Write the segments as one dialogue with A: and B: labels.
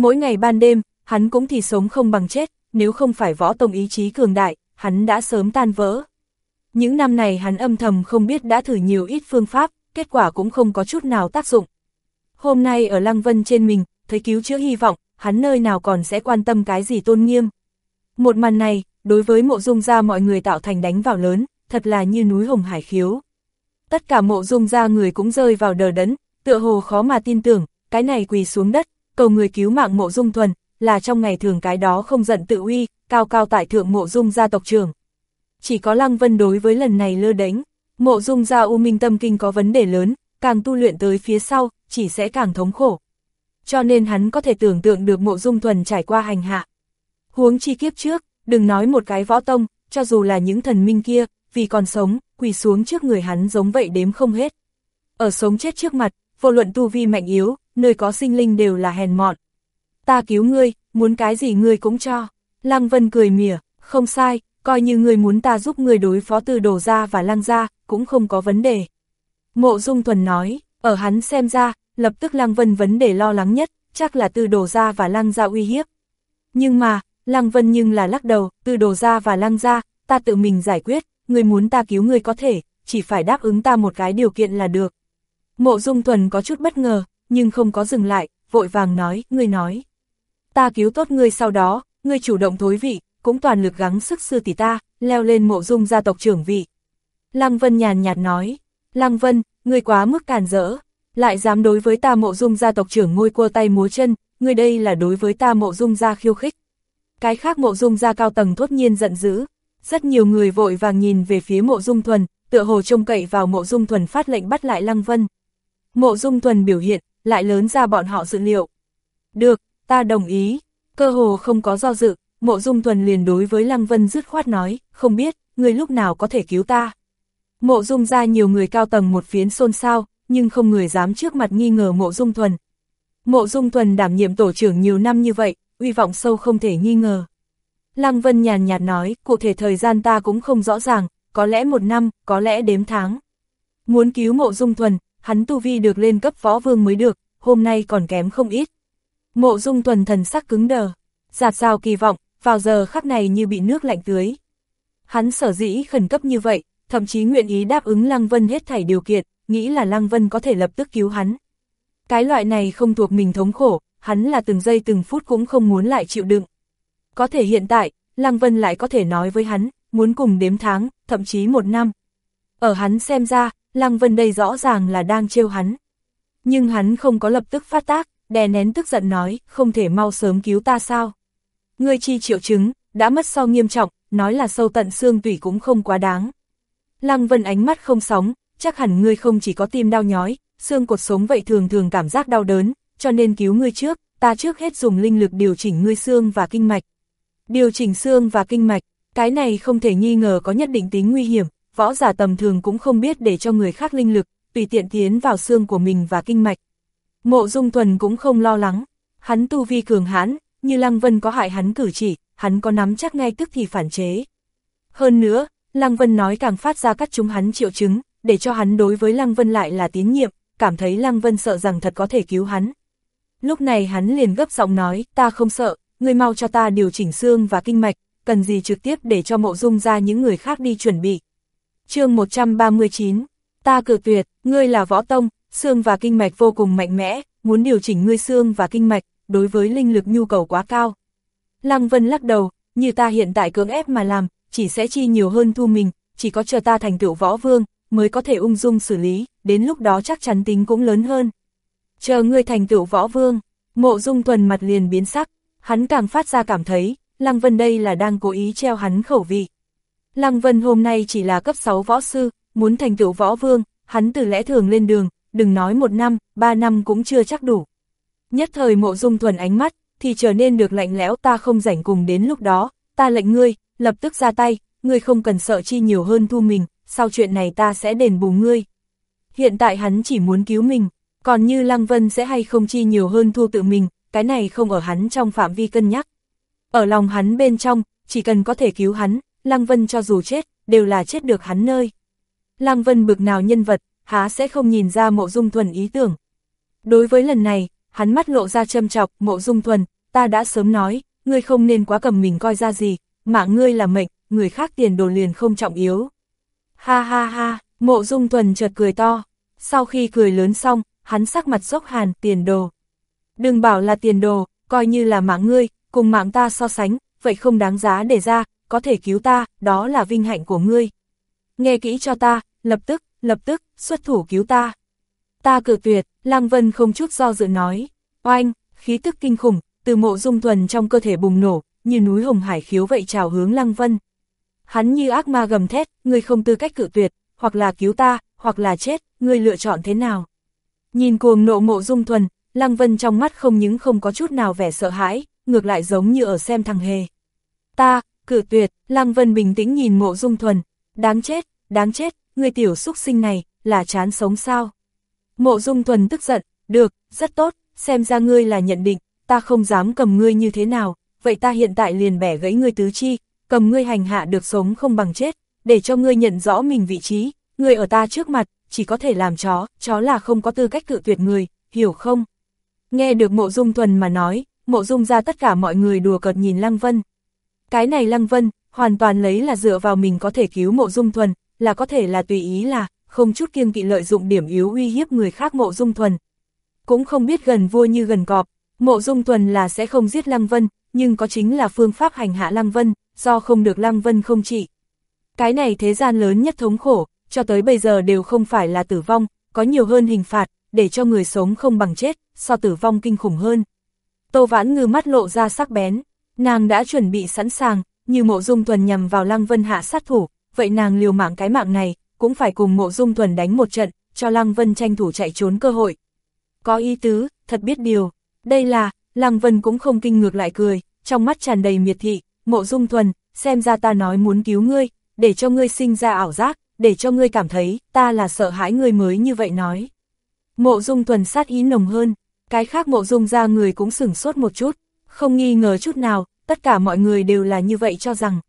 A: Mỗi ngày ban đêm, hắn cũng thì sống không bằng chết, nếu không phải võ tông ý chí cường đại, hắn đã sớm tan vỡ. Những năm này hắn âm thầm không biết đã thử nhiều ít phương pháp, kết quả cũng không có chút nào tác dụng. Hôm nay ở Lăng Vân trên mình, thấy cứu chữa hy vọng, hắn nơi nào còn sẽ quan tâm cái gì tôn nghiêm. Một màn này, đối với mộ dung gia mọi người tạo thành đánh vào lớn, thật là như núi hồng hải khiếu. Tất cả mộ dung gia người cũng rơi vào đờ đẫn, tựa hồ khó mà tin tưởng, cái này quỳ xuống đất, cầu người cứu mạng mộ dung thuần, là trong ngày thường cái đó không giận tự uy, cao cao tại thượng mộ dung gia tộc trưởng. Chỉ có Lăng Vân đối với lần này lơ đánh, mộ dung gia u minh tâm kinh có vấn đề lớn, càng tu luyện tới phía sau, chỉ sẽ càng thống khổ. Cho nên hắn có thể tưởng tượng được mộ dung thuần trải qua hành hạ. Huống chi kiếp trước, đừng nói một cái võ tông, cho dù là những thần minh kia, vì còn sống, quỳ xuống trước người hắn giống vậy đếm không hết. Ở sống chết trước mặt, vô luận tu vi mạnh yếu, nơi có sinh linh đều là hèn mọn. Ta cứu ngươi, muốn cái gì ngươi cũng cho. Lăng Vân cười mỉa, không sai, coi như ngươi muốn ta giúp ngươi đối phó từ đồ ra và lăng ra, cũng không có vấn đề. Mộ Dung Thuần nói, ở hắn xem ra, lập tức Lăng Vân vấn đề lo lắng nhất, chắc là từ đồ ra và lăng ra uy hiếp. Nhưng mà, Lăng Vân nhưng là lắc đầu, từ đồ ra và lăng ra, ta tự mình giải quyết, Ngươi muốn ta cứu ngươi có thể, chỉ phải đáp ứng ta một cái điều kiện là được. Mộ Dung Thuần có chút bất ngờ, nhưng không có dừng lại, vội vàng nói, ngươi nói. Ta cứu tốt ngươi sau đó, ngươi chủ động thối vị, cũng toàn lực gắng sức sư tỷ ta, leo lên mộ dung gia tộc trưởng vị. Lăng Vân nhàn nhạt nói, Lăng Vân, ngươi quá mức càn rỡ, lại dám đối với ta mộ dung gia tộc trưởng ngôi cua tay múa chân, ngươi đây là đối với ta mộ dung gia khiêu khích. Cái khác mộ dung gia cao tầng thốt nhiên giận dữ, rất nhiều người vội vàng nhìn về phía mộ dung thuần, tựa hồ trông cậy vào mộ dung thuần phát lệnh bắt lại Lăng Vân. Mộ dung thuần biểu hiện, lại lớn ra bọn họ dự liệu. Được, ta đồng ý, cơ hồ không có do dự, mộ dung thuần liền đối với Lăng Vân dứt khoát nói, không biết, người lúc nào có thể cứu ta. Mộ dung ra nhiều người cao tầng một phiến xôn xao, nhưng không người dám trước mặt nghi ngờ mộ dung thuần. Mộ dung thuần đảm nhiệm tổ trưởng nhiều năm như vậy, uy vọng sâu không thể nghi ngờ. Lăng Vân nhàn nhạt nói, cụ thể thời gian ta cũng không rõ ràng, có lẽ một năm, có lẽ đếm tháng. Muốn cứu mộ dung thuần, hắn tu vi được lên cấp võ vương mới được, hôm nay còn kém không ít. Mộ dung thuần thần sắc cứng đờ, giạt rào kỳ vọng, vào giờ khắc này như bị nước lạnh tưới. Hắn sở dĩ khẩn cấp như vậy, thậm chí nguyện ý đáp ứng Lăng Vân hết thảy điều kiện, nghĩ là Lăng Vân có thể lập tức cứu hắn. Cái loại này không thuộc mình thống khổ, hắn là từng giây từng phút cũng không muốn lại chịu đựng. Có thể hiện tại, Lăng Vân lại có thể nói với hắn, muốn cùng đếm tháng, thậm chí một năm. Ở hắn xem ra, Lăng Vân đây rõ ràng là đang trêu hắn. Nhưng hắn không có lập tức phát tác, đè nén tức giận nói, không thể mau sớm cứu ta sao. Ngươi chi triệu chứng, đã mất sau nghiêm trọng, nói là sâu tận xương tủy cũng không quá đáng. Lăng Vân ánh mắt không sóng, chắc hẳn ngươi không chỉ có tim đau nhói, xương cột sống vậy thường thường cảm giác đau đớn, cho nên cứu ngươi trước, ta trước hết dùng linh lực điều chỉnh ngươi xương và kinh mạch. Điều chỉnh xương và kinh mạch, cái này không thể nghi ngờ có nhất định tính nguy hiểm, võ giả tầm thường cũng không biết để cho người khác linh lực, tùy tiện tiến vào xương của mình và kinh mạch. Mộ Dung Thuần cũng không lo lắng, hắn tu vi cường hãn, như Lăng Vân có hại hắn cử chỉ, hắn có nắm chắc ngay tức thì phản chế. Hơn nữa, Lăng Vân nói càng phát ra các chúng hắn triệu chứng, để cho hắn đối với Lăng Vân lại là tín nhiệm, cảm thấy Lăng Vân sợ rằng thật có thể cứu hắn. Lúc này hắn liền gấp giọng nói, ta không sợ, ngươi mau cho ta điều chỉnh xương và kinh mạch, cần gì trực tiếp để cho mộ dung ra những người khác đi chuẩn bị chương 139, ta cử tuyệt, ngươi là võ tông, xương và kinh mạch vô cùng mạnh mẽ, muốn điều chỉnh ngươi xương và kinh mạch, đối với linh lực nhu cầu quá cao. Lăng Vân lắc đầu, như ta hiện tại cưỡng ép mà làm, chỉ sẽ chi nhiều hơn thu mình, chỉ có chờ ta thành tựu võ vương, mới có thể ung dung xử lý, đến lúc đó chắc chắn tính cũng lớn hơn. Chờ ngươi thành tựu võ vương, mộ dung thuần mặt liền biến sắc, hắn càng phát ra cảm thấy, Lăng Vân đây là đang cố ý treo hắn khẩu vị. Lăng Vân hôm nay chỉ là cấp 6 võ sư, muốn thành tựu võ vương, hắn từ lẽ thường lên đường, đừng nói một năm, ba năm cũng chưa chắc đủ. Nhất thời mộ dung thuần ánh mắt, thì trở nên được lạnh lẽo ta không rảnh cùng đến lúc đó, ta lệnh ngươi, lập tức ra tay, ngươi không cần sợ chi nhiều hơn thu mình, sau chuyện này ta sẽ đền bù ngươi. Hiện tại hắn chỉ muốn cứu mình, còn như Lăng Vân sẽ hay không chi nhiều hơn thu tự mình, cái này không ở hắn trong phạm vi cân nhắc. Ở lòng hắn bên trong, chỉ cần có thể cứu hắn, Lăng Vân cho dù chết, đều là chết được hắn nơi. Lăng Vân bực nào nhân vật, há sẽ không nhìn ra mộ dung thuần ý tưởng. Đối với lần này, hắn mắt lộ ra châm chọc, mộ dung thuần, ta đã sớm nói, ngươi không nên quá cầm mình coi ra gì, mạng ngươi là mệnh, người khác tiền đồ liền không trọng yếu. Ha ha ha, mộ dung thuần chợt cười to, sau khi cười lớn xong, hắn sắc mặt dốc hàn, tiền đồ. Đừng bảo là tiền đồ, coi như là mạng ngươi, cùng mạng ta so sánh, vậy không đáng giá để ra, có thể cứu ta, đó là vinh hạnh của ngươi. Nghe kỹ cho ta, lập tức, lập tức, xuất thủ cứu ta. Ta cự tuyệt, Lăng Vân không chút do dự nói. Oanh, khí tức kinh khủng, từ mộ dung thuần trong cơ thể bùng nổ, như núi hồng hải khiếu vậy trào hướng Lăng Vân. Hắn như ác ma gầm thét, ngươi không tư cách cự tuyệt, hoặc là cứu ta, hoặc là chết, ngươi lựa chọn thế nào. Nhìn cuồng nộ mộ dung thuần, Lăng Vân trong mắt không những không có chút nào vẻ sợ hãi, ngược lại giống như ở xem thằng hề. Ta, cự tuyệt, Lăng Vân bình tĩnh nhìn mộ dung thuần, đáng chết, đáng chết, người tiểu xúc sinh này, là chán sống sao? Mộ dung thuần tức giận, được, rất tốt, xem ra ngươi là nhận định, ta không dám cầm ngươi như thế nào, vậy ta hiện tại liền bẻ gãy ngươi tứ chi, cầm ngươi hành hạ được sống không bằng chết, để cho ngươi nhận rõ mình vị trí, ngươi ở ta trước mặt, chỉ có thể làm chó, chó là không có tư cách cự tuyệt người, hiểu không? Nghe được mộ dung thuần mà nói, mộ dung ra tất cả mọi người đùa cợt nhìn Lăng Vân. Cái này Lăng Vân, hoàn toàn lấy là dựa vào mình có thể cứu mộ dung thuần, là có thể là tùy ý là, không chút kiêng kỵ lợi dụng điểm yếu uy hiếp người khác mộ dung thuần. Cũng không biết gần vua như gần cọp, mộ dung thuần là sẽ không giết Lăng Vân, nhưng có chính là phương pháp hành hạ Lăng Vân, do không được Lăng Vân không trị. Cái này thế gian lớn nhất thống khổ, cho tới bây giờ đều không phải là tử vong, có nhiều hơn hình phạt, để cho người sống không bằng chết, so tử vong kinh khủng hơn. Tô Vãn Ngư mắt lộ ra sắc bén, nàng đã chuẩn bị sẵn sàng, như mộ dung thuần nhằm vào Lăng Vân hạ sát thủ, vậy nàng liều mạng cái mạng này, cũng phải cùng mộ dung thuần đánh một trận, cho Lăng Vân tranh thủ chạy trốn cơ hội. Có ý tứ, thật biết điều, đây là, Lăng Vân cũng không kinh ngược lại cười, trong mắt tràn đầy miệt thị, mộ dung thuần, xem ra ta nói muốn cứu ngươi, để cho ngươi sinh ra ảo giác, để cho ngươi cảm thấy, ta là sợ hãi ngươi mới như vậy nói. Mộ dung thuần sát ý nồng hơn, cái khác mộ dung ra người cũng sửng sốt một chút, không nghi ngờ chút nào, tất cả mọi người đều là như vậy cho rằng.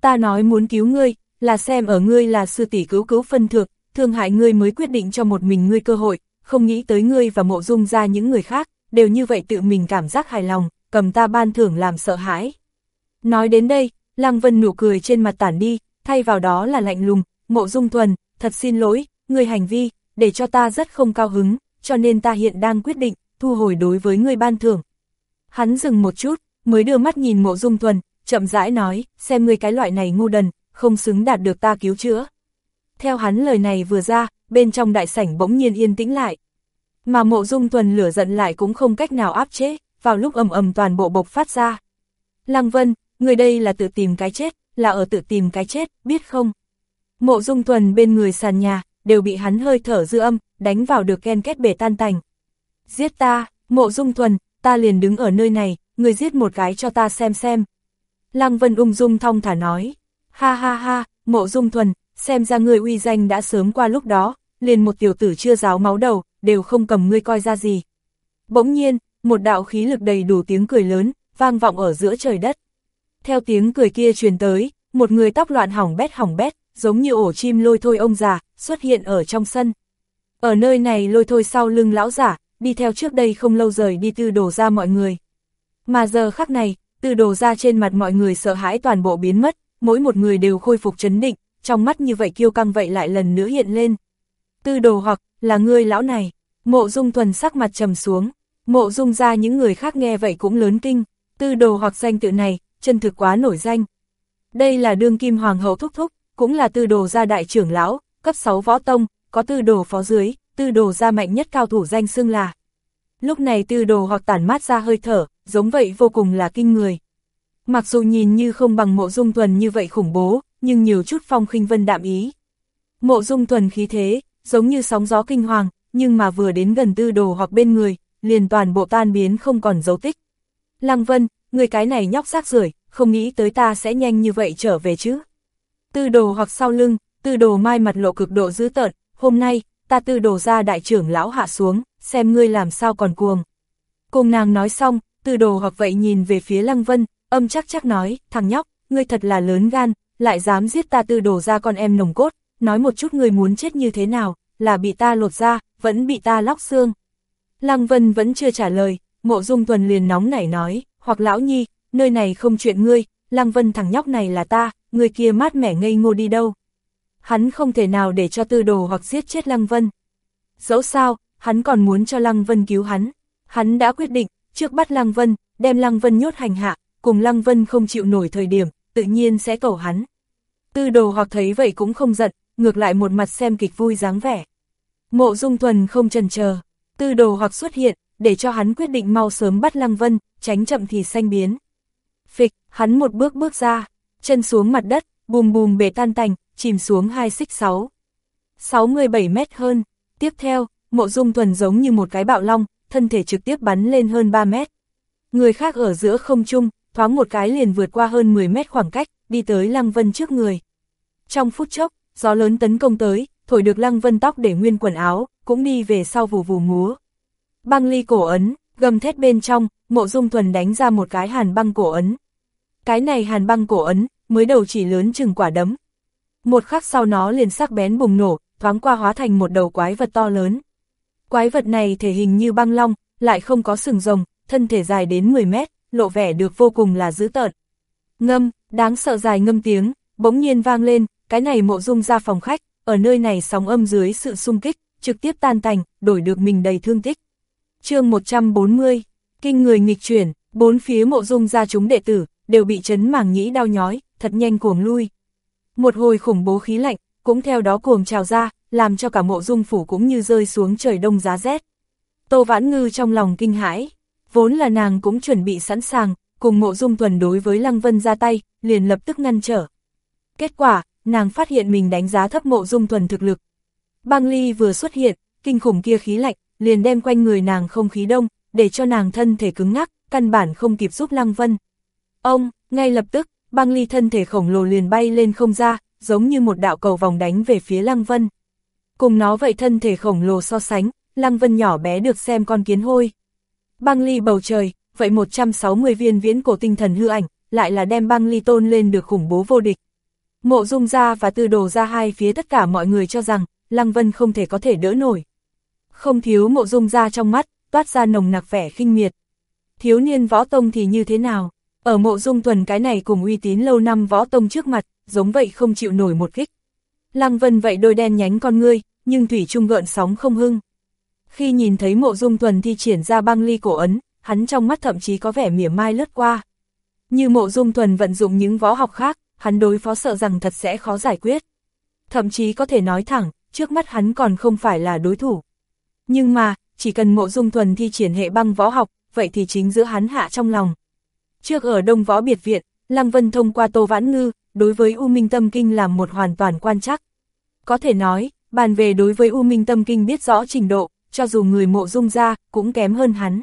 A: Ta nói muốn cứu ngươi, là xem ở ngươi là sư tỷ cứu cứu phân thược, thương hại ngươi mới quyết định cho một mình ngươi cơ hội, không nghĩ tới ngươi và mộ dung ra những người khác, đều như vậy tự mình cảm giác hài lòng, cầm ta ban thưởng làm sợ hãi. Nói đến đây, Lăng Vân nụ cười trên mặt tản đi, thay vào đó là lạnh lùng, mộ dung thuần, thật xin lỗi, ngươi hành vi, để cho ta rất không cao hứng, cho nên ta hiện đang quyết định, thu hồi đối với ngươi ban thưởng. Hắn dừng một chút, mới đưa mắt nhìn mộ dung thuần, chậm rãi nói, xem ngươi cái loại này ngu đần, không xứng đạt được ta cứu chữa. Theo hắn lời này vừa ra, bên trong đại sảnh bỗng nhiên yên tĩnh lại. Mà mộ dung thuần lửa giận lại cũng không cách nào áp chế, vào lúc ầm ầm toàn bộ bộc phát ra. Lăng Vân, người đây là tự tìm cái chết, là ở tự tìm cái chết, biết không? Mộ dung thuần bên người sàn nhà, đều bị hắn hơi thở dư âm, đánh vào được ken kết bể tan tành. Giết ta, mộ dung thuần, ta liền đứng ở nơi này, người giết một cái cho ta xem xem. Lăng Vân ung dung thong thả nói, ha ha ha, mộ dung thuần, xem ra người uy danh đã sớm qua lúc đó, liền một tiểu tử chưa giáo máu đầu, đều không cầm ngươi coi ra gì. Bỗng nhiên, một đạo khí lực đầy đủ tiếng cười lớn, vang vọng ở giữa trời đất. Theo tiếng cười kia truyền tới, một người tóc loạn hỏng bét hỏng bét, giống như ổ chim lôi thôi ông già, xuất hiện ở trong sân. Ở nơi này lôi thôi sau lưng lão giả, đi theo trước đây không lâu rời đi tư đổ ra mọi người. Mà giờ khắc này, tư đồ ra trên mặt mọi người sợ hãi toàn bộ biến mất, mỗi một người đều khôi phục chấn định, trong mắt như vậy kiêu căng vậy lại lần nữa hiện lên. Tư đồ hoặc, là ngươi lão này, mộ dung thuần sắc mặt trầm xuống, mộ dung ra những người khác nghe vậy cũng lớn kinh, tư đồ hoặc danh tự này, chân thực quá nổi danh. Đây là đương kim hoàng hậu thúc thúc, cũng là tư đồ gia đại trưởng lão, cấp 6 võ tông, có tư đồ phó dưới, tư đồ gia mạnh nhất cao thủ danh xưng là. Lúc này tư đồ hoặc tản mát ra hơi thở, giống vậy vô cùng là kinh người. Mặc dù nhìn như không bằng mộ dung thuần như vậy khủng bố, nhưng nhiều chút phong khinh vân đạm ý. Mộ dung thuần khí thế, giống như sóng gió kinh hoàng, nhưng mà vừa đến gần tư đồ hoặc bên người, liền toàn bộ tan biến không còn dấu tích. Lăng Vân, người cái này nhóc rác rưởi không nghĩ tới ta sẽ nhanh như vậy trở về chứ. Tư đồ hoặc sau lưng, tư đồ mai mặt lộ cực độ dữ tợn, hôm nay, ta tư đồ ra đại trưởng lão hạ xuống, xem ngươi làm sao còn cuồng. Cùng nàng nói xong, tư đồ hoặc vậy nhìn về phía Lăng Vân, âm chắc chắc nói, thằng nhóc, ngươi thật là lớn gan, lại dám giết ta tư đồ ra con em nồng cốt, nói một chút ngươi muốn chết như thế nào, là bị ta lột ra, vẫn bị ta lóc xương. Lăng Vân vẫn chưa trả lời, mộ dung tuần liền nóng nảy nói, hoặc lão nhi, nơi này không chuyện ngươi, Lăng Vân thằng nhóc này là ta, người kia mát mẻ ngây ngô đi đâu. Hắn không thể nào để cho tư đồ hoặc giết chết Lăng Vân. Dẫu sao, hắn còn muốn cho Lăng Vân cứu hắn. Hắn đã quyết định, trước bắt Lăng Vân, đem Lăng Vân nhốt hành hạ, cùng Lăng Vân không chịu nổi thời điểm, tự nhiên sẽ cầu hắn. Tư đồ hoặc thấy vậy cũng không giận, ngược lại một mặt xem kịch vui dáng vẻ. Mộ dung thuần không chần chờ, tư đồ hoặc xuất hiện, để cho hắn quyết định mau sớm bắt Lăng Vân, tránh chậm thì xanh biến. Phịch, hắn một bước bước ra, chân xuống mặt đất, bùm bùm bể tan tành, chìm xuống hai xích sáu. 67 mét hơn, tiếp theo, mộ dung thuần giống như một cái bạo long, thân thể trực tiếp bắn lên hơn 3 mét. Người khác ở giữa không trung, thoáng một cái liền vượt qua hơn 10 mét khoảng cách, đi tới Lăng Vân trước người. Trong phút chốc, gió lớn tấn công tới, thổi được Lăng Vân tóc để nguyên quần áo, cũng đi về sau vù vù múa. Băng ly cổ ấn, gầm thét bên trong, mộ dung thuần đánh ra một cái hàn băng cổ ấn. Cái này hàn băng cổ ấn, mới đầu chỉ lớn chừng quả đấm. Một khắc sau nó liền sắc bén bùng nổ, thoáng qua hóa thành một đầu quái vật to lớn. Quái vật này thể hình như băng long, lại không có sừng rồng, thân thể dài đến 10 mét, lộ vẻ được vô cùng là dữ tợn. Ngâm, đáng sợ dài ngâm tiếng, bỗng nhiên vang lên, cái này mộ dung ra phòng khách, ở nơi này sóng âm dưới sự sung kích, trực tiếp tan tành, đổi được mình đầy thương tích. chương 140, kinh người nghịch chuyển, bốn phía mộ dung ra chúng đệ tử, đều bị chấn màng nhĩ đau nhói, thật nhanh cuồng lui. Một hồi khủng bố khí lạnh, cũng theo đó cuồng trào ra, làm cho cả mộ dung phủ cũng như rơi xuống trời đông giá rét. Tô Vãn Ngư trong lòng kinh hãi, vốn là nàng cũng chuẩn bị sẵn sàng, cùng mộ dung tuần đối với Lăng Vân ra tay, liền lập tức ngăn trở. Kết quả, nàng phát hiện mình đánh giá thấp mộ dung tuần thực lực. Băng ly vừa xuất hiện, kinh khủng kia khí lạnh, liền đem quanh người nàng không khí đông, để cho nàng thân thể cứng ngắc, căn bản không kịp giúp Lăng Vân. Ông, ngay lập tức, băng ly thân thể khổng lồ liền bay lên không ra, giống như một đạo cầu vòng đánh về phía Lăng Vân. Cùng nó vậy thân thể khổng lồ so sánh, Lăng Vân nhỏ bé được xem con kiến hôi. Băng ly bầu trời, vậy 160 viên viễn cổ tinh thần hư ảnh, lại là đem băng ly tôn lên được khủng bố vô địch. Mộ dung ra và tư đồ ra hai phía tất cả mọi người cho rằng, Lăng Vân không thể có thể đỡ nổi. Không thiếu mộ dung ra trong mắt, toát ra nồng nặc vẻ khinh miệt. Thiếu niên võ tông thì như thế nào? Ở mộ dung tuần cái này cùng uy tín lâu năm võ tông trước mặt, giống vậy không chịu nổi một kích. Lăng Vân vậy đôi đen nhánh con ngươi, nhưng thủy trung gợn sóng không hưng. Khi nhìn thấy mộ dung tuần thi triển ra băng ly cổ ấn, hắn trong mắt thậm chí có vẻ mỉa mai lướt qua. Như mộ dung tuần vận dụng những võ học khác, hắn đối phó sợ rằng thật sẽ khó giải quyết. Thậm chí có thể nói thẳng, trước mắt hắn còn không phải là đối thủ. Nhưng mà, chỉ cần mộ dung thuần thi triển hệ băng võ học, vậy thì chính giữa hắn hạ trong lòng. Trước ở Đông Võ Biệt Viện, Lăng Vân thông qua Tô Vãn Ngư, đối với U Minh Tâm Kinh làm một hoàn toàn quan chắc. Có thể nói, bàn về đối với U Minh Tâm Kinh biết rõ trình độ, cho dù người mộ dung ra, cũng kém hơn hắn.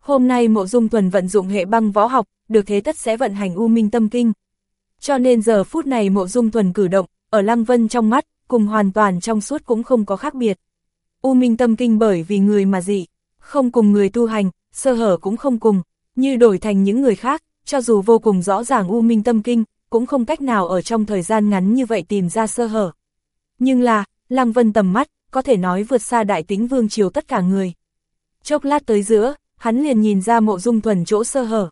A: Hôm nay mộ dung tuần vận dụng hệ băng võ học, được thế tất sẽ vận hành U Minh Tâm Kinh. Cho nên giờ phút này mộ dung tuần cử động, ở Lăng Vân trong mắt, cùng hoàn toàn trong suốt cũng không có khác biệt. U Minh Tâm Kinh bởi vì người mà dị, không cùng người tu hành, sơ hở cũng không cùng, như đổi thành những người khác, cho dù vô cùng rõ ràng U Minh Tâm Kinh, cũng không cách nào ở trong thời gian ngắn như vậy tìm ra sơ hở. Nhưng là, Lăng Vân tầm mắt, có thể nói vượt xa đại tính vương triều tất cả người. Chốc lát tới giữa, hắn liền nhìn ra mộ dung thuần chỗ sơ hở.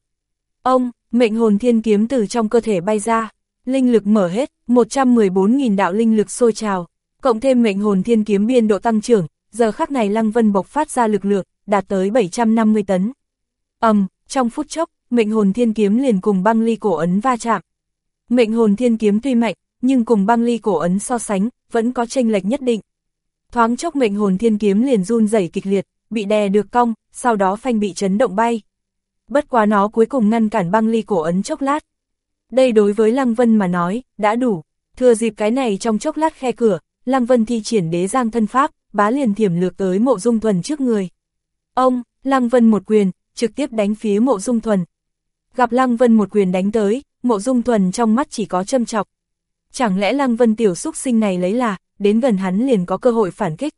A: Ông, mệnh hồn thiên kiếm từ trong cơ thể bay ra, linh lực mở hết, 114.000 đạo linh lực sôi trào, cộng thêm mệnh hồn thiên kiếm biên độ tăng trưởng, giờ khắc này Lăng Vân bộc phát ra lực lượng, đạt tới 750 tấn. ầm, um, trong phút chốc, mệnh hồn thiên kiếm liền cùng băng ly cổ ấn va chạm. Mệnh hồn thiên kiếm tuy mạnh, nhưng cùng băng ly cổ ấn so sánh, vẫn có tranh lệch nhất định. Thoáng chốc mệnh hồn thiên kiếm liền run rẩy kịch liệt, bị đè được cong, sau đó phanh bị chấn động bay. Bất quá nó cuối cùng ngăn cản băng ly cổ ấn chốc lát. Đây đối với Lăng Vân mà nói, đã đủ. Thừa dịp cái này trong chốc lát khe cửa, Lăng Vân thi triển đế giang thân pháp, bá liền thiểm lược tới mộ dung thuần trước người. Ông, Lăng Vân một quyền, trực tiếp đánh phía mộ dung thuần. Gặp Lăng Vân một quyền đánh tới, mộ dung thuần trong mắt chỉ có châm chọc. Chẳng lẽ Lăng Vân tiểu xúc sinh này lấy là, đến gần hắn liền có cơ hội phản kích.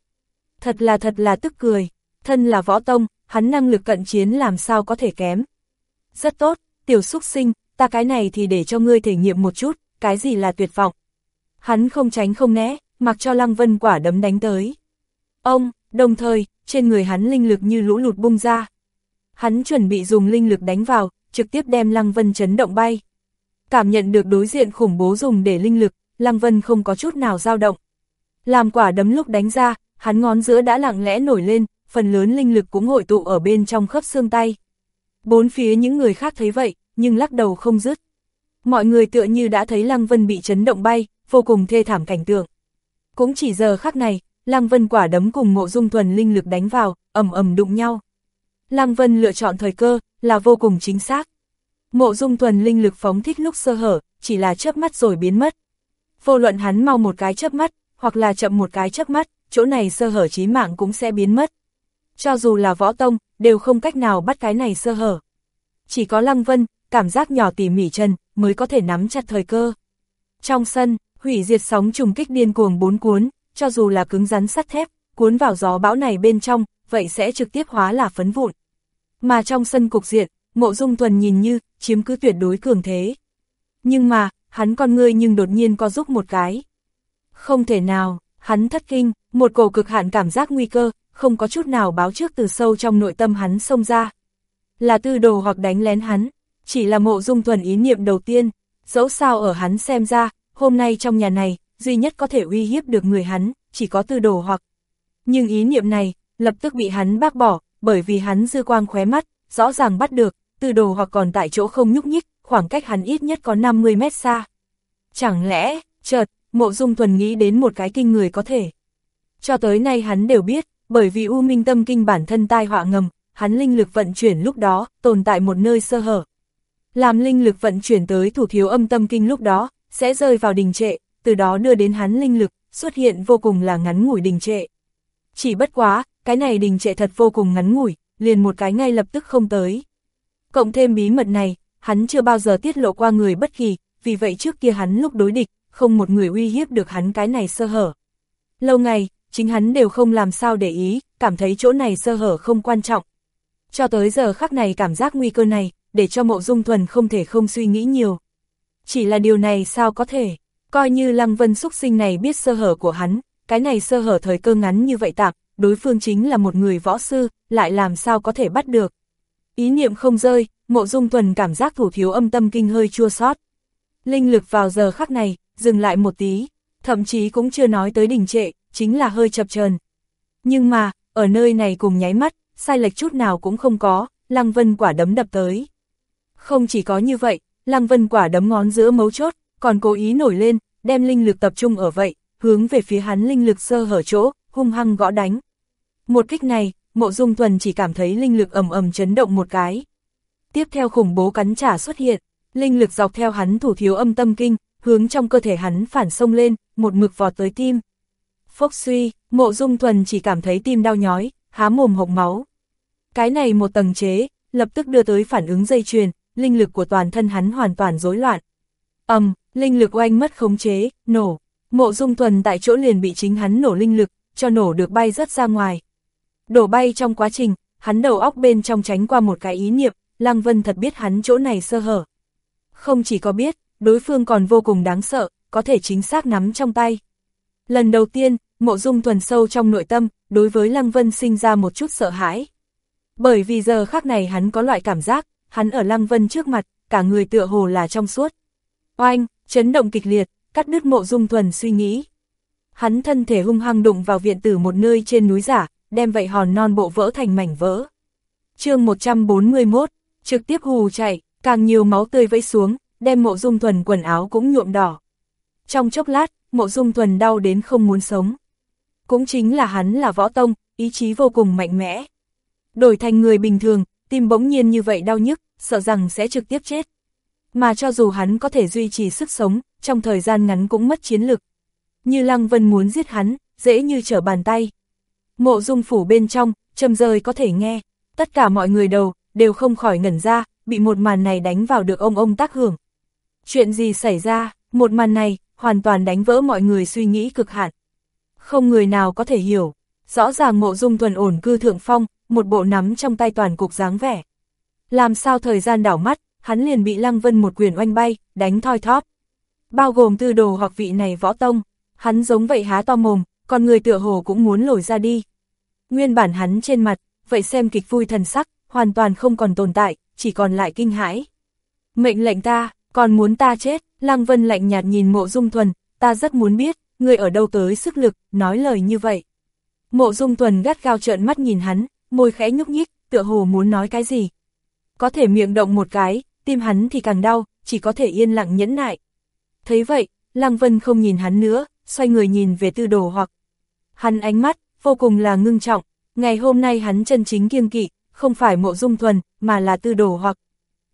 A: Thật là thật là tức cười, thân là võ tông, hắn năng lực cận chiến làm sao có thể kém. Rất tốt, tiểu xúc sinh, ta cái này thì để cho ngươi thể nghiệm một chút, cái gì là tuyệt vọng. Hắn không tránh không né, mặc cho Lăng Vân quả đấm đánh tới. Ông, đồng thời, trên người hắn linh lực như lũ lụt bung ra. Hắn chuẩn bị dùng linh lực đánh vào, trực tiếp đem Lăng Vân chấn động bay. Cảm nhận được đối diện khủng bố dùng để linh lực, Lăng Vân không có chút nào dao động. Làm quả đấm lúc đánh ra, hắn ngón giữa đã lặng lẽ nổi lên, phần lớn linh lực cũng hội tụ ở bên trong khớp xương tay. Bốn phía những người khác thấy vậy, nhưng lắc đầu không dứt. Mọi người tựa như đã thấy Lăng Vân bị chấn động bay, vô cùng thê thảm cảnh tượng. Cũng chỉ giờ khắc này, Lăng Vân quả đấm cùng mộ dung thuần linh lực đánh vào, ầm ầm đụng nhau. Lăng Vân lựa chọn thời cơ, là vô cùng chính xác. Mộ dung thuần linh lực phóng thích lúc sơ hở, chỉ là chớp mắt rồi biến mất. Vô luận hắn mau một cái chớp mắt, hoặc là chậm một cái chớp mắt, chỗ này sơ hở chí mạng cũng sẽ biến mất. Cho dù là võ tông, đều không cách nào bắt cái này sơ hở. Chỉ có Lăng Vân, cảm giác nhỏ tỉ mỉ chân, mới có thể nắm chặt thời cơ. Trong sân, hủy diệt sóng trùng kích điên cuồng bốn cuốn, cho dù là cứng rắn sắt thép, cuốn vào gió bão này bên trong, vậy sẽ trực tiếp hóa là phấn vụn. Mà trong sân cục diện, mộ dung thuần nhìn như, chiếm cứ tuyệt đối cường thế. Nhưng mà, hắn con ngươi nhưng đột nhiên có giúp một cái. Không thể nào, hắn thất kinh, một cổ cực hạn cảm giác nguy cơ, không có chút nào báo trước từ sâu trong nội tâm hắn xông ra. Là tư đồ hoặc đánh lén hắn, chỉ là mộ dung thuần ý niệm đầu tiên, dẫu sao ở hắn xem ra, hôm nay trong nhà này, duy nhất có thể uy hiếp được người hắn, chỉ có tư đồ hoặc. Nhưng ý niệm này, lập tức bị hắn bác bỏ, bởi vì hắn dư quang khóe mắt, rõ ràng bắt được, từ đồ hoặc còn tại chỗ không nhúc nhích, khoảng cách hắn ít nhất có 50 mét xa. Chẳng lẽ, chợt, mộ dung thuần nghĩ đến một cái kinh người có thể. Cho tới nay hắn đều biết, bởi vì U Minh Tâm Kinh bản thân tai họa ngầm, hắn linh lực vận chuyển lúc đó, tồn tại một nơi sơ hở. Làm linh lực vận chuyển tới thủ thiếu âm tâm kinh lúc đó, sẽ rơi vào đình trệ, từ đó đưa đến hắn linh lực, xuất hiện vô cùng là ngắn ngủi đình trệ. Chỉ bất quá, cái này đình trệ thật vô cùng ngắn ngủi, liền một cái ngay lập tức không tới. Cộng thêm bí mật này, hắn chưa bao giờ tiết lộ qua người bất kỳ, vì vậy trước kia hắn lúc đối địch, không một người uy hiếp được hắn cái này sơ hở. Lâu ngày, chính hắn đều không làm sao để ý, cảm thấy chỗ này sơ hở không quan trọng. Cho tới giờ khắc này cảm giác nguy cơ này, để cho mộ dung thuần không thể không suy nghĩ nhiều. Chỉ là điều này sao có thể, coi như lăng vân xúc sinh này biết sơ hở của hắn, cái này sơ hở thời cơ ngắn như vậy tạp đối phương chính là một người võ sư, lại làm sao có thể bắt được. Ý niệm không rơi, mộ dung thuần cảm giác thủ thiếu âm tâm kinh hơi chua sót. Linh lực vào giờ khắc này, dừng lại một tí, thậm chí cũng chưa nói tới đỉnh trệ, chính là hơi chập chờn. Nhưng mà, ở nơi này cùng nháy mắt, sai lệch chút nào cũng không có, Lăng Vân quả đấm đập tới. Không chỉ có như vậy, Lăng Vân quả đấm ngón giữa mấu chốt, còn cố ý nổi lên, đem linh lực tập trung ở vậy, hướng về phía hắn linh lực sơ hở chỗ, hung hăng gõ đánh. Một kích này, mộ dung thuần chỉ cảm thấy linh lực ầm ầm chấn động một cái. Tiếp theo khủng bố cắn trả xuất hiện, linh lực dọc theo hắn thủ thiếu âm tâm kinh, hướng trong cơ thể hắn phản sông lên, một mực vọt tới tim. Phốc suy, mộ dung thuần chỉ cảm thấy tim đau nhói, há mồm hộc máu. Cái này một tầng chế, lập tức đưa tới phản ứng dây chuyền, linh lực của toàn thân hắn hoàn toàn rối loạn. ầm, um, linh lực oanh mất khống chế, nổ. Mộ dung thuần tại chỗ liền bị chính hắn nổ linh lực, cho nổ được bay rất ra ngoài. Đổ bay trong quá trình, hắn đầu óc bên trong tránh qua một cái ý niệm, Lăng Vân thật biết hắn chỗ này sơ hở. Không chỉ có biết, đối phương còn vô cùng đáng sợ, có thể chính xác nắm trong tay. Lần đầu tiên, mộ dung thuần sâu trong nội tâm, đối với Lăng Vân sinh ra một chút sợ hãi. Bởi vì giờ khác này hắn có loại cảm giác, hắn ở Lăng Vân trước mặt, cả người tựa hồ là trong suốt. Oanh, chấn động kịch liệt, cắt đứt mộ dung thuần suy nghĩ. Hắn thân thể hung hăng đụng vào viện tử một nơi trên núi giả, đem vậy hòn non bộ vỡ thành mảnh vỡ. chương 141, trực tiếp hù chạy, càng nhiều máu tươi vẫy xuống, đem mộ dung thuần quần áo cũng nhuộm đỏ. Trong chốc lát, mộ dung thuần đau đến không muốn sống. Cũng chính là hắn là võ tông, ý chí vô cùng mạnh mẽ. Đổi thành người bình thường, tim bỗng nhiên như vậy đau nhức, sợ rằng sẽ trực tiếp chết. Mà cho dù hắn có thể duy trì sức sống, trong thời gian ngắn cũng mất chiến lực. Như Lăng Vân muốn giết hắn, dễ như trở bàn tay. Mộ dung phủ bên trong, trầm rơi có thể nghe, tất cả mọi người đầu, đều không khỏi ngẩn ra, bị một màn này đánh vào được ông ông tác hưởng. Chuyện gì xảy ra, một màn này, hoàn toàn đánh vỡ mọi người suy nghĩ cực hạn. Không người nào có thể hiểu, rõ ràng mộ dung thuần ổn cư thượng phong, một bộ nắm trong tay toàn cục dáng vẻ. Làm sao thời gian đảo mắt, hắn liền bị Lăng Vân một quyền oanh bay, đánh thoi thóp. Bao gồm tư đồ hoặc vị này võ tông, hắn giống vậy há to mồm, còn người tựa hồ cũng muốn lồi ra đi nguyên bản hắn trên mặt, vậy xem kịch vui thần sắc, hoàn toàn không còn tồn tại, chỉ còn lại kinh hãi. Mệnh lệnh ta, còn muốn ta chết, Lăng Vân lạnh nhạt nhìn mộ dung thuần, ta rất muốn biết, người ở đâu tới sức lực, nói lời như vậy. Mộ dung thuần gắt gao trợn mắt nhìn hắn, môi khẽ nhúc nhích, tựa hồ muốn nói cái gì. Có thể miệng động một cái, tim hắn thì càng đau, chỉ có thể yên lặng nhẫn nại. Thấy vậy, Lăng Vân không nhìn hắn nữa, xoay người nhìn về tư đồ hoặc. Hắn ánh mắt, vô cùng là ngưng trọng, ngày hôm nay hắn chân chính kiêng kỵ, không phải mộ dung thuần, mà là tư đồ hoặc.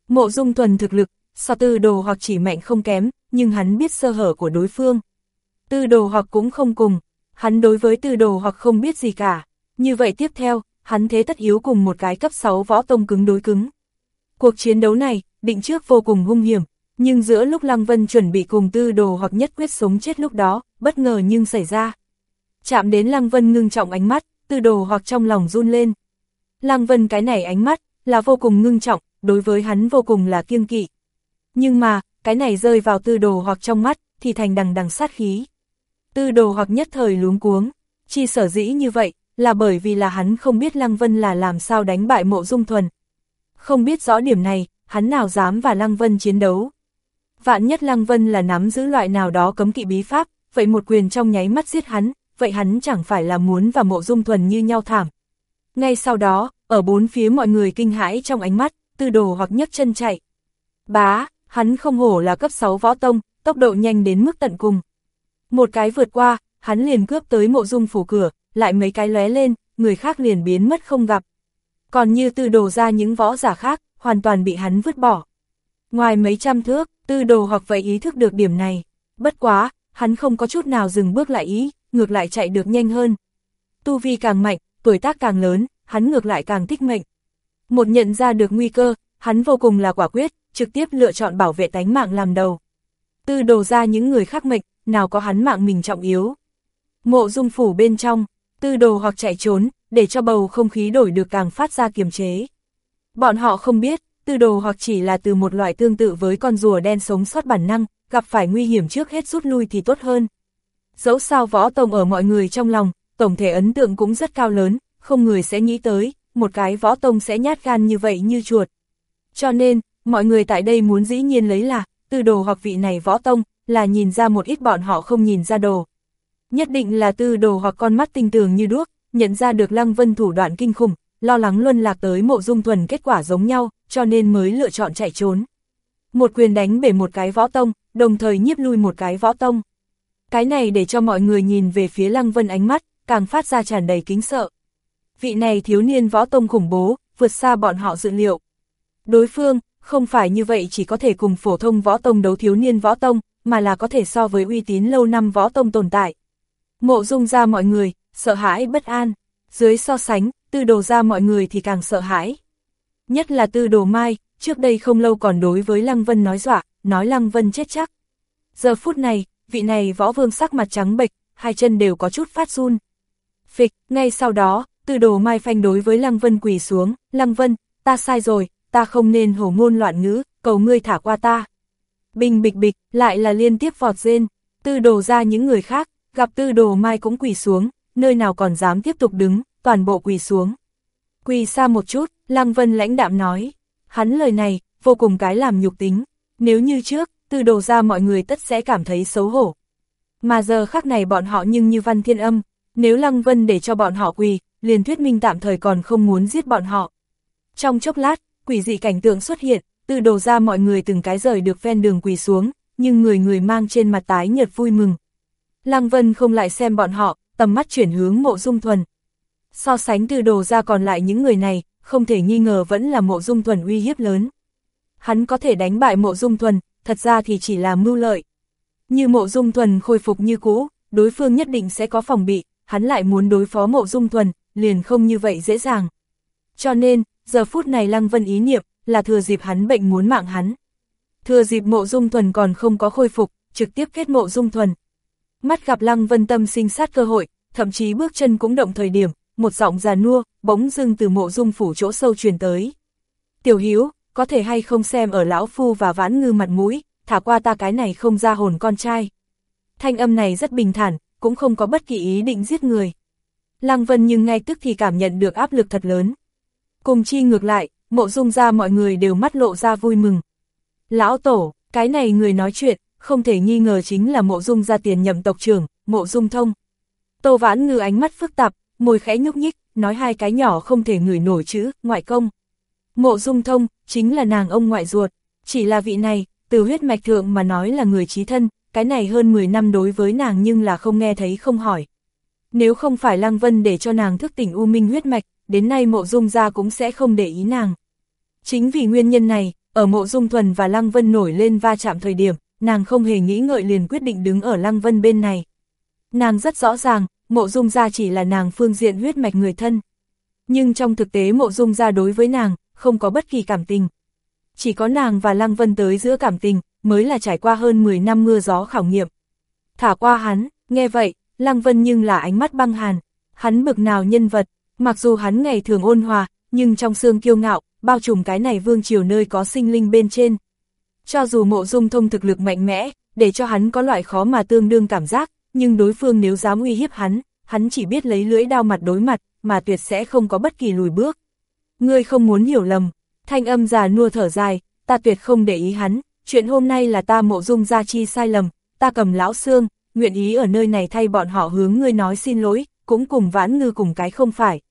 A: Mộ dung thuần thực lực, so tư đồ hoặc chỉ mạnh không kém, nhưng hắn biết sơ hở của đối phương. Tư đồ hoặc cũng không cùng, hắn đối với tư đồ hoặc không biết gì cả. Như vậy tiếp theo, hắn thế tất yếu cùng một cái cấp 6 võ tông cứng đối cứng. Cuộc chiến đấu này, định trước vô cùng hung hiểm, nhưng giữa lúc Lăng Vân chuẩn bị cùng tư đồ hoặc nhất quyết sống chết lúc đó, bất ngờ nhưng xảy ra. Chạm đến Lăng Vân ngưng trọng ánh mắt, tư đồ hoặc trong lòng run lên. Lăng Vân cái này ánh mắt, là vô cùng ngưng trọng, đối với hắn vô cùng là kiêng kỵ. Nhưng mà, cái này rơi vào tư đồ hoặc trong mắt, thì thành đằng đằng sát khí. Tư đồ hoặc nhất thời luống cuống, chi sở dĩ như vậy, là bởi vì là hắn không biết Lăng Vân là làm sao đánh bại mộ dung thuần. Không biết rõ điểm này, hắn nào dám và Lăng Vân chiến đấu. Vạn nhất Lăng Vân là nắm giữ loại nào đó cấm kỵ bí pháp, vậy một quyền trong nháy mắt giết hắn, vậy hắn chẳng phải là muốn và mộ dung thuần như nhau thảm. Ngay sau đó, ở bốn phía mọi người kinh hãi trong ánh mắt, tư đồ hoặc nhấc chân chạy. Bá, hắn không hổ là cấp 6 võ tông, tốc độ nhanh đến mức tận cùng. Một cái vượt qua, hắn liền cướp tới mộ dung phủ cửa, lại mấy cái lóe lên, người khác liền biến mất không gặp. Còn như tư đồ ra những võ giả khác, hoàn toàn bị hắn vứt bỏ. Ngoài mấy trăm thước, tư đồ hoặc vậy ý thức được điểm này. Bất quá, hắn không có chút nào dừng bước lại ý, ngược lại chạy được nhanh hơn. Tu vi càng mạnh, tuổi tác càng lớn, hắn ngược lại càng thích mệnh. Một nhận ra được nguy cơ, hắn vô cùng là quả quyết, trực tiếp lựa chọn bảo vệ tánh mạng làm đầu. Tư đồ ra những người khác mệnh, nào có hắn mạng mình trọng yếu. Mộ dung phủ bên trong, tư đồ hoặc chạy trốn, để cho bầu không khí đổi được càng phát ra kiềm chế. Bọn họ không biết, tư đồ hoặc chỉ là từ một loại tương tự với con rùa đen sống sót bản năng, gặp phải nguy hiểm trước hết rút lui thì tốt hơn. Dẫu sao võ tông ở mọi người trong lòng, tổng thể ấn tượng cũng rất cao lớn, không người sẽ nghĩ tới, một cái võ tông sẽ nhát gan như vậy như chuột. Cho nên, mọi người tại đây muốn dĩ nhiên lấy là, tư đồ hoặc vị này võ tông, là nhìn ra một ít bọn họ không nhìn ra đồ. Nhất định là tư đồ hoặc con mắt tinh tường như đuốc, nhận ra được Lăng Vân thủ đoạn kinh khủng, lo lắng luân lạc tới mộ dung thuần kết quả giống nhau, cho nên mới lựa chọn chạy trốn. Một quyền đánh bể một cái võ tông, đồng thời nhiếp lui một cái võ tông. Cái này để cho mọi người nhìn về phía Lăng Vân ánh mắt, càng phát ra tràn đầy kính sợ. Vị này thiếu niên võ tông khủng bố, vượt xa bọn họ dự liệu. Đối phương, không phải như vậy chỉ có thể cùng phổ thông võ tông đấu thiếu niên võ tông, mà là có thể so với uy tín lâu năm võ tông tồn tại. Mộ dung ra mọi người, sợ hãi bất an, dưới so sánh, tư đồ ra mọi người thì càng sợ hãi. Nhất là tư đồ mai, trước đây không lâu còn đối với Lăng Vân nói dọa, nói Lăng Vân chết chắc. Giờ phút này, vị này võ vương sắc mặt trắng bệch, hai chân đều có chút phát run. Phịch, ngay sau đó, tư đồ mai phanh đối với Lăng Vân quỳ xuống, Lăng Vân, ta sai rồi, ta không nên hổ ngôn loạn ngữ, cầu ngươi thả qua ta. Bình bịch bịch, lại là liên tiếp vọt rên, tư đồ ra những người khác, gặp tư đồ mai cũng quỳ xuống, nơi nào còn dám tiếp tục đứng, toàn bộ quỳ xuống. Quỳ xa một chút, Lăng Vân lãnh đạm nói, hắn lời này, vô cùng cái làm nhục tính, nếu như trước, từ đồ ra mọi người tất sẽ cảm thấy xấu hổ. Mà giờ khắc này bọn họ nhưng như văn thiên âm, nếu Lăng Vân để cho bọn họ quỳ, liền thuyết minh tạm thời còn không muốn giết bọn họ. Trong chốc lát, quỷ dị cảnh tượng xuất hiện, từ đồ ra mọi người từng cái rời được ven đường quỳ xuống, nhưng người người mang trên mặt tái nhợt vui mừng. Lăng Vân không lại xem bọn họ, tầm mắt chuyển hướng mộ dung thuần. So sánh từ đồ ra còn lại những người này, không thể nghi ngờ vẫn là mộ dung thuần uy hiếp lớn. Hắn có thể đánh bại mộ dung thuần, thật ra thì chỉ là mưu lợi. Như mộ dung thuần khôi phục như cũ, đối phương nhất định sẽ có phòng bị, hắn lại muốn đối phó mộ dung thuần, liền không như vậy dễ dàng. Cho nên, giờ phút này Lăng Vân ý niệm, là thừa dịp hắn bệnh muốn mạng hắn. Thừa dịp mộ dung thuần còn không có khôi phục, trực tiếp kết mộ dung thuần. Mắt gặp Lăng Vân tâm sinh sát cơ hội, thậm chí bước chân cũng động thời điểm, một giọng già nua, bỗng dưng từ mộ dung phủ chỗ sâu truyền tới. Tiểu Hiếu, có thể hay không xem ở lão phu và vãn ngư mặt mũi, thả qua ta cái này không ra hồn con trai. Thanh âm này rất bình thản, cũng không có bất kỳ ý định giết người. Lăng Vân nhưng ngay tức thì cảm nhận được áp lực thật lớn. Cùng chi ngược lại, mộ dung ra mọi người đều mắt lộ ra vui mừng. Lão Tổ, cái này người nói chuyện, không thể nghi ngờ chính là mộ dung gia tiền nhậm tộc trưởng, mộ dung thông. Tô Vãn Ngư ánh mắt phức tạp, môi khẽ nhúc nhích, nói hai cái nhỏ không thể ngửi nổi chữ, ngoại công. Mộ dung thông, chính là nàng ông ngoại ruột, chỉ là vị này, từ huyết mạch thượng mà nói là người trí thân, cái này hơn 10 năm đối với nàng nhưng là không nghe thấy không hỏi. Nếu không phải Lăng Vân để cho nàng thức tỉnh u minh huyết mạch, đến nay mộ dung ra cũng sẽ không để ý nàng. Chính vì nguyên nhân này, ở mộ dung thuần và Lăng Vân nổi lên va chạm thời điểm, nàng không hề nghĩ ngợi liền quyết định đứng ở Lăng Vân bên này. Nàng rất rõ ràng, mộ dung gia chỉ là nàng phương diện huyết mạch người thân. Nhưng trong thực tế mộ dung gia đối với nàng, không có bất kỳ cảm tình. Chỉ có nàng và Lăng Vân tới giữa cảm tình, mới là trải qua hơn 10 năm mưa gió khảo nghiệm. Thả qua hắn, nghe vậy, Lăng Vân nhưng là ánh mắt băng hàn. Hắn bực nào nhân vật, mặc dù hắn ngày thường ôn hòa, nhưng trong xương kiêu ngạo, bao trùm cái này vương triều nơi có sinh linh bên trên. Cho dù mộ dung thông thực lực mạnh mẽ, để cho hắn có loại khó mà tương đương cảm giác, nhưng đối phương nếu dám uy hiếp hắn, hắn chỉ biết lấy lưỡi đao mặt đối mặt, mà tuyệt sẽ không có bất kỳ lùi bước. Ngươi không muốn hiểu lầm, thanh âm già nua thở dài, ta tuyệt không để ý hắn, chuyện hôm nay là ta mộ dung gia chi sai lầm, ta cầm lão xương, nguyện ý ở nơi này thay bọn họ hướng ngươi nói xin lỗi, cũng cùng vãn ngư cùng cái không phải.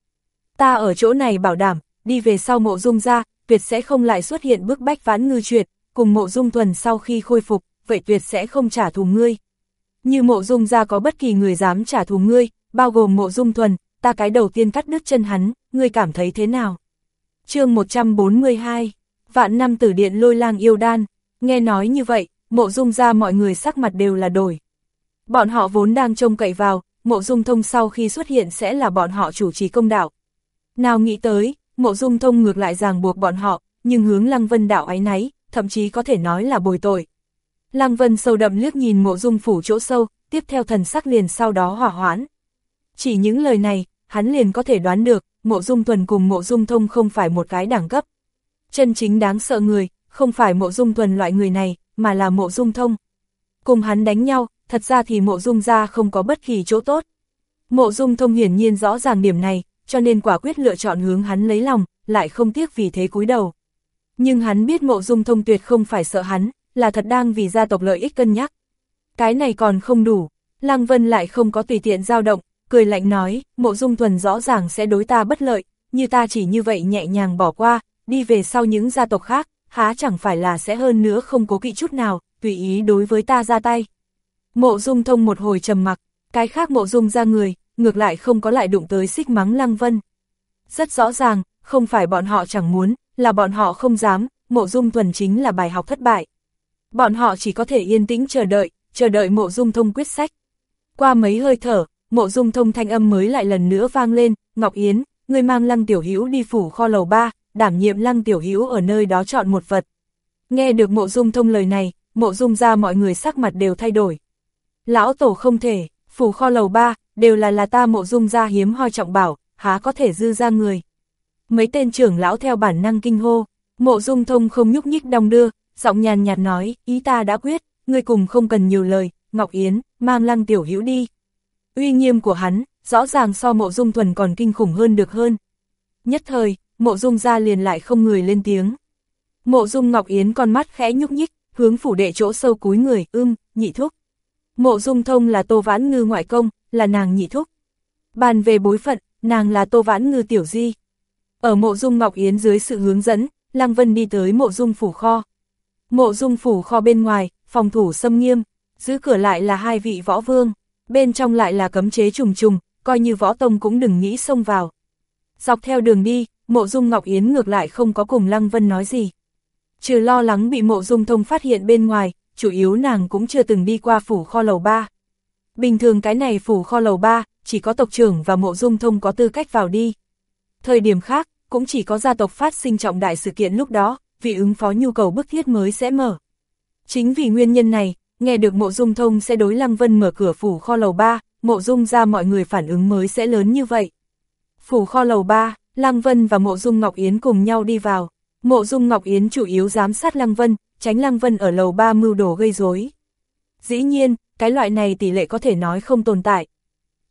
A: Ta ở chỗ này bảo đảm, đi về sau mộ dung gia, tuyệt sẽ không lại xuất hiện bức bách vãn ngư truyệt, cùng mộ dung thuần sau khi khôi phục, vậy tuyệt sẽ không trả thù ngươi. Như mộ dung gia có bất kỳ người dám trả thù ngươi, bao gồm mộ dung thuần, ta cái đầu tiên cắt đứt chân hắn, ngươi cảm thấy thế nào? Chương 142, vạn năm tử điện lôi lang yêu đan, nghe nói như vậy, mộ dung ra mọi người sắc mặt đều là đổi. Bọn họ vốn đang trông cậy vào, mộ dung thông sau khi xuất hiện sẽ là bọn họ chủ trì công đạo. Nào nghĩ tới, mộ dung thông ngược lại ràng buộc bọn họ, nhưng hướng lăng vân đạo ái náy, thậm chí có thể nói là bồi tội. Lăng vân sâu đậm liếc nhìn mộ dung phủ chỗ sâu, tiếp theo thần sắc liền sau đó hỏa hoãn. Chỉ những lời này, hắn liền có thể đoán được, mộ dung tuần cùng mộ dung thông không phải một cái đẳng cấp. Chân chính đáng sợ người, không phải mộ dung tuần loại người này, mà là mộ dung thông. Cùng hắn đánh nhau, thật ra thì mộ dung ra không có bất kỳ chỗ tốt. Mộ dung thông hiển nhiên rõ ràng điểm này, cho nên quả quyết lựa chọn hướng hắn lấy lòng, lại không tiếc vì thế cúi đầu. Nhưng hắn biết mộ dung thông tuyệt không phải sợ hắn, là thật đang vì gia tộc lợi ích cân nhắc. Cái này còn không đủ, Lăng Vân lại không có tùy tiện dao động, cười lạnh nói, mộ dung thuần rõ ràng sẽ đối ta bất lợi, như ta chỉ như vậy nhẹ nhàng bỏ qua, đi về sau những gia tộc khác, há chẳng phải là sẽ hơn nữa không cố kỵ chút nào, tùy ý đối với ta ra tay. Mộ dung thông một hồi trầm mặc, cái khác mộ dung ra người, ngược lại không có lại đụng tới xích mắng lăng vân. Rất rõ ràng, không phải bọn họ chẳng muốn, là bọn họ không dám, mộ dung thuần chính là bài học thất bại. Bọn họ chỉ có thể yên tĩnh chờ đợi, chờ đợi mộ dung thông quyết sách. Qua mấy hơi thở, mộ dung thông thanh âm mới lại lần nữa vang lên, Ngọc Yến, người mang lăng tiểu hữu đi phủ kho lầu ba, đảm nhiệm lăng tiểu hữu ở nơi đó chọn một vật. Nghe được mộ dung thông lời này, mộ dung ra mọi người sắc mặt đều thay đổi. Lão tổ không thể, phủ kho lầu ba, đều là là ta mộ dung ra hiếm hoi trọng bảo, há có thể dư ra người. Mấy tên trưởng lão theo bản năng kinh hô, mộ dung thông không nhúc nhích đong đưa, giọng nhàn nhạt nói, ý ta đã quyết, ngươi cùng không cần nhiều lời, Ngọc Yến, mang lăng tiểu hữu đi. Uy nghiêm của hắn, rõ ràng so mộ dung thuần còn kinh khủng hơn được hơn. Nhất thời, mộ dung ra liền lại không người lên tiếng. Mộ dung Ngọc Yến con mắt khẽ nhúc nhích, hướng phủ đệ chỗ sâu cúi người, ưm, nhị thúc. Mộ dung thông là tô vãn ngư ngoại công, là nàng nhị thúc. Bàn về bối phận, nàng là tô vãn ngư tiểu di. Ở mộ dung Ngọc Yến dưới sự hướng dẫn, Lăng Vân đi tới mộ dung phủ kho. Mộ dung phủ kho bên ngoài, phòng thủ xâm nghiêm, giữ cửa lại là hai vị võ vương, bên trong lại là cấm chế trùng trùng, coi như võ tông cũng đừng nghĩ xông vào. Dọc theo đường đi, mộ dung Ngọc Yến ngược lại không có cùng Lăng Vân nói gì. Trừ lo lắng bị mộ dung thông phát hiện bên ngoài, chủ yếu nàng cũng chưa từng đi qua phủ kho lầu ba. Bình thường cái này phủ kho lầu ba, chỉ có tộc trưởng và mộ dung thông có tư cách vào đi. Thời điểm khác, cũng chỉ có gia tộc phát sinh trọng đại sự kiện lúc đó, vì ứng phó nhu cầu bức thiết mới sẽ mở. Chính vì nguyên nhân này, nghe được mộ dung thông sẽ đối Lăng Vân mở cửa phủ kho lầu 3, mộ dung ra mọi người phản ứng mới sẽ lớn như vậy. Phủ kho lầu 3, Lăng Vân và mộ dung Ngọc Yến cùng nhau đi vào. Mộ dung Ngọc Yến chủ yếu giám sát Lăng Vân, tránh Lăng Vân ở lầu 3 mưu đồ gây rối. Dĩ nhiên, cái loại này tỷ lệ có thể nói không tồn tại.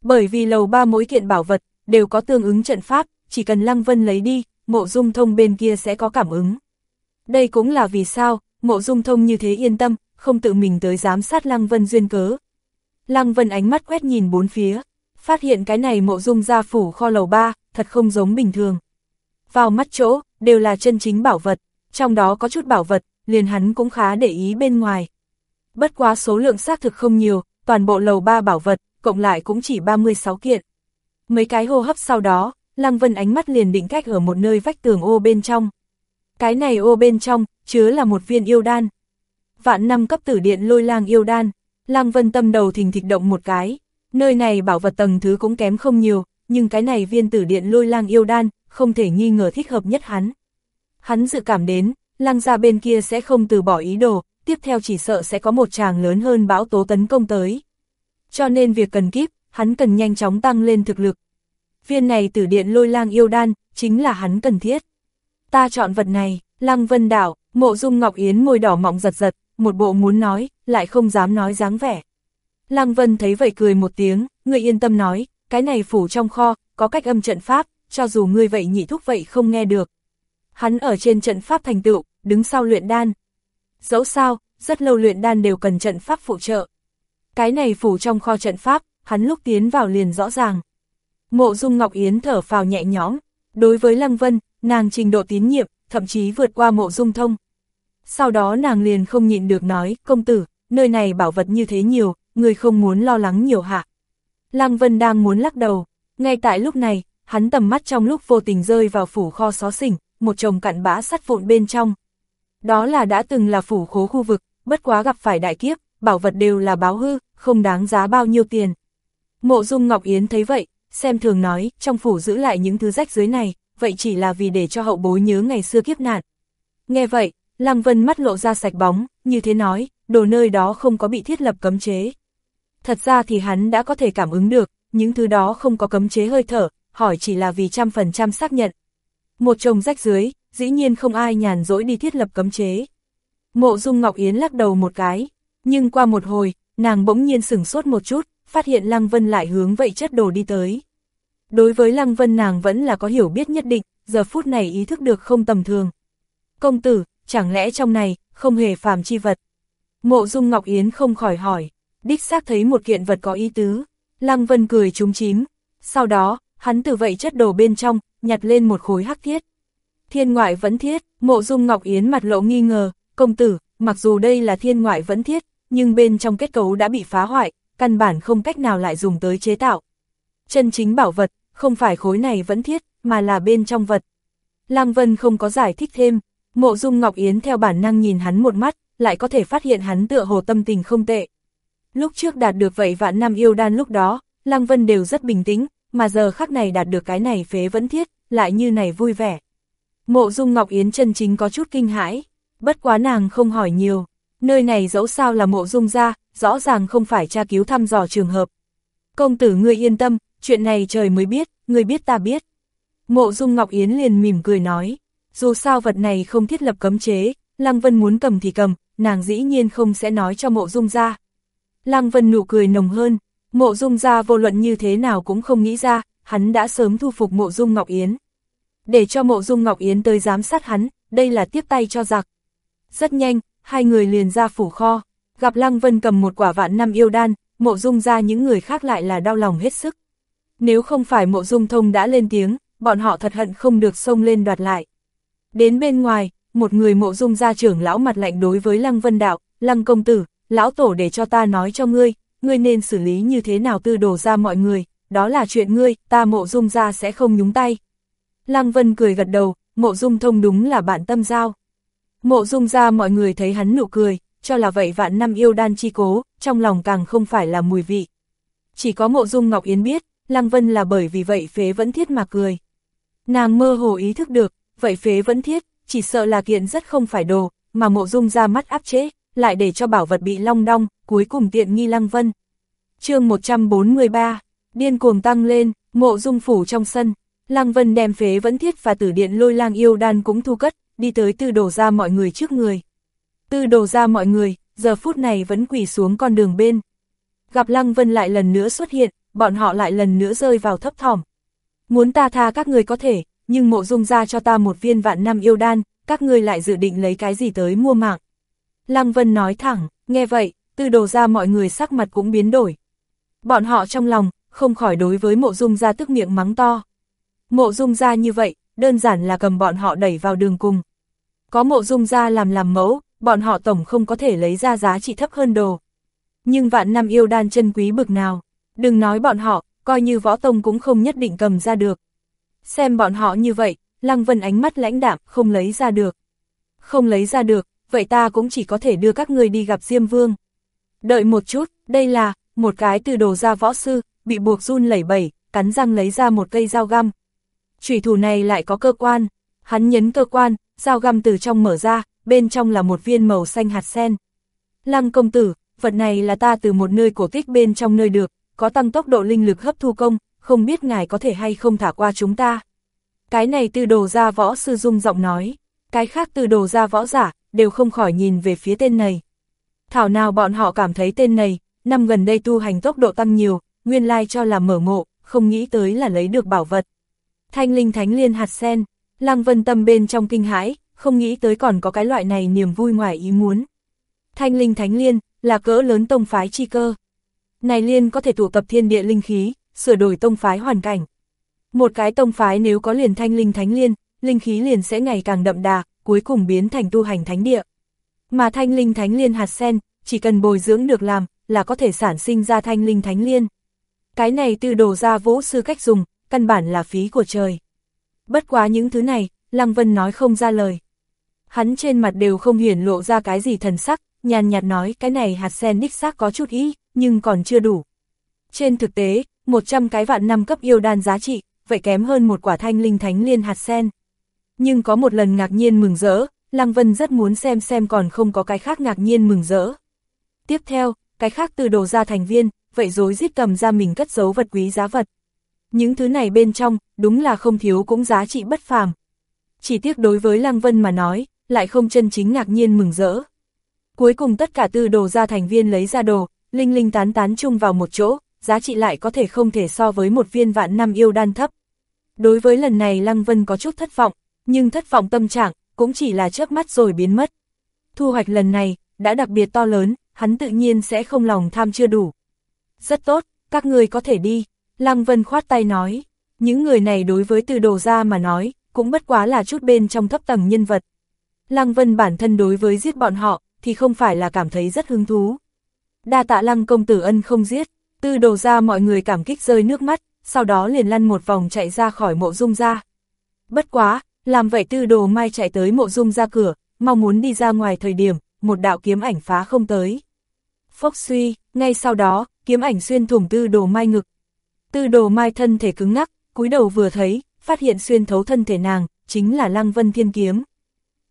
A: Bởi vì lầu ba mỗi kiện bảo vật, đều có tương ứng trận pháp, chỉ cần Lăng Vân lấy đi, mộ dung thông bên kia sẽ có cảm ứng. Đây cũng là vì sao, mộ dung thông như thế yên tâm, không tự mình tới giám sát Lăng Vân duyên cớ. Lăng Vân ánh mắt quét nhìn bốn phía, phát hiện cái này mộ dung gia phủ kho lầu ba, thật không giống bình thường. Vào mắt chỗ, đều là chân chính bảo vật, trong đó có chút bảo vật, liền hắn cũng khá để ý bên ngoài. Bất quá số lượng xác thực không nhiều, toàn bộ lầu ba bảo vật, cộng lại cũng chỉ 36 kiện. Mấy cái hô hấp sau đó, Lăng Vân ánh mắt liền định cách ở một nơi vách tường ô bên trong. Cái này ô bên trong, chứa là một viên yêu đan. Vạn năm cấp tử điện lôi lang yêu đan, lang Vân tâm đầu thình thịch động một cái. Nơi này bảo vật tầng thứ cũng kém không nhiều, nhưng cái này viên tử điện lôi lang yêu đan, không thể nghi ngờ thích hợp nhất hắn. Hắn dự cảm đến, lang ra bên kia sẽ không từ bỏ ý đồ, tiếp theo chỉ sợ sẽ có một tràng lớn hơn bão tố tấn công tới. Cho nên việc cần kíp, hắn cần nhanh chóng tăng lên thực lực. Viên này tử điện lôi lang yêu đan, chính là hắn cần thiết. Ta chọn vật này, lang vân đảo, mộ dung ngọc yến môi đỏ mọng giật giật, một bộ muốn nói, lại không dám nói dáng vẻ. Lăng vân thấy vậy cười một tiếng, người yên tâm nói, cái này phủ trong kho, có cách âm trận pháp, cho dù ngươi vậy nhị thúc vậy không nghe được. Hắn ở trên trận pháp thành tựu, đứng sau luyện đan. Dẫu sao, rất lâu luyện đan đều cần trận pháp phụ trợ. Cái này phủ trong kho trận pháp, hắn lúc tiến vào liền rõ ràng. Mộ Dung Ngọc Yến thở phào nhẹ nhõm, đối với Lăng Vân, nàng trình độ tín nhiệm, thậm chí vượt qua Mộ Dung Thông. Sau đó nàng liền không nhịn được nói, công tử, nơi này bảo vật như thế nhiều, người không muốn lo lắng nhiều hạ. Lăng Vân đang muốn lắc đầu, ngay tại lúc này, hắn tầm mắt trong lúc vô tình rơi vào phủ kho xó xỉnh, một chồng cặn bã sắt vụn bên trong. Đó là đã từng là phủ khố khu vực, bất quá gặp phải đại kiếp, bảo vật đều là báo hư, không đáng giá bao nhiêu tiền. Mộ Dung Ngọc Yến thấy vậy, xem thường nói, trong phủ giữ lại những thứ rách dưới này, vậy chỉ là vì để cho hậu bối nhớ ngày xưa kiếp nạn. Nghe vậy, Lăng Vân mắt lộ ra sạch bóng, như thế nói, đồ nơi đó không có bị thiết lập cấm chế. Thật ra thì hắn đã có thể cảm ứng được, những thứ đó không có cấm chế hơi thở, hỏi chỉ là vì trăm phần trăm xác nhận. Một chồng rách dưới, dĩ nhiên không ai nhàn rỗi đi thiết lập cấm chế. Mộ Dung Ngọc Yến lắc đầu một cái, nhưng qua một hồi, nàng bỗng nhiên sửng sốt một chút, phát hiện Lăng Vân lại hướng vậy chất đồ đi tới. Đối với Lăng Vân nàng vẫn là có hiểu biết nhất định, giờ phút này ý thức được không tầm thường. Công tử, chẳng lẽ trong này, không hề phàm chi vật? Mộ Dung Ngọc Yến không khỏi hỏi, đích xác thấy một kiện vật có ý tứ. Lăng Vân cười trúng chím. Sau đó, hắn từ vậy chất đồ bên trong, nhặt lên một khối hắc thiết. Thiên ngoại vẫn thiết, mộ dung Ngọc Yến mặt lộ nghi ngờ, công tử, mặc dù đây là thiên ngoại vẫn thiết, nhưng bên trong kết cấu đã bị phá hoại, căn bản không cách nào lại dùng tới chế tạo. Chân chính bảo vật, không phải khối này vẫn thiết, mà là bên trong vật. Lăng Vân không có giải thích thêm, mộ dung Ngọc Yến theo bản năng nhìn hắn một mắt, lại có thể phát hiện hắn tựa hồ tâm tình không tệ. Lúc trước đạt được vậy vạn năm yêu đan lúc đó, Lăng Vân đều rất bình tĩnh, mà giờ khắc này đạt được cái này phế vẫn thiết, lại như này vui vẻ. Mộ Dung Ngọc Yến chân chính có chút kinh hãi, bất quá nàng không hỏi nhiều, nơi này dẫu sao là mộ Dung ra, rõ ràng không phải tra cứu thăm dò trường hợp. Công tử ngươi yên tâm, chuyện này trời mới biết, ngươi biết ta biết. Mộ Dung Ngọc Yến liền mỉm cười nói, dù sao vật này không thiết lập cấm chế, Lăng Vân muốn cầm thì cầm, nàng dĩ nhiên không sẽ nói cho mộ Dung ra. Lăng Vân nụ cười nồng hơn, mộ Dung ra vô luận như thế nào cũng không nghĩ ra, hắn đã sớm thu phục mộ Dung Ngọc Yến. Để cho mộ Dung Ngọc Yến tới giám sát hắn, đây là tiếp tay cho giặc. Rất nhanh, hai người liền ra phủ kho, gặp Lăng Vân cầm một quả vạn năm yêu đan, mộ Dung ra những người khác lại là đau lòng hết sức. Nếu không phải mộ Dung thông đã lên tiếng, bọn họ thật hận không được xông lên đoạt lại. Đến bên ngoài, một người mộ Dung gia trưởng lão mặt lạnh đối với Lăng Vân Đạo, Lăng công tử, lão tổ để cho ta nói cho ngươi, ngươi nên xử lý như thế nào tư đồ ra mọi người, đó là chuyện ngươi, ta mộ dung ra sẽ không nhúng tay. Lăng Vân cười gật đầu, mộ dung thông đúng là bạn tâm giao. Mộ dung ra mọi người thấy hắn nụ cười, cho là vậy vạn năm yêu đan chi cố, trong lòng càng không phải là mùi vị. Chỉ có mộ dung Ngọc Yến biết, Lăng Vân là bởi vì vậy phế vẫn thiết mà cười. Nàng mơ hồ ý thức được, vậy phế vẫn thiết, chỉ sợ là kiện rất không phải đồ, mà mộ dung ra mắt áp chế, lại để cho bảo vật bị long đong, cuối cùng tiện nghi Lăng Vân. chương 143, điên cuồng tăng lên, mộ dung phủ trong sân, Lăng Vân đem phế vẫn thiết và tử điện lôi lang yêu đan cũng thu cất, đi tới tư đổ ra mọi người trước người. Tư đổ ra mọi người, giờ phút này vẫn quỳ xuống con đường bên. Gặp Lăng Vân lại lần nữa xuất hiện, bọn họ lại lần nữa rơi vào thấp thỏm. Muốn ta tha các người có thể, nhưng mộ dung ra cho ta một viên vạn năm yêu đan, các ngươi lại dự định lấy cái gì tới mua mạng. Lăng Vân nói thẳng, nghe vậy, tư đồ ra mọi người sắc mặt cũng biến đổi. Bọn họ trong lòng, không khỏi đối với mộ dung ra tức miệng mắng to. Mộ dung ra như vậy, đơn giản là cầm bọn họ đẩy vào đường cùng. Có mộ dung ra làm làm mẫu, bọn họ tổng không có thể lấy ra giá trị thấp hơn đồ. Nhưng vạn năm yêu đan chân quý bực nào, đừng nói bọn họ, coi như võ tông cũng không nhất định cầm ra được. Xem bọn họ như vậy, Lăng Vân ánh mắt lãnh đạm, không lấy ra được. Không lấy ra được, vậy ta cũng chỉ có thể đưa các người đi gặp Diêm Vương. Đợi một chút, đây là, một cái từ đồ ra võ sư, bị buộc run lẩy bẩy, cắn răng lấy ra một cây dao găm. Chủy thủ này lại có cơ quan, hắn nhấn cơ quan, dao găm từ trong mở ra, bên trong là một viên màu xanh hạt sen. Lăng công tử, vật này là ta từ một nơi cổ tích bên trong nơi được, có tăng tốc độ linh lực hấp thu công, không biết ngài có thể hay không thả qua chúng ta. Cái này từ đồ ra võ sư dung giọng nói, cái khác từ đồ ra võ giả, đều không khỏi nhìn về phía tên này. Thảo nào bọn họ cảm thấy tên này, năm gần đây tu hành tốc độ tăng nhiều, nguyên lai cho là mở ngộ, không nghĩ tới là lấy được bảo vật. Thanh linh thánh liên hạt sen, lăng vân tâm bên trong kinh hãi, không nghĩ tới còn có cái loại này niềm vui ngoài ý muốn. Thanh linh thánh liên, là cỡ lớn tông phái chi cơ. Này liên có thể tụ tập thiên địa linh khí, sửa đổi tông phái hoàn cảnh. Một cái tông phái nếu có liền thanh linh thánh liên, linh khí liền sẽ ngày càng đậm đà, cuối cùng biến thành tu hành thánh địa. Mà thanh linh thánh liên hạt sen, chỉ cần bồi dưỡng được làm, là có thể sản sinh ra thanh linh thánh liên. Cái này từ đồ ra vũ sư cách dùng, căn bản là phí của trời. Bất quá những thứ này, Lăng Vân nói không ra lời. Hắn trên mặt đều không hiển lộ ra cái gì thần sắc, nhàn nhạt nói cái này hạt sen đích xác có chút ý, nhưng còn chưa đủ. Trên thực tế, 100 cái vạn năm cấp yêu đan giá trị, vậy kém hơn một quả thanh linh thánh liên hạt sen. Nhưng có một lần ngạc nhiên mừng rỡ, Lăng Vân rất muốn xem xem còn không có cái khác ngạc nhiên mừng rỡ. Tiếp theo, cái khác từ đồ ra thành viên, vậy dối giết cầm ra mình cất giấu vật quý giá vật. Những thứ này bên trong, đúng là không thiếu cũng giá trị bất phàm. Chỉ tiếc đối với Lăng Vân mà nói, lại không chân chính ngạc nhiên mừng rỡ. Cuối cùng tất cả từ đồ ra thành viên lấy ra đồ, linh linh tán tán chung vào một chỗ, giá trị lại có thể không thể so với một viên vạn năm yêu đan thấp. Đối với lần này Lăng Vân có chút thất vọng, nhưng thất vọng tâm trạng, cũng chỉ là chớp mắt rồi biến mất. Thu hoạch lần này, đã đặc biệt to lớn, hắn tự nhiên sẽ không lòng tham chưa đủ. Rất tốt, các người có thể đi, Lăng Vân khoát tay nói, những người này đối với từ đồ ra mà nói, cũng bất quá là chút bên trong thấp tầng nhân vật. Lăng Vân bản thân đối với giết bọn họ, thì không phải là cảm thấy rất hứng thú. Đa tạ Lăng công tử ân không giết, Tư đồ ra mọi người cảm kích rơi nước mắt, sau đó liền lăn một vòng chạy ra khỏi mộ dung ra. Bất quá, làm vậy tư đồ mai chạy tới mộ dung ra cửa, mong muốn đi ra ngoài thời điểm, một đạo kiếm ảnh phá không tới. Phốc suy, ngay sau đó, kiếm ảnh xuyên thủng tư đồ mai ngực. Tư đồ mai thân thể cứng ngắc, cúi đầu vừa thấy, phát hiện xuyên thấu thân thể nàng, chính là Lăng Vân Thiên Kiếm.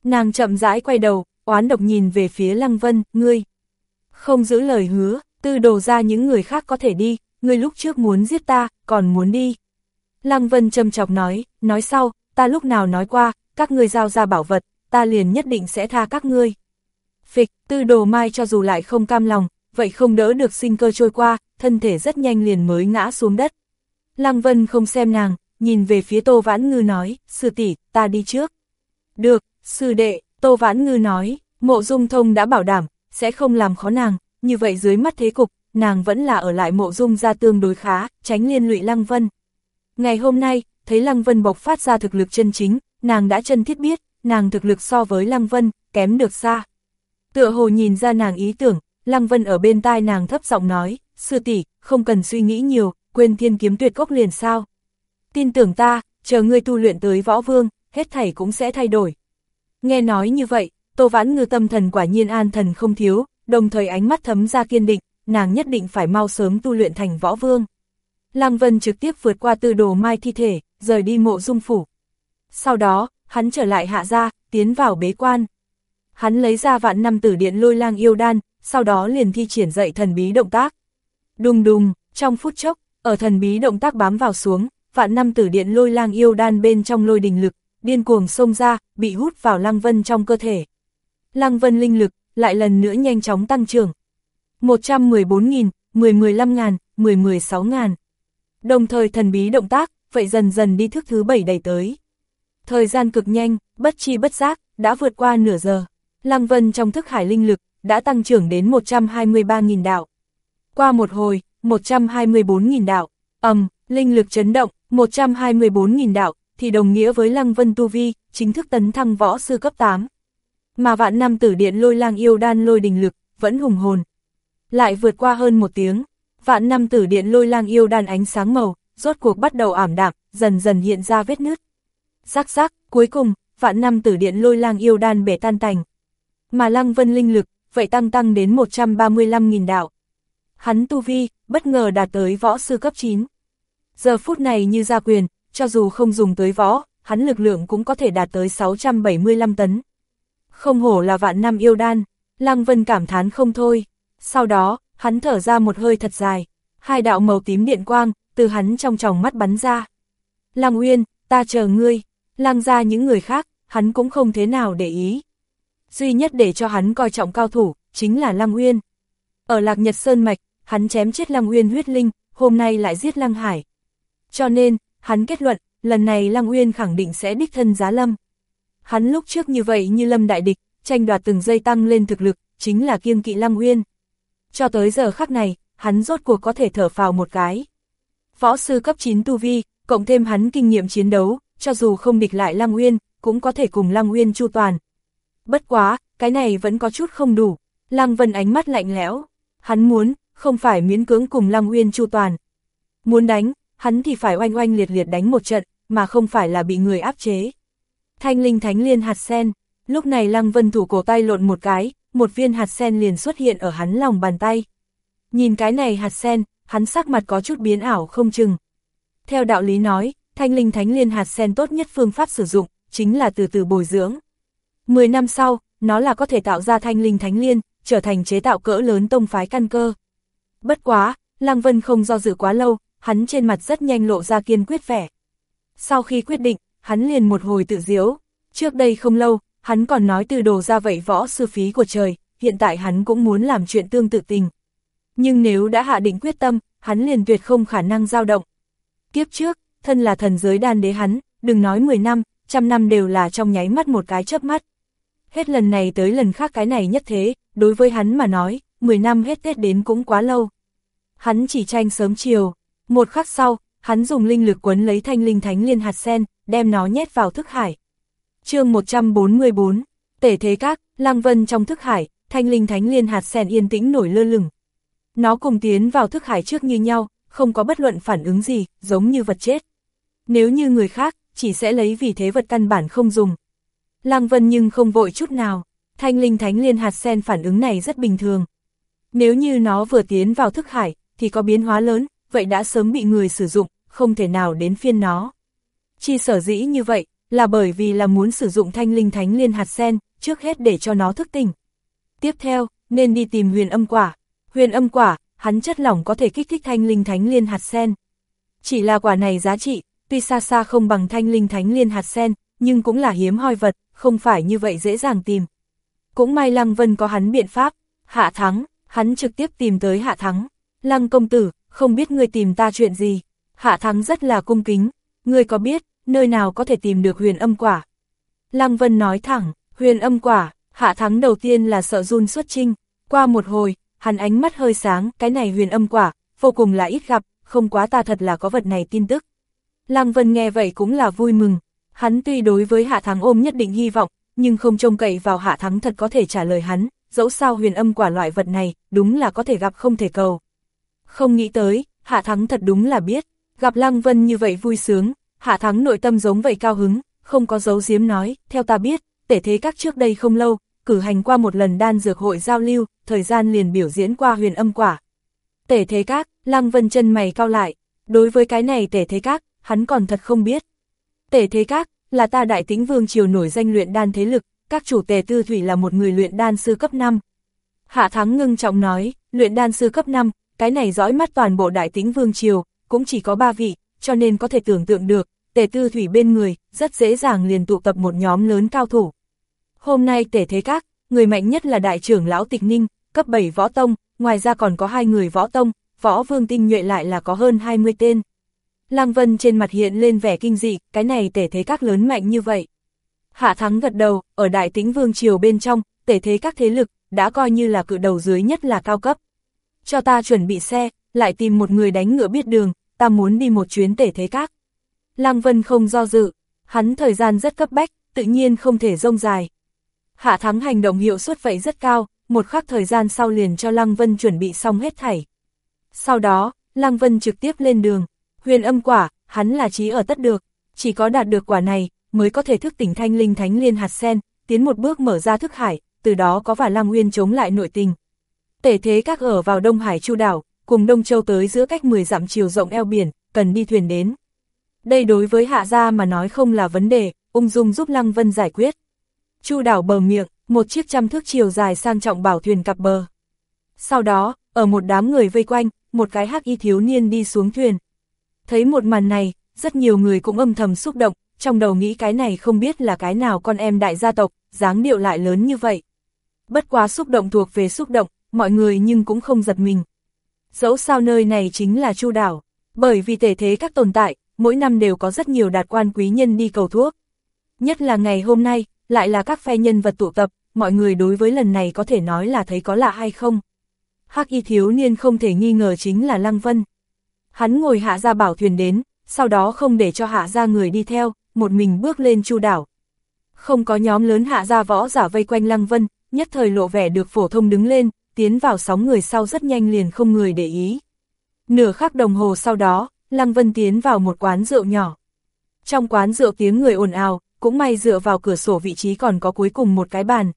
A: Nàng chậm rãi quay đầu, oán độc nhìn về phía Lăng Vân, ngươi. Không giữ lời hứa, tư đồ ra những người khác có thể đi, Người lúc trước muốn giết ta, còn muốn đi. Lăng Vân châm chọc nói, nói sau, ta lúc nào nói qua, các ngươi giao ra bảo vật, ta liền nhất định sẽ tha các ngươi. Phịch, tư đồ mai cho dù lại không cam lòng, vậy không đỡ được sinh cơ trôi qua, thân thể rất nhanh liền mới ngã xuống đất. Lăng Vân không xem nàng, nhìn về phía Tô Vãn Ngư nói, sư tỷ, ta đi trước. Được, sư đệ, Tô Vãn Ngư nói, mộ dung thông đã bảo đảm, sẽ không làm khó nàng, như vậy dưới mắt thế cục, nàng vẫn là ở lại mộ dung ra tương đối khá, tránh liên lụy Lăng Vân. Ngày hôm nay, thấy Lăng Vân bộc phát ra thực lực chân chính, nàng đã chân thiết biết, nàng thực lực so với Lăng Vân, kém được xa. Tựa hồ nhìn ra nàng ý tưởng, Lăng Vân ở bên tai nàng thấp giọng nói, sư tỷ không cần suy nghĩ nhiều, quên thiên kiếm tuyệt cốc liền sao. Tin tưởng ta, chờ ngươi tu luyện tới võ vương, hết thảy cũng sẽ thay đổi. Nghe nói như vậy, Tô Vãn Ngư tâm thần quả nhiên an thần không thiếu, đồng thời ánh mắt thấm ra kiên định, nàng nhất định phải mau sớm tu luyện thành võ vương. Lăng Vân trực tiếp vượt qua tư đồ mai thi thể, rời đi mộ dung phủ. Sau đó, hắn trở lại hạ gia, tiến vào bế quan. Hắn lấy ra vạn năm tử điện lôi lang yêu đan, sau đó liền thi triển dậy thần bí động tác. Đùng đùng, trong phút chốc, ở thần bí động tác bám vào xuống, vạn năm tử điện lôi lang yêu đan bên trong lôi đình lực, điên cuồng xông ra, bị hút vào Lăng Vân trong cơ thể. Lăng Vân linh lực, lại lần nữa nhanh chóng tăng trưởng. 114.000, 10-15 ngàn, 10-16 ngàn. Đồng thời thần bí động tác, vậy dần dần đi thức thứ bảy đẩy tới. Thời gian cực nhanh, bất chi bất giác, đã vượt qua nửa giờ. Lăng Vân trong thức hải linh lực, đã tăng trưởng đến 123.000 đạo. Qua một hồi, 124.000 đạo, ầm, linh lực chấn động, 124.000 đạo, thì đồng nghĩa với Lăng Vân Tu Vi, chính thức tấn thăng võ sư cấp 8. Mà vạn năm tử điện lôi lang yêu đan lôi đình lực, vẫn hùng hồn. Lại vượt qua hơn một tiếng, vạn năm tử điện lôi lang yêu đan ánh sáng màu, rốt cuộc bắt đầu ảm đạm, dần dần hiện ra vết nứt. Rắc rắc, cuối cùng, vạn năm tử điện lôi lang yêu đan bể tan tành. Mà lăng vân linh lực, vậy tăng tăng đến 135.000 đạo. Hắn tu vi, bất ngờ đạt tới võ sư cấp 9. Giờ phút này như gia quyền, cho dù không dùng tới võ, hắn lực lượng cũng có thể đạt tới 675 tấn. Không hổ là vạn năm yêu đan, Lăng Vân cảm thán không thôi. Sau đó, hắn thở ra một hơi thật dài, hai đạo màu tím điện quang, từ hắn trong tròng mắt bắn ra. Lăng Uyên, ta chờ ngươi, lăng ra những người khác, hắn cũng không thế nào để ý. Duy nhất để cho hắn coi trọng cao thủ, chính là Lăng Uyên. Ở Lạc Nhật Sơn Mạch, hắn chém chết Lăng Uyên huyết linh, hôm nay lại giết Lăng Hải. Cho nên, hắn kết luận, lần này Lăng Uyên khẳng định sẽ đích thân giá Lâm. Hắn lúc trước như vậy như Lâm đại địch, tranh đoạt từng giây tăng lên thực lực, chính là kiêng kỵ Lăng Uyên. Cho tới giờ khắc này, hắn rốt cuộc có thể thở phào một cái. Võ sư cấp 9 tu vi, cộng thêm hắn kinh nghiệm chiến đấu, cho dù không địch lại Lăng Uyên, cũng có thể cùng Lăng Uyên chu toàn. Bất quá, cái này vẫn có chút không đủ. Lăng Vân ánh mắt lạnh lẽo. Hắn muốn, không phải miễn cưỡng cùng Lăng Uyên chu toàn. Muốn đánh, hắn thì phải oanh oanh liệt liệt đánh một trận, mà không phải là bị người áp chế. Thanh linh thánh liên hạt sen, lúc này Lăng Vân thủ cổ tay lộn một cái, một viên hạt sen liền xuất hiện ở hắn lòng bàn tay. Nhìn cái này hạt sen, hắn sắc mặt có chút biến ảo không chừng. Theo đạo lý nói, thanh linh thánh liên hạt sen tốt nhất phương pháp sử dụng, chính là từ từ bồi dưỡng. Mười năm sau, nó là có thể tạo ra thanh linh thánh liên, trở thành chế tạo cỡ lớn tông phái căn cơ. Bất quá, Lăng Vân không do dự quá lâu, hắn trên mặt rất nhanh lộ ra kiên quyết vẻ. Sau khi quyết định, hắn liền một hồi tự diễu. Trước đây không lâu, hắn còn nói từ đồ ra vậy võ sư phí của trời, hiện tại hắn cũng muốn làm chuyện tương tự tình. Nhưng nếu đã hạ định quyết tâm, hắn liền tuyệt không khả năng dao động. Kiếp trước, thân là thần giới đan đế hắn, đừng nói 10 năm, trăm năm đều là trong nháy mắt một cái chớp mắt. Hết lần này tới lần khác cái này nhất thế, đối với hắn mà nói, 10 năm hết Tết đến cũng quá lâu. Hắn chỉ tranh sớm chiều, một khắc sau, hắn dùng linh lực quấn lấy thanh linh thánh liên hạt sen, đem nó nhét vào thức hải. chương 144, tể thế các, lang vân trong thức hải, thanh linh thánh liên hạt sen yên tĩnh nổi lơ lửng. Nó cùng tiến vào thức hải trước như nhau, không có bất luận phản ứng gì, giống như vật chết. Nếu như người khác, chỉ sẽ lấy vì thế vật căn bản không dùng. Lăng Vân nhưng không vội chút nào, thanh linh thánh liên hạt sen phản ứng này rất bình thường. Nếu như nó vừa tiến vào thức hải, thì có biến hóa lớn, vậy đã sớm bị người sử dụng, không thể nào đến phiên nó. Chi sở dĩ như vậy, là bởi vì là muốn sử dụng thanh linh thánh liên hạt sen, trước hết để cho nó thức tỉnh. Tiếp theo, nên đi tìm huyền âm quả. Huyền âm quả, hắn chất lỏng có thể kích thích thanh linh thánh liên hạt sen. Chỉ là quả này giá trị, tuy xa xa không bằng thanh linh thánh liên hạt sen, nhưng cũng là hiếm hoi vật, không phải như vậy dễ dàng tìm. Cũng may Lăng Vân có hắn biện pháp, hạ thắng, hắn trực tiếp tìm tới hạ thắng. Lăng công tử, không biết ngươi tìm ta chuyện gì. Hạ thắng rất là cung kính, ngươi có biết, nơi nào có thể tìm được huyền âm quả. Lăng Vân nói thẳng, huyền âm quả, hạ thắng đầu tiên là sợ run xuất trinh, qua một hồi, hắn ánh mắt hơi sáng, cái này huyền âm quả, vô cùng là ít gặp, không quá ta thật là có vật này tin tức. Lăng Vân nghe vậy cũng là vui mừng, hắn tuy đối với hạ thắng ôm nhất định hy vọng, nhưng không trông cậy vào hạ thắng thật có thể trả lời hắn, dẫu sao huyền âm quả loại vật này, đúng là có thể gặp không thể cầu. Không nghĩ tới, hạ thắng thật đúng là biết, gặp Lăng Vân như vậy vui sướng, hạ thắng nội tâm giống vậy cao hứng, không có dấu diếm nói, theo ta biết, tể thế các trước đây không lâu, cử hành qua một lần đan dược hội giao lưu, thời gian liền biểu diễn qua huyền âm quả. Tể thế các, Lăng Vân chân mày cao lại, đối với cái này tể thế các, hắn còn thật không biết. Tể thế các, là ta đại tĩnh vương triều nổi danh luyện đan thế lực, các chủ tề tư thủy là một người luyện đan sư cấp 5. Hạ Thắng ngưng trọng nói, luyện đan sư cấp 5, cái này dõi mắt toàn bộ đại tĩnh vương triều, cũng chỉ có ba vị, cho nên có thể tưởng tượng được, tề tư thủy bên người, rất dễ dàng liền tụ tập một nhóm lớn cao thủ. Hôm nay tể thế các, người mạnh nhất là đại trưởng lão tịch ninh, cấp 7 võ tông, ngoài ra còn có hai người võ tông, võ vương tinh nhuệ lại là có hơn 20 tên. Lăng Vân trên mặt hiện lên vẻ kinh dị, cái này tể thế các lớn mạnh như vậy. Hạ thắng gật đầu, ở đại tĩnh vương triều bên trong, tể thế các thế lực, đã coi như là cự đầu dưới nhất là cao cấp. Cho ta chuẩn bị xe, lại tìm một người đánh ngựa biết đường, ta muốn đi một chuyến tể thế các. Lăng Vân không do dự, hắn thời gian rất cấp bách, tự nhiên không thể rông dài. Hạ thắng hành động hiệu suất vậy rất cao, một khắc thời gian sau liền cho Lăng Vân chuẩn bị xong hết thảy. Sau đó, Lăng Vân trực tiếp lên đường, huyền âm quả, hắn là trí ở tất được, chỉ có đạt được quả này, mới có thể thức tỉnh thanh linh thánh liên hạt sen, tiến một bước mở ra thức hải, từ đó có và Lăng Nguyên chống lại nội tình. Tể thế các ở vào Đông Hải Chu đảo, cùng Đông Châu tới giữa cách 10 dặm chiều rộng eo biển, cần đi thuyền đến. Đây đối với hạ gia mà nói không là vấn đề, ung dung giúp Lăng Vân giải quyết. Chu đảo bờ miệng, một chiếc trăm thước chiều dài sang trọng bảo thuyền cặp bờ. Sau đó, ở một đám người vây quanh, một cái hắc y thiếu niên đi xuống thuyền. Thấy một màn này, rất nhiều người cũng âm thầm xúc động, trong đầu nghĩ cái này không biết là cái nào con em đại gia tộc, dáng điệu lại lớn như vậy. Bất quá xúc động thuộc về xúc động, mọi người nhưng cũng không giật mình. Dẫu sao nơi này chính là Chu đảo, bởi vì tể thế các tồn tại, mỗi năm đều có rất nhiều đạt quan quý nhân đi cầu thuốc. Nhất là ngày hôm nay, lại là các phe nhân vật tụ tập, mọi người đối với lần này có thể nói là thấy có lạ hay không. Hắc y thiếu niên không thể nghi ngờ chính là Lăng Vân. Hắn ngồi hạ ra bảo thuyền đến, sau đó không để cho hạ ra người đi theo, một mình bước lên chu đảo. Không có nhóm lớn hạ ra võ giả vây quanh Lăng Vân, nhất thời lộ vẻ được phổ thông đứng lên, tiến vào sóng người sau rất nhanh liền không người để ý. Nửa khắc đồng hồ sau đó, Lăng Vân tiến vào một quán rượu nhỏ. Trong quán rượu tiếng người ồn ào, cũng may dựa vào cửa sổ vị trí còn có cuối cùng một cái bàn.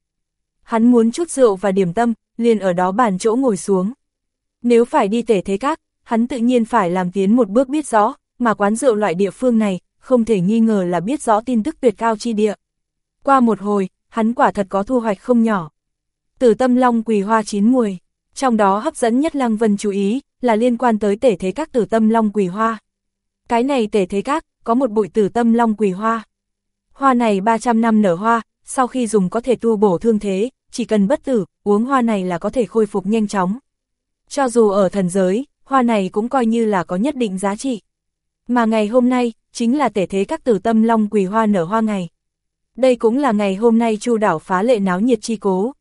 A: Hắn muốn chút rượu và điểm tâm, liền ở đó bàn chỗ ngồi xuống. Nếu phải đi tể thế các, hắn tự nhiên phải làm tiến một bước biết rõ, mà quán rượu loại địa phương này, không thể nghi ngờ là biết rõ tin tức tuyệt cao chi địa. Qua một hồi, hắn quả thật có thu hoạch không nhỏ. Tử tâm long quỳ hoa chín mùi, trong đó hấp dẫn nhất Lăng Vân chú ý, là liên quan tới tể thế các tử tâm long quỳ hoa. Cái này tể thế các, có một bụi tử tâm long quỳ hoa. Hoa này 300 năm nở hoa, sau khi dùng có thể tu bổ thương thế, chỉ cần bất tử, uống hoa này là có thể khôi phục nhanh chóng. Cho dù ở thần giới, hoa này cũng coi như là có nhất định giá trị. Mà ngày hôm nay, chính là tể thế các tử tâm long quỳ hoa nở hoa ngày. Đây cũng là ngày hôm nay chu đảo phá lệ náo nhiệt chi cố.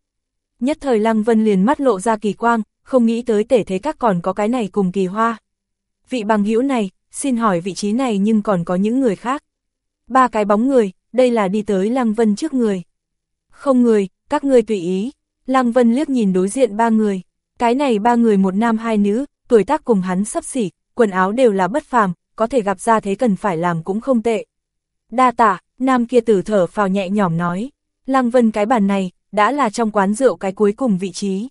A: Nhất thời Lăng Vân liền mắt lộ ra kỳ quang, không nghĩ tới tể thế các còn có cái này cùng kỳ hoa. Vị bằng hữu này, xin hỏi vị trí này nhưng còn có những người khác. Ba cái bóng người, đây là đi tới Lăng Vân trước người. Không người, các ngươi tùy ý. Lăng Vân liếc nhìn đối diện ba người. Cái này ba người một nam hai nữ, tuổi tác cùng hắn sắp xỉ, quần áo đều là bất phàm, có thể gặp ra thế cần phải làm cũng không tệ. Đa tạ, nam kia tử thở phào nhẹ nhõm nói. Lăng Vân cái bàn này, đã là trong quán rượu cái cuối cùng vị trí.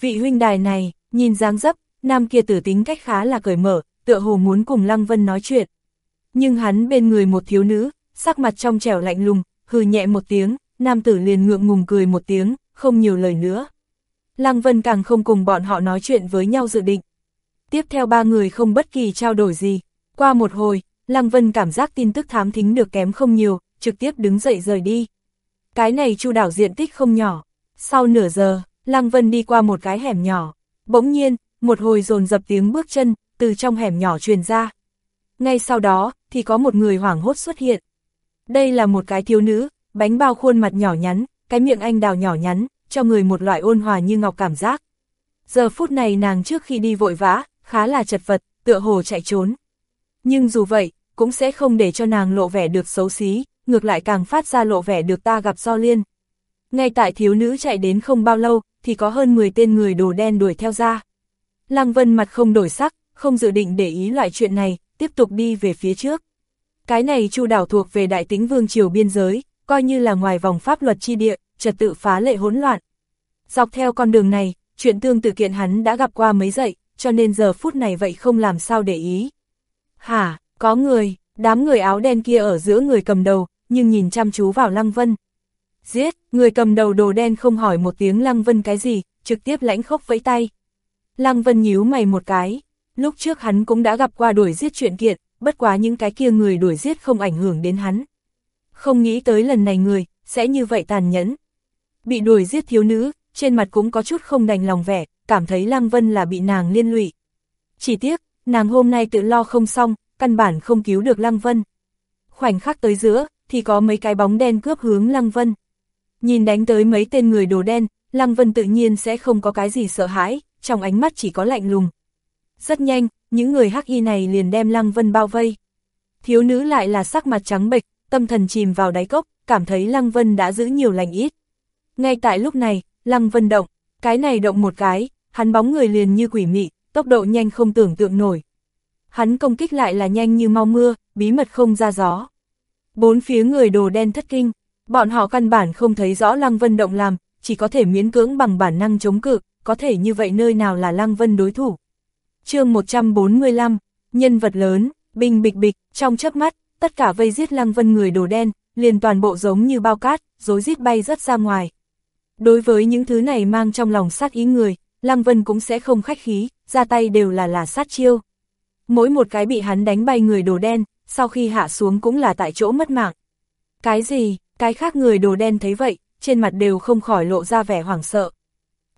A: Vị huynh đài này, nhìn dáng dấp, nam kia tử tính cách khá là cởi mở, tựa hồ muốn cùng Lăng Vân nói chuyện. Nhưng hắn bên người một thiếu nữ, sắc mặt trong trẻo lạnh lùng, hừ nhẹ một tiếng, nam tử liền ngượng ngùng cười một tiếng, không nhiều lời nữa. Lăng Vân càng không cùng bọn họ nói chuyện với nhau dự định. Tiếp theo ba người không bất kỳ trao đổi gì. Qua một hồi, Lăng Vân cảm giác tin tức thám thính được kém không nhiều, trực tiếp đứng dậy rời đi. Cái này chu đảo diện tích không nhỏ. Sau nửa giờ, Lăng Vân đi qua một cái hẻm nhỏ. Bỗng nhiên, một hồi dồn dập tiếng bước chân, từ trong hẻm nhỏ truyền ra. Ngay sau đó, thì có một người hoảng hốt xuất hiện. Đây là một cái thiếu nữ, bánh bao khuôn mặt nhỏ nhắn, cái miệng anh đào nhỏ nhắn, cho người một loại ôn hòa như ngọc cảm giác. Giờ phút này nàng trước khi đi vội vã, khá là chật vật, tựa hồ chạy trốn. Nhưng dù vậy, cũng sẽ không để cho nàng lộ vẻ được xấu xí, ngược lại càng phát ra lộ vẻ được ta gặp do liên. Ngay tại thiếu nữ chạy đến không bao lâu, thì có hơn 10 tên người đồ đen đuổi theo ra. Lăng Vân mặt không đổi sắc, không dự định để ý loại chuyện này, tiếp tục đi về phía trước. Cái này chu đảo thuộc về đại tính vương triều biên giới, coi như là ngoài vòng pháp luật chi địa, trật tự phá lệ hỗn loạn. Dọc theo con đường này, chuyện tương tự kiện hắn đã gặp qua mấy dậy, cho nên giờ phút này vậy không làm sao để ý. Hả, có người, đám người áo đen kia ở giữa người cầm đầu, nhưng nhìn chăm chú vào Lăng Vân. Giết, người cầm đầu đồ đen không hỏi một tiếng Lăng Vân cái gì, trực tiếp lãnh khốc vẫy tay. Lăng Vân nhíu mày một cái, lúc trước hắn cũng đã gặp qua đuổi giết chuyện kiện, bất quá những cái kia người đuổi giết không ảnh hưởng đến hắn. Không nghĩ tới lần này người, sẽ như vậy tàn nhẫn. Bị đuổi giết thiếu nữ, trên mặt cũng có chút không đành lòng vẻ, cảm thấy Lăng Vân là bị nàng liên lụy. Chỉ tiếc, nàng hôm nay tự lo không xong, căn bản không cứu được Lăng Vân. Khoảnh khắc tới giữa, thì có mấy cái bóng đen cướp hướng Lăng Vân. Nhìn đánh tới mấy tên người đồ đen, Lăng Vân tự nhiên sẽ không có cái gì sợ hãi, trong ánh mắt chỉ có lạnh lùng. Rất nhanh, những người hắc y này liền đem Lăng Vân bao vây. Thiếu nữ lại là sắc mặt trắng bệch, tâm thần chìm vào đáy cốc, cảm thấy Lăng Vân đã giữ nhiều lành ít. Ngay tại lúc này, Lăng Vân động, cái này động một cái, hắn bóng người liền như quỷ mị, tốc độ nhanh không tưởng tượng nổi. Hắn công kích lại là nhanh như mau mưa, bí mật không ra gió. Bốn phía người đồ đen thất kinh, bọn họ căn bản không thấy rõ Lăng Vân động làm, chỉ có thể miễn cưỡng bằng bản năng chống cự, có thể như vậy nơi nào là Lăng Vân đối thủ. chương 145, nhân vật lớn, bình bịch bịch, trong chớp mắt, tất cả vây giết Lăng Vân người đồ đen, liền toàn bộ giống như bao cát, dối giết bay rất ra ngoài. Đối với những thứ này mang trong lòng sát ý người, Lăng Vân cũng sẽ không khách khí, ra tay đều là là sát chiêu. Mỗi một cái bị hắn đánh bay người đồ đen, sau khi hạ xuống cũng là tại chỗ mất mạng. Cái gì, cái khác người đồ đen thấy vậy, trên mặt đều không khỏi lộ ra vẻ hoảng sợ.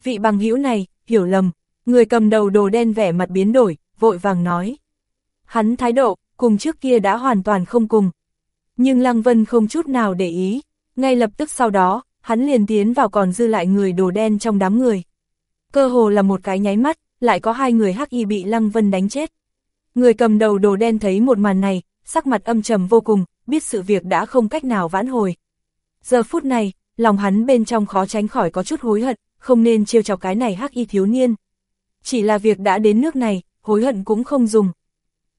A: Vị bằng hữu này, hiểu lầm, người cầm đầu đồ đen vẻ mặt biến đổi, vội vàng nói. Hắn thái độ, cùng trước kia đã hoàn toàn không cùng. Nhưng Lăng Vân không chút nào để ý, ngay lập tức sau đó, hắn liền tiến vào còn dư lại người đồ đen trong đám người. Cơ hồ là một cái nháy mắt, lại có hai người hắc y bị Lăng Vân đánh chết. Người cầm đầu đồ đen thấy một màn này, sắc mặt âm trầm vô cùng, biết sự việc đã không cách nào vãn hồi. Giờ phút này, lòng hắn bên trong khó tránh khỏi có chút hối hận, không nên trêu chọc cái này hắc y thiếu niên. Chỉ là việc đã đến nước này, hối hận cũng không dùng.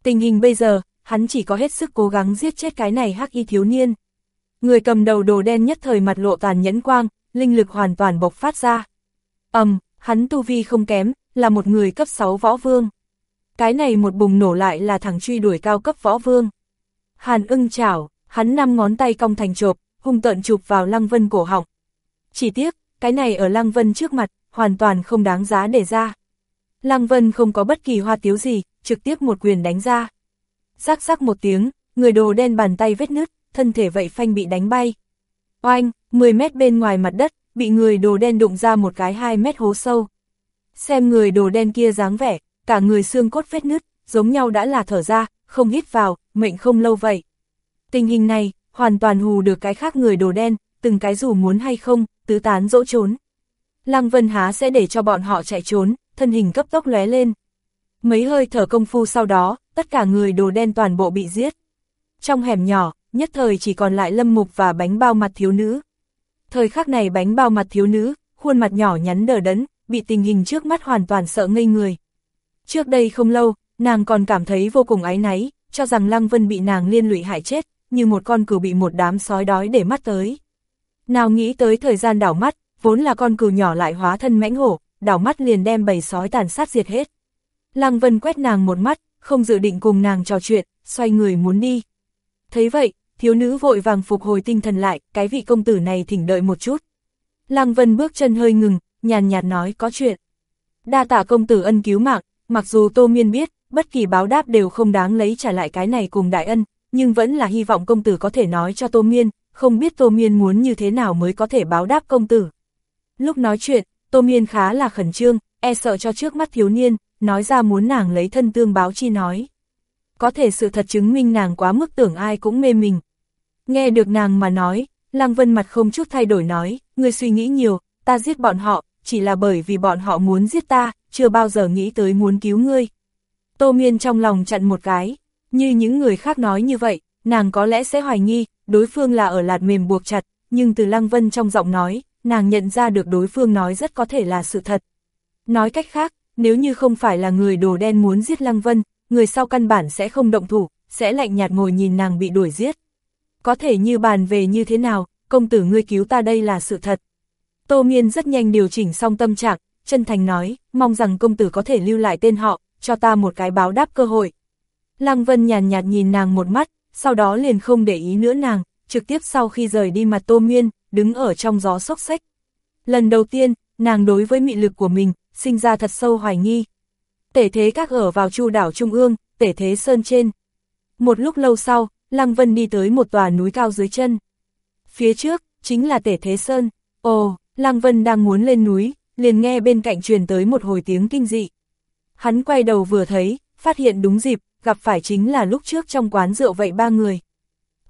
A: Tình hình bây giờ, hắn chỉ có hết sức cố gắng giết chết cái này hắc y thiếu niên. Người cầm đầu đồ đen nhất thời mặt lộ tàn nhẫn quang, linh lực hoàn toàn bộc phát ra. ầm, um, hắn tu vi không kém, là một người cấp 6 võ vương. Cái này một bùng nổ lại là thằng truy đuổi cao cấp võ vương. Hàn ưng chảo, hắn năm ngón tay cong thành chộp, hung tợn chụp vào Lăng Vân cổ họng. Chỉ tiếc, cái này ở Lăng Vân trước mặt, hoàn toàn không đáng giá để ra. Lăng Vân không có bất kỳ hoa tiếu gì, trực tiếp một quyền đánh ra. Rắc rắc một tiếng, người đồ đen bàn tay vết nứt, thân thể vậy phanh bị đánh bay. Oanh, 10 mét bên ngoài mặt đất, bị người đồ đen đụng ra một cái 2 mét hố sâu. Xem người đồ đen kia dáng vẻ, cả người xương cốt vết nứt, giống nhau đã là thở ra, không hít vào, mệnh không lâu vậy. Tình hình này, hoàn toàn hù được cái khác người đồ đen, từng cái dù muốn hay không, tứ tán dỗ trốn. Lăng Vân Há sẽ để cho bọn họ chạy trốn, thân hình cấp tốc lóe lên. Mấy hơi thở công phu sau đó, tất cả người đồ đen toàn bộ bị giết. Trong hẻm nhỏ, nhất thời chỉ còn lại lâm mục và bánh bao mặt thiếu nữ. Thời khắc này bánh bao mặt thiếu nữ, khuôn mặt nhỏ nhắn đờ đẫn, bị tình hình trước mắt hoàn toàn sợ ngây người. Trước đây không lâu, nàng còn cảm thấy vô cùng áy náy, cho rằng Lăng Vân bị nàng liên lụy hại chết, như một con cừu bị một đám sói đói để mắt tới. Nào nghĩ tới thời gian đảo mắt, vốn là con cừu nhỏ lại hóa thân mãnh hổ, đảo mắt liền đem bầy sói tàn sát diệt hết. Lăng Vân quét nàng một mắt, không dự định cùng nàng trò chuyện, xoay người muốn đi. Thấy vậy, thiếu nữ vội vàng phục hồi tinh thần lại, cái vị công tử này thỉnh đợi một chút. Lăng Vân bước chân hơi ngừng, nhàn nhạt nói có chuyện. Đa tạ công tử ân cứu mạng, mặc dù Tô Miên biết, bất kỳ báo đáp đều không đáng lấy trả lại cái này cùng đại ân, nhưng vẫn là hy vọng công tử có thể nói cho Tô Miên, không biết Tô Miên muốn như thế nào mới có thể báo đáp công tử. Lúc nói chuyện, Tô Miên khá là khẩn trương, e sợ cho trước mắt thiếu niên, nói ra muốn nàng lấy thân tương báo chi nói. Có thể sự thật chứng minh nàng quá mức tưởng ai cũng mê mình. Nghe được nàng mà nói, Lăng Vân mặt không chút thay đổi nói, người suy nghĩ nhiều, ta giết bọn họ, chỉ là bởi vì bọn họ muốn giết ta, chưa bao giờ nghĩ tới muốn cứu ngươi. Tô Miên trong lòng chặn một cái, như những người khác nói như vậy, nàng có lẽ sẽ hoài nghi, đối phương là ở lạt mềm buộc chặt, nhưng từ Lăng Vân trong giọng nói, nàng nhận ra được đối phương nói rất có thể là sự thật. Nói cách khác, nếu như không phải là người đồ đen muốn giết Lăng Vân, người sau căn bản sẽ không động thủ, sẽ lạnh nhạt ngồi nhìn nàng bị đuổi giết. Có thể như bàn về như thế nào, công tử ngươi cứu ta đây là sự thật. Tô Miên rất nhanh điều chỉnh xong tâm trạng, chân thành nói, mong rằng công tử có thể lưu lại tên họ, cho ta một cái báo đáp cơ hội. Lăng Vân nhàn nhạt nhìn nàng một mắt, sau đó liền không để ý nữa nàng, trực tiếp sau khi rời đi mặt Tô Nguyên đứng ở trong gió sốc xách. Lần đầu tiên, nàng đối với mị lực của mình, sinh ra thật sâu hoài nghi. Tể thế các ở vào chu đảo Trung ương, tể thế sơn trên. Một lúc lâu sau, Lăng Vân đi tới một tòa núi cao dưới chân. Phía trước, chính là tể thế sơn. Ồ, Lăng Vân đang muốn lên núi, liền nghe bên cạnh truyền tới một hồi tiếng kinh dị. Hắn quay đầu vừa thấy, phát hiện đúng dịp, gặp phải chính là lúc trước trong quán rượu vậy ba người.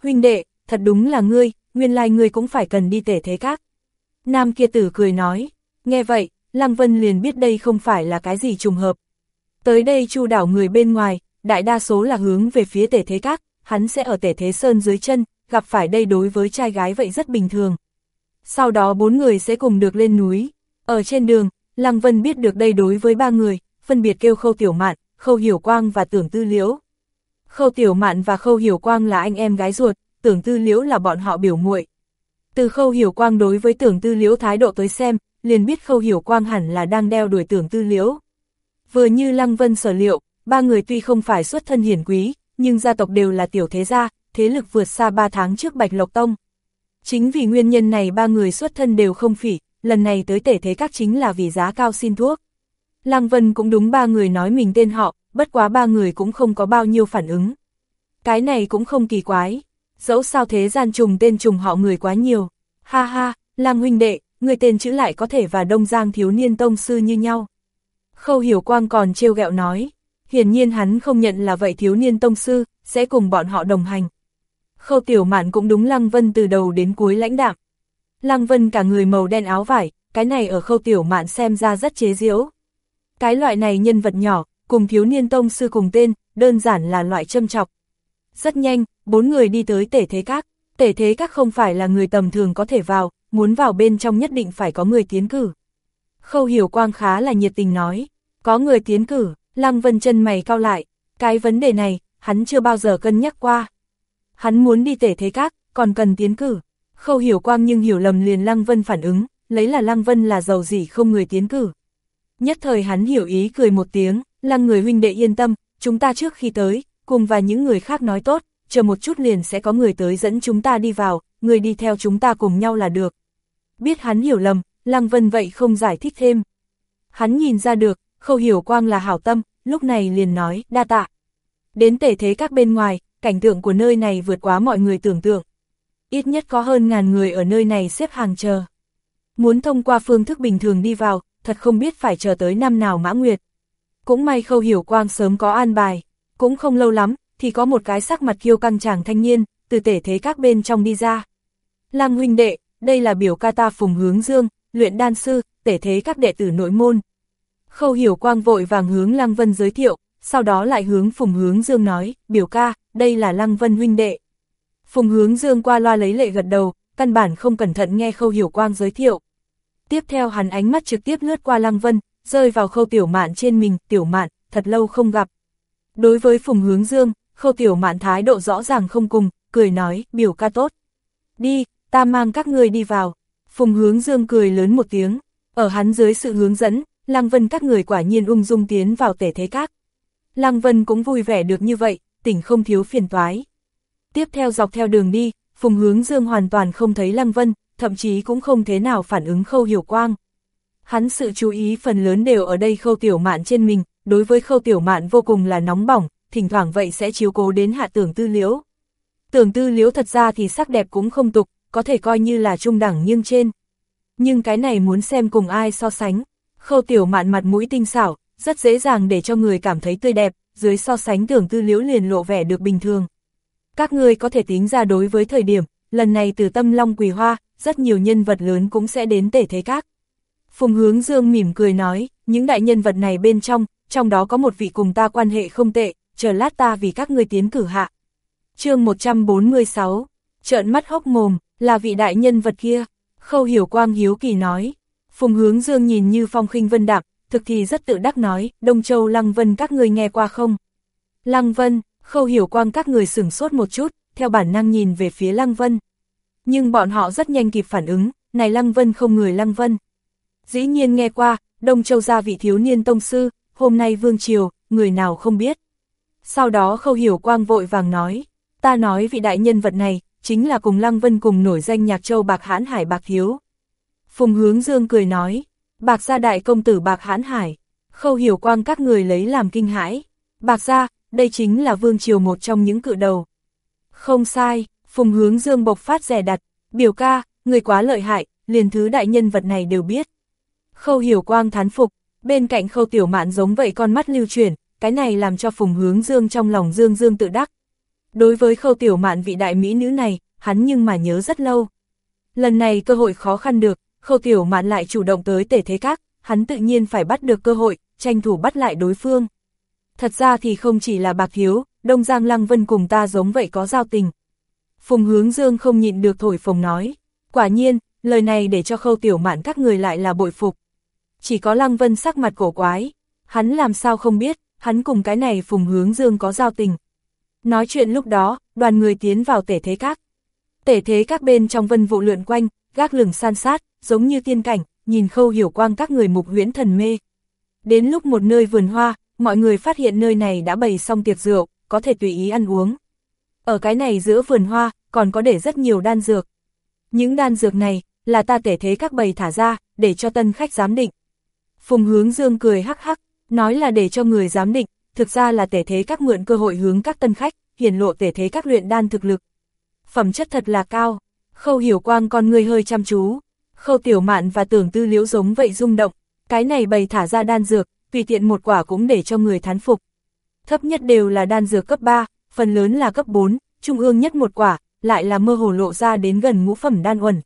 A: Huynh đệ, thật đúng là ngươi, nguyên lai ngươi cũng phải cần đi tể thế các. Nam kia tử cười nói, nghe vậy, Lăng Vân liền biết đây không phải là cái gì trùng hợp. Tới đây chu đảo người bên ngoài, đại đa số là hướng về phía tể thế các, hắn sẽ ở tể thế sơn dưới chân, gặp phải đây đối với trai gái vậy rất bình thường. Sau đó bốn người sẽ cùng được lên núi. Ở trên đường, Lăng Vân biết được đây đối với ba người, phân biệt kêu khâu tiểu mạn, khâu hiểu quang và tưởng tư liễu. Khâu tiểu mạn và khâu hiểu quang là anh em gái ruột, tưởng tư liễu là bọn họ biểu muội. Từ khâu hiểu quang đối với tưởng tư liễu thái độ tới xem, liền biết khâu hiểu quang hẳn là đang đeo đuổi tưởng tư liễu. Vừa như Lăng Vân sở liệu, ba người tuy không phải xuất thân hiển quý, nhưng gia tộc đều là tiểu thế gia, thế lực vượt xa ba tháng trước Bạch Lộc Tông. Chính vì nguyên nhân này ba người xuất thân đều không phỉ, lần này tới tể thế các chính là vì giá cao xin thuốc. Lăng Vân cũng đúng ba người nói mình tên họ, bất quá ba người cũng không có bao nhiêu phản ứng. Cái này cũng không kỳ quái, dẫu sao thế gian trùng tên trùng họ người quá nhiều. Ha ha, Lăng huynh đệ, người tên chữ lại có thể và Đông Giang thiếu niên tông sư như nhau. Khâu Hiểu Quang còn trêu ghẹo nói, hiển nhiên hắn không nhận là vậy thiếu niên tông sư, sẽ cùng bọn họ đồng hành. Khâu Tiểu Mạn cũng đúng Lăng Vân từ đầu đến cuối lãnh đạm. Lăng Vân cả người màu đen áo vải, cái này ở Khâu Tiểu Mạn xem ra rất chế giễu. Cái loại này nhân vật nhỏ, cùng thiếu niên tông sư cùng tên, đơn giản là loại châm chọc. Rất nhanh, bốn người đi tới tể thế các. Tể thế các không phải là người tầm thường có thể vào, muốn vào bên trong nhất định phải có người tiến cử. Khâu hiểu quang khá là nhiệt tình nói, có người tiến cử, Lăng Vân chân mày cao lại, cái vấn đề này, hắn chưa bao giờ cân nhắc qua. Hắn muốn đi tể thế các, còn cần tiến cử. Khâu hiểu quang nhưng hiểu lầm liền Lăng Vân phản ứng, lấy là Lăng Vân là giàu gì không người tiến cử. Nhất thời hắn hiểu ý cười một tiếng, Lăng người huynh đệ yên tâm, chúng ta trước khi tới, cùng và những người khác nói tốt, chờ một chút liền sẽ có người tới dẫn chúng ta đi vào, người đi theo chúng ta cùng nhau là được. Biết hắn hiểu lầm, Lăng Vân vậy không giải thích thêm. Hắn nhìn ra được, khâu hiểu quang là hảo tâm, lúc này liền nói, đa tạ. Đến tể thế các bên ngoài, cảnh tượng của nơi này vượt quá mọi người tưởng tượng. Ít nhất có hơn ngàn người ở nơi này xếp hàng chờ. Muốn thông qua phương thức bình thường đi vào, thật không biết phải chờ tới năm nào mã nguyệt. Cũng may khâu hiểu quang sớm có an bài, cũng không lâu lắm, thì có một cái sắc mặt kiêu căng chàng thanh niên, từ tể thế các bên trong đi ra. Lam huynh đệ, đây là biểu ca ta phùng hướng dương, luyện đan sư, tể thế các đệ tử nội môn. Khâu hiểu quang vội vàng hướng Lăng Vân giới thiệu, sau đó lại hướng Phùng Hướng Dương nói, biểu ca, đây là Lăng Vân huynh đệ. Phùng Hướng Dương qua loa lấy lệ gật đầu, căn bản không cẩn thận nghe Khâu Hiểu Quang giới thiệu. Tiếp theo hắn ánh mắt trực tiếp lướt qua Lăng Vân, rơi vào Khâu Tiểu Mạn trên mình, Tiểu Mạn, thật lâu không gặp. Đối với Phùng Hướng Dương, Khâu Tiểu Mạn thái độ rõ ràng không cùng, cười nói, biểu ca tốt. Đi, ta mang các người đi vào. Phùng Hướng Dương cười lớn một tiếng, ở hắn dưới sự hướng dẫn, Lăng Vân các người quả nhiên ung dung tiến vào tể thế các. Lăng Vân cũng vui vẻ được như vậy, tỉnh không thiếu phiền toái. Tiếp theo dọc theo đường đi, Phùng Hướng Dương hoàn toàn không thấy Lăng Vân, thậm chí cũng không thế nào phản ứng khâu hiểu quang. Hắn sự chú ý phần lớn đều ở đây khâu tiểu mạn trên mình, đối với khâu tiểu mạn vô cùng là nóng bỏng, thỉnh thoảng vậy sẽ chiếu cố đến hạ tưởng tư liễu. Tưởng tư liễu thật ra thì sắc đẹp cũng không tục, có thể coi như là trung đẳng nhưng trên. Nhưng cái này muốn xem cùng ai so sánh, khâu tiểu mạn mặt mũi tinh xảo, rất dễ dàng để cho người cảm thấy tươi đẹp, dưới so sánh tưởng tư liễu liền lộ vẻ được bình thường. Các người có thể tính ra đối với thời điểm, lần này từ tâm long quỳ hoa, rất nhiều nhân vật lớn cũng sẽ đến tể thế các. Phùng hướng dương mỉm cười nói, những đại nhân vật này bên trong, trong đó có một vị cùng ta quan hệ không tệ, chờ lát ta vì các ngươi tiến cử hạ. chương 146, trợn mắt hốc mồm, là vị đại nhân vật kia, khâu hiểu quang hiếu kỳ nói. Phùng hướng dương nhìn như phong khinh vân đạm, thực thì rất tự đắc nói, Đông Châu Lăng Vân các người nghe qua không? Lăng Vân, khâu hiểu quang các người sửng sốt một chút, theo bản năng nhìn về phía Lăng Vân. Nhưng bọn họ rất nhanh kịp phản ứng, này Lăng Vân không người Lăng Vân. Dĩ nhiên nghe qua, Đông Châu gia vị thiếu niên tông sư, hôm nay Vương Triều, người nào không biết. Sau đó khâu hiểu quang vội vàng nói, ta nói vị đại nhân vật này, chính là cùng Lăng Vân cùng nổi danh nhạc châu Bạc Hãn Hải Bạc Thiếu. Phùng Hướng Dương cười nói, Bạc gia đại công tử Bạc Hãn Hải, khâu hiểu quang các người lấy làm kinh hãi. Bạc gia, đây chính là vương triều một trong những cự đầu. Không sai, Phùng Hướng Dương bộc phát rẻ đặt, biểu ca, người quá lợi hại, liền thứ đại nhân vật này đều biết. Khâu hiểu quang thán phục, bên cạnh khâu tiểu mạn giống vậy con mắt lưu chuyển, cái này làm cho Phùng Hướng Dương trong lòng Dương Dương tự đắc. Đối với khâu tiểu mạn vị đại mỹ nữ này, hắn nhưng mà nhớ rất lâu. Lần này cơ hội khó khăn được, khâu tiểu mạn lại chủ động tới tể thế các, hắn tự nhiên phải bắt được cơ hội, tranh thủ bắt lại đối phương. Thật ra thì không chỉ là bạc hiếu Đông Giang Lăng Vân cùng ta giống vậy có giao tình. Phùng hướng dương không nhịn được thổi phồng nói. Quả nhiên, lời này để cho khâu tiểu mạn các người lại là bội phục. Chỉ có Lăng Vân sắc mặt cổ quái. Hắn làm sao không biết, hắn cùng cái này phùng hướng dương có giao tình. Nói chuyện lúc đó, đoàn người tiến vào tể thế các. Tể thế các bên trong vân vụ lượn quanh, gác lửng san sát, giống như tiên cảnh, nhìn khâu hiểu quang các người mục huyễn thần mê. Đến lúc một nơi vườn hoa, mọi người phát hiện nơi này đã bày xong tiệc rượu, có thể tùy ý ăn uống. Ở cái này giữa vườn hoa, còn có để rất nhiều đan dược. Những đan dược này, là ta tể thế các bầy thả ra, để cho tân khách giám định. Phùng hướng dương cười hắc hắc, nói là để cho người giám định, thực ra là tể thế các mượn cơ hội hướng các tân khách, hiển lộ tể thế các luyện đan thực lực. Phẩm chất thật là cao, khâu hiểu quang con người hơi chăm chú, khâu tiểu mạn và tưởng tư liễu giống vậy rung động, cái này bày thả ra đan dược, tùy tiện một quả cũng để cho người thán phục. Thấp nhất đều là đan dược cấp 3, phần lớn là cấp 4, trung ương nhất một quả, lại là mơ hồ lộ ra đến gần ngũ phẩm đan uẩn.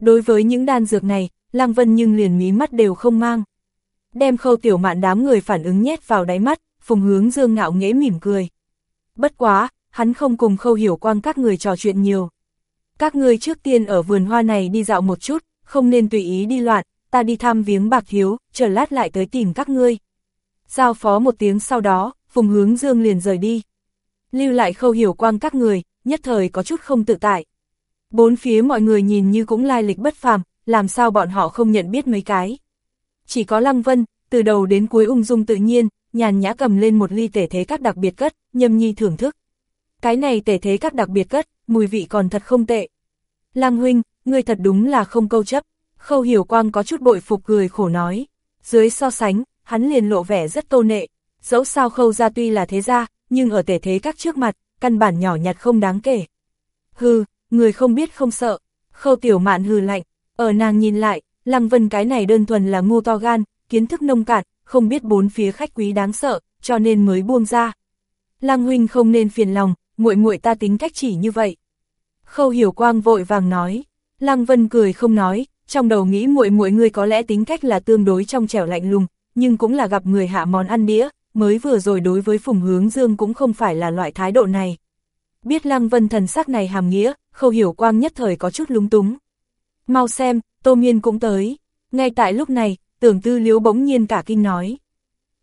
A: Đối với những đan dược này, Lăng Vân nhưng liền mí mắt đều không mang. Đem khâu tiểu mạn đám người phản ứng nhét vào đáy mắt, phùng hướng dương ngạo nghễ mỉm cười. Bất quá, hắn không cùng khâu hiểu quang các người trò chuyện nhiều. Các người trước tiên ở vườn hoa này đi dạo một chút, không nên tùy ý đi loạn, ta đi thăm viếng bạc thiếu, chờ lát lại tới tìm các ngươi. Giao phó một tiếng sau đó, Phùng Hướng Dương liền rời đi. Lưu lại khâu hiểu quang các người, nhất thời có chút không tự tại. Bốn phía mọi người nhìn như cũng lai lịch bất phàm, làm sao bọn họ không nhận biết mấy cái. Chỉ có Lăng Vân, từ đầu đến cuối ung dung tự nhiên, nhàn nhã cầm lên một ly tể thế các đặc biệt cất, nhâm nhi thưởng thức. Cái này tể thế các đặc biệt cất, mùi vị còn thật không tệ. Lăng huynh, ngươi thật đúng là không câu chấp. Khâu hiểu quang có chút bội phục cười khổ nói. Dưới so sánh, hắn liền lộ vẻ rất tô nệ. Dẫu sao khâu ra tuy là thế gia, nhưng ở tể thế các trước mặt, căn bản nhỏ nhặt không đáng kể. Hừ, người không biết không sợ. Khâu tiểu mạn hừ lạnh, ở nàng nhìn lại, Lăng Vân cái này đơn thuần là ngu to gan, kiến thức nông cạn, không biết bốn phía khách quý đáng sợ, cho nên mới buông ra. Lăng huynh không nên phiền lòng, muội muội ta tính cách chỉ như vậy. Khâu Hiểu Quang vội vàng nói, Lăng Vân cười không nói, trong đầu nghĩ muội muội người có lẽ tính cách là tương đối trong trẻo lạnh lùng, nhưng cũng là gặp người hạ món ăn đĩa, mới vừa rồi đối với Phùng Hướng Dương cũng không phải là loại thái độ này. Biết Lăng Vân thần sắc này hàm nghĩa, Khâu Hiểu Quang nhất thời có chút lúng túng. Mau xem, Tô Miên cũng tới. Ngay tại lúc này, tưởng tư liếu bỗng nhiên cả kinh nói.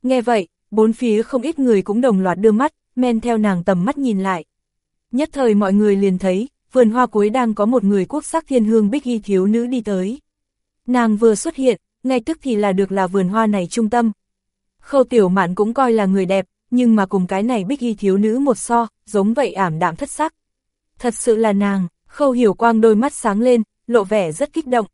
A: Nghe vậy, bốn phía không ít người cũng đồng loạt đưa mắt, men theo nàng tầm mắt nhìn lại. Nhất thời mọi người liền thấy, vườn hoa cuối đang có một người quốc sắc thiên hương bích y thiếu nữ đi tới. Nàng vừa xuất hiện, ngay tức thì là được là vườn hoa này trung tâm. Khâu tiểu mạn cũng coi là người đẹp, nhưng mà cùng cái này bích y thiếu nữ một so, giống vậy ảm đạm thất sắc. Thật sự là nàng, khâu hiểu quang đôi mắt sáng lên, lộ vẻ rất kích động.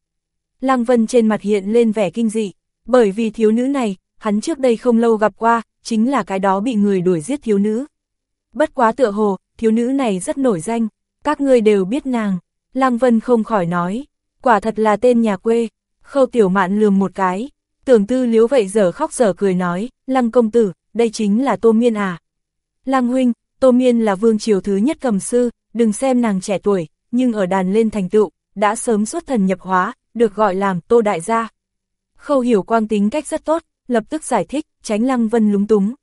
A: Lăng Vân trên mặt hiện lên vẻ kinh dị, bởi vì thiếu nữ này, hắn trước đây không lâu gặp qua, chính là cái đó bị người đuổi giết thiếu nữ. Bất quá tựa hồ, thiếu nữ này rất nổi danh, các ngươi đều biết nàng. Lăng Vân không khỏi nói, quả thật là tên nhà quê, khâu tiểu mạn lườm một cái. Tưởng tư liếu vậy giờ khóc giờ cười nói, Lăng công tử, đây chính là Tô Miên à. Lăng huynh, Tô Miên là vương triều thứ nhất cầm sư, đừng xem nàng trẻ tuổi, nhưng ở đàn lên thành tựu, đã sớm xuất thần nhập hóa, được gọi làm Tô Đại gia. Khâu hiểu quang tính cách rất tốt, lập tức giải thích, tránh Lăng Vân lúng túng.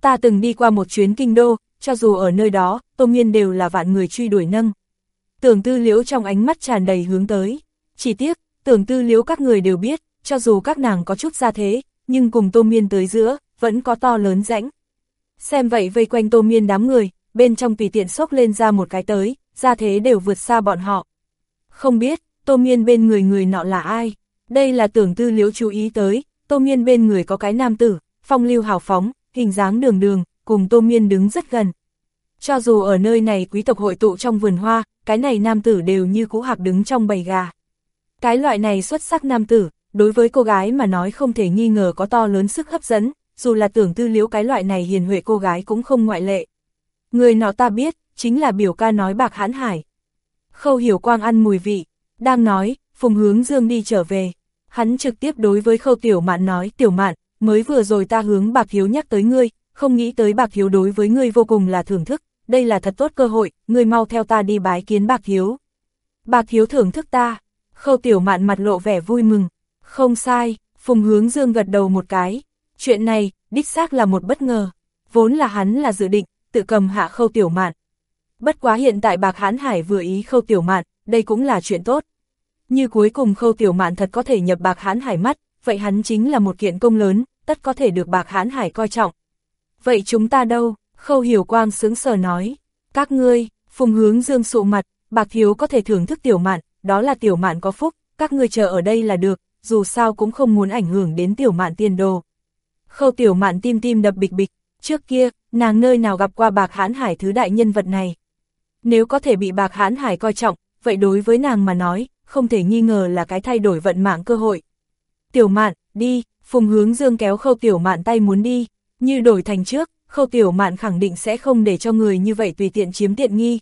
A: Ta từng đi qua một chuyến kinh đô, cho dù ở nơi đó, Tô Miên đều là vạn người truy đuổi nâng. Tưởng tư liễu trong ánh mắt tràn đầy hướng tới. Chỉ tiếc, tưởng tư liễu các người đều biết, cho dù các nàng có chút ra thế, nhưng cùng Tô Miên tới giữa, vẫn có to lớn rãnh. Xem vậy vây quanh Tô Miên đám người, bên trong tùy tiện sốc lên ra một cái tới, ra thế đều vượt xa bọn họ. Không biết, Tô Miên bên người người nọ là ai? Đây là tưởng tư liễu chú ý tới, Tô Miên bên người có cái nam tử, phong lưu hào phóng, hình dáng đường đường, cùng Tô Miên đứng rất gần. Cho dù ở nơi này quý tộc hội tụ trong vườn hoa, cái này nam tử đều như cũ hạc đứng trong bầy gà. Cái loại này xuất sắc nam tử, đối với cô gái mà nói không thể nghi ngờ có to lớn sức hấp dẫn, dù là tưởng tư liễu cái loại này hiền huệ cô gái cũng không ngoại lệ. Người nọ ta biết, chính là biểu ca nói bạc hãn hải. Khâu hiểu quang ăn mùi vị, đang nói, phùng hướng dương đi trở về. Hắn trực tiếp đối với khâu tiểu mạn nói, tiểu mạn, mới vừa rồi ta hướng bạc thiếu nhắc tới ngươi, không nghĩ tới bạc thiếu đối với ngươi vô cùng là thưởng thức, đây là thật tốt cơ hội, ngươi mau theo ta đi bái kiến bạc thiếu. Bạc thiếu thưởng thức ta, khâu tiểu mạn mặt lộ vẻ vui mừng, không sai, phùng hướng dương gật đầu một cái, chuyện này, đích xác là một bất ngờ, vốn là hắn là dự định, tự cầm hạ khâu tiểu mạn. Bất quá hiện tại bạc hán hải vừa ý khâu tiểu mạn, đây cũng là chuyện tốt. Như cuối cùng khâu tiểu mạn thật có thể nhập bạc hán hải mắt, vậy hắn chính là một kiện công lớn, tất có thể được bạc hán hải coi trọng. Vậy chúng ta đâu? Khâu hiểu quang sướng sờ nói. Các ngươi, phùng hướng dương sụ mặt, bạc thiếu có thể thưởng thức tiểu mạn, đó là tiểu mạn có phúc, các ngươi chờ ở đây là được, dù sao cũng không muốn ảnh hưởng đến tiểu mạn tiền đồ. Khâu tiểu mạn tim tim đập bịch bịch, trước kia, nàng nơi nào gặp qua bạc hãn hải thứ đại nhân vật này. Nếu có thể bị bạc hãn hải coi trọng, vậy đối với nàng mà nói, không thể nghi ngờ là cái thay đổi vận mạng cơ hội. Tiểu mạn, đi, phùng hướng dương kéo khâu tiểu mạn tay muốn đi, như đổi thành trước, khâu tiểu mạn khẳng định sẽ không để cho người như vậy tùy tiện chiếm tiện nghi.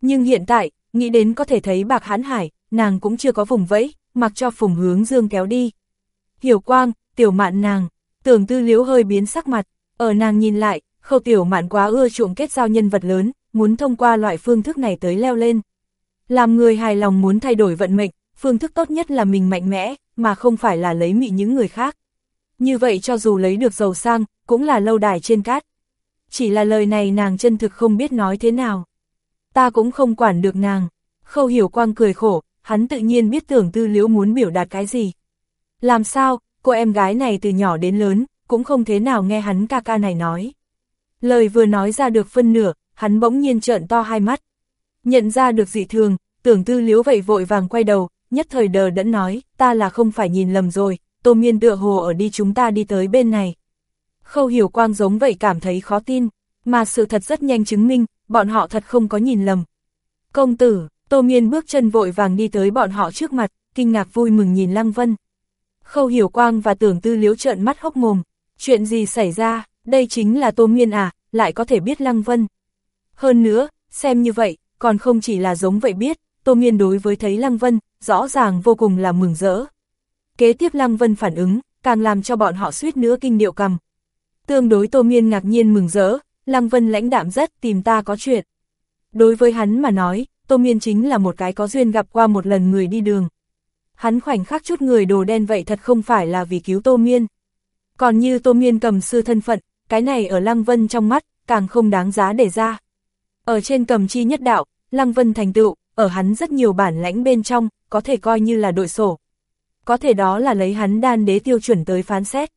A: Nhưng hiện tại, nghĩ đến có thể thấy bạc hãn hải, nàng cũng chưa có vùng vẫy, mặc cho phùng hướng dương kéo đi. Hiểu quang, tiểu mạn nàng, tưởng tư liếu hơi biến sắc mặt, ở nàng nhìn lại, khâu tiểu mạn quá ưa chuộng kết giao nhân vật lớn, muốn thông qua loại phương thức này tới leo lên. Làm người hài lòng muốn thay đổi vận mệnh, phương thức tốt nhất là mình mạnh mẽ, mà không phải là lấy mị những người khác. Như vậy cho dù lấy được giàu sang, cũng là lâu đài trên cát. Chỉ là lời này nàng chân thực không biết nói thế nào. Ta cũng không quản được nàng. Khâu hiểu quang cười khổ, hắn tự nhiên biết tưởng tư liễu muốn biểu đạt cái gì. Làm sao, cô em gái này từ nhỏ đến lớn, cũng không thế nào nghe hắn ca ca này nói. Lời vừa nói ra được phân nửa, hắn bỗng nhiên trợn to hai mắt. Nhận ra được dị thường, tưởng tư liễu vậy vội vàng quay đầu, nhất thời đờ đẫn nói, ta là không phải nhìn lầm rồi, tô miên tựa hồ ở đi chúng ta đi tới bên này. Khâu hiểu quang giống vậy cảm thấy khó tin, mà sự thật rất nhanh chứng minh, bọn họ thật không có nhìn lầm. Công tử, tô miên bước chân vội vàng đi tới bọn họ trước mặt, kinh ngạc vui mừng nhìn Lăng Vân. Khâu hiểu quang và tưởng tư liếu trợn mắt hốc mồm, chuyện gì xảy ra, đây chính là tô miên à, lại có thể biết Lăng Vân. Hơn nữa, xem như vậy, còn không chỉ là giống vậy biết, Tô Miên đối với thấy Lăng Vân, rõ ràng vô cùng là mừng rỡ. Kế tiếp Lăng Vân phản ứng, càng làm cho bọn họ suýt nữa kinh điệu cầm. Tương đối Tô Miên ngạc nhiên mừng rỡ, Lăng Vân lãnh đạm rất tìm ta có chuyện. Đối với hắn mà nói, Tô Miên chính là một cái có duyên gặp qua một lần người đi đường. Hắn khoảnh khắc chút người đồ đen vậy thật không phải là vì cứu Tô Miên. Còn như Tô Miên cầm sư thân phận, cái này ở Lăng Vân trong mắt, càng không đáng giá để ra. Ở trên cầm chi nhất đạo, Lăng Vân thành tựu, ở hắn rất nhiều bản lãnh bên trong, có thể coi như là đội sổ. Có thể đó là lấy hắn đan đế tiêu chuẩn tới phán xét.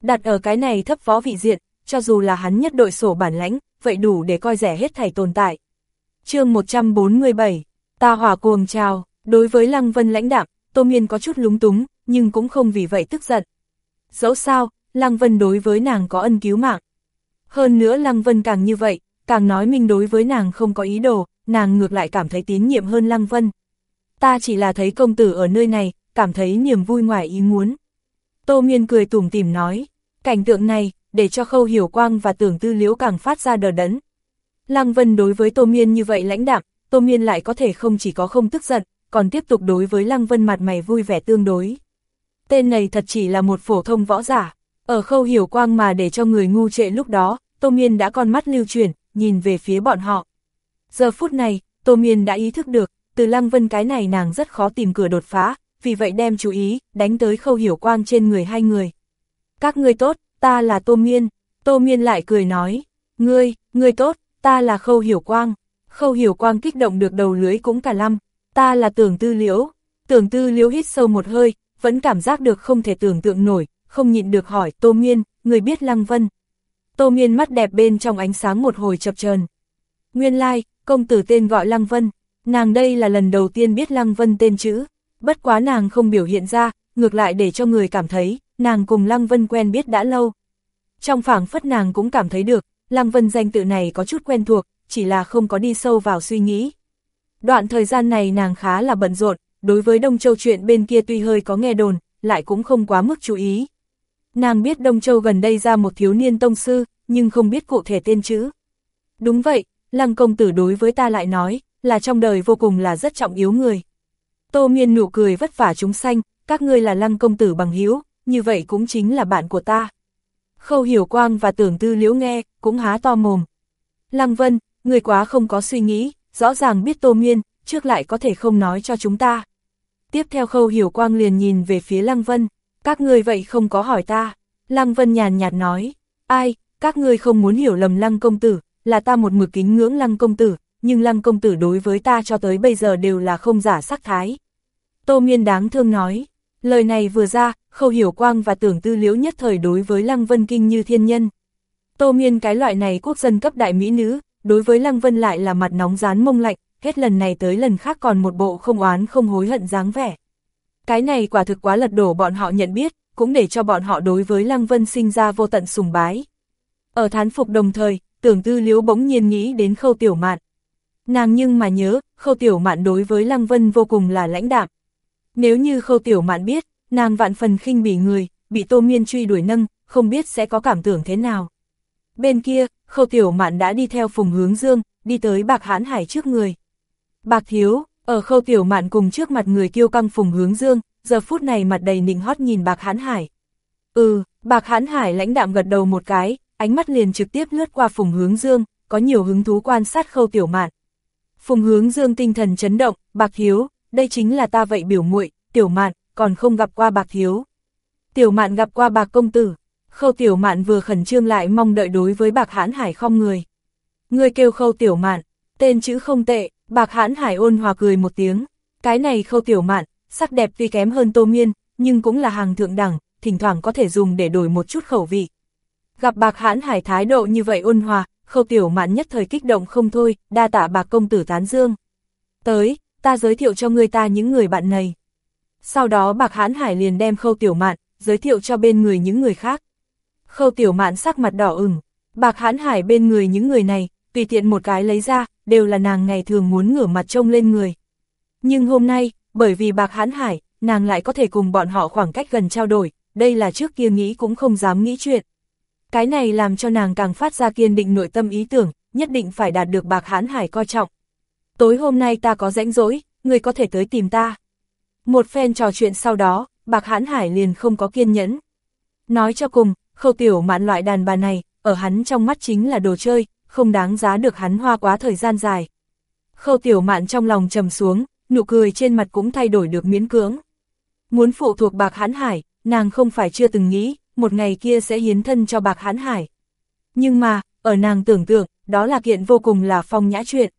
A: Đặt ở cái này thấp võ vị diện, cho dù là hắn nhất đội sổ bản lãnh, vậy đủ để coi rẻ hết thảy tồn tại chương 147, ta hỏa cuồng trào đối với Lăng Vân lãnh đạm, Tô Miên có chút lúng túng, nhưng cũng không vì vậy tức giận. Dẫu sao, Lăng Vân đối với nàng có ân cứu mạng. Hơn nữa Lăng Vân càng như vậy, càng nói mình đối với nàng không có ý đồ, nàng ngược lại cảm thấy tín nhiệm hơn Lăng Vân. Ta chỉ là thấy công tử ở nơi này, cảm thấy niềm vui ngoài ý muốn. Tô Miên cười tủm tìm nói, cảnh tượng này, để cho khâu hiểu quang và tưởng tư liễu càng phát ra đờ đẫn. Lăng Vân đối với Tô Miên như vậy lãnh đạm, Tô Miên lại có thể không chỉ có không tức giận, còn tiếp tục đối với Lăng Vân mặt mày vui vẻ tương đối. Tên này thật chỉ là một phổ thông võ giả, ở khâu hiểu quang mà để cho người ngu trệ lúc đó, Tô Miên đã con mắt lưu chuyển, nhìn về phía bọn họ. Giờ phút này, Tô Miên đã ý thức được, từ Lăng Vân cái này nàng rất khó tìm cửa đột phá, vì vậy đem chú ý, đánh tới khâu hiểu quang trên người hai người. Các ngươi tốt, ta là Tô Miên, Tô Miên lại cười nói, ngươi, ngươi tốt, ta là khâu hiểu quang. Khâu hiểu quang kích động được đầu lưới cũng cả lăm, ta là tưởng tư liễu. Tưởng tư liễu hít sâu một hơi, vẫn cảm giác được không thể tưởng tượng nổi, không nhịn được hỏi Tô Miên, người biết Lăng Vân. Tô Miên mắt đẹp bên trong ánh sáng một hồi chập chờn. Nguyên lai, like, công tử tên gọi Lăng Vân, nàng đây là lần đầu tiên biết Lăng Vân tên chữ, bất quá nàng không biểu hiện ra, ngược lại để cho người cảm thấy, nàng cùng Lăng Vân quen biết đã lâu. Trong phảng phất nàng cũng cảm thấy được, Lăng Vân danh tự này có chút quen thuộc, chỉ là không có đi sâu vào suy nghĩ. Đoạn thời gian này nàng khá là bận rộn, đối với Đông Châu chuyện bên kia tuy hơi có nghe đồn, lại cũng không quá mức chú ý. Nàng biết Đông Châu gần đây ra một thiếu niên tông sư, nhưng không biết cụ thể tên chữ. Đúng vậy, Lăng công tử đối với ta lại nói, là trong đời vô cùng là rất trọng yếu người. Tô miên nụ cười vất vả chúng sanh, các ngươi là lăng công tử bằng hiếu, như vậy cũng chính là bạn của ta. Khâu hiểu quang và tưởng tư liễu nghe, cũng há to mồm. Lăng Vân, người quá không có suy nghĩ, rõ ràng biết Tô Miên, trước lại có thể không nói cho chúng ta. Tiếp theo khâu hiểu quang liền nhìn về phía Lăng Vân, các người vậy không có hỏi ta. Lăng Vân nhàn nhạt nói, ai, các ngươi không muốn hiểu lầm Lăng công tử, là ta một mực kính ngưỡng Lăng công tử, nhưng Lăng công tử đối với ta cho tới bây giờ đều là không giả sắc thái. Tô Miên đáng thương nói, lời này vừa ra, khâu hiểu quang và tưởng tư liễu nhất thời đối với Lăng Vân kinh như thiên nhân. Tô Miên cái loại này quốc dân cấp đại mỹ nữ, đối với Lăng Vân lại là mặt nóng rán mông lạnh, hết lần này tới lần khác còn một bộ không oán không hối hận dáng vẻ. Cái này quả thực quá lật đổ bọn họ nhận biết, cũng để cho bọn họ đối với Lăng Vân sinh ra vô tận sùng bái. Ở thán phục đồng thời, tưởng tư liễu bỗng nhiên nghĩ đến khâu tiểu mạn. Nàng nhưng mà nhớ, khâu tiểu mạn đối với Lăng Vân vô cùng là lãnh đạm. Nếu như khâu tiểu mạn biết, nàng vạn phần khinh bỉ người, bị tô miên truy đuổi nâng, không biết sẽ có cảm tưởng thế nào. Bên kia, khâu tiểu mạn đã đi theo phùng hướng dương, đi tới bạc hãn hải trước người. Bạc thiếu, ở khâu tiểu mạn cùng trước mặt người kiêu căng phùng hướng dương, giờ phút này mặt đầy nịnh hót nhìn bạc hãn hải. Ừ, bạc hãn hải lãnh đạm gật đầu một cái, ánh mắt liền trực tiếp lướt qua phùng hướng dương, có nhiều hứng thú quan sát khâu tiểu mạn. Phùng hướng dương tinh thần chấn động, bạc hiếu đây chính là ta vậy biểu muội tiểu mạn, còn không gặp qua bạc thiếu. Tiểu mạn gặp qua bạc công tử, khâu tiểu mạn vừa khẩn trương lại mong đợi đối với bạc hãn hải không người. Người kêu khâu tiểu mạn, tên chữ không tệ, bạc hãn hải ôn hòa cười một tiếng, cái này khâu tiểu mạn, sắc đẹp tuy kém hơn tô miên, nhưng cũng là hàng thượng đẳng, thỉnh thoảng có thể dùng để đổi một chút khẩu vị. Gặp bạc hãn hải thái độ như vậy ôn hòa, khâu tiểu mạn nhất thời kích động không thôi, đa tạ bạc công tử tán dương. Tới, ta giới thiệu cho người ta những người bạn này. Sau đó bạc hãn hải liền đem khâu tiểu mạn, giới thiệu cho bên người những người khác. Khâu tiểu mạn sắc mặt đỏ ửng, bạc hãn hải bên người những người này, tùy tiện một cái lấy ra, đều là nàng ngày thường muốn ngửa mặt trông lên người. Nhưng hôm nay, bởi vì bạc hãn hải, nàng lại có thể cùng bọn họ khoảng cách gần trao đổi, đây là trước kia nghĩ cũng không dám nghĩ chuyện. Cái này làm cho nàng càng phát ra kiên định nội tâm ý tưởng, nhất định phải đạt được bạc hãn hải coi trọng. Tối hôm nay ta có rãnh rỗi, người có thể tới tìm ta. Một phen trò chuyện sau đó, bạc hãn hải liền không có kiên nhẫn. Nói cho cùng, khâu tiểu mạn loại đàn bà này, ở hắn trong mắt chính là đồ chơi, không đáng giá được hắn hoa quá thời gian dài. Khâu tiểu mạn trong lòng trầm xuống, nụ cười trên mặt cũng thay đổi được miễn cưỡng. Muốn phụ thuộc bạc hãn hải, nàng không phải chưa từng nghĩ, một ngày kia sẽ hiến thân cho bạc hãn hải. Nhưng mà, ở nàng tưởng tượng, đó là kiện vô cùng là phong nhã chuyện.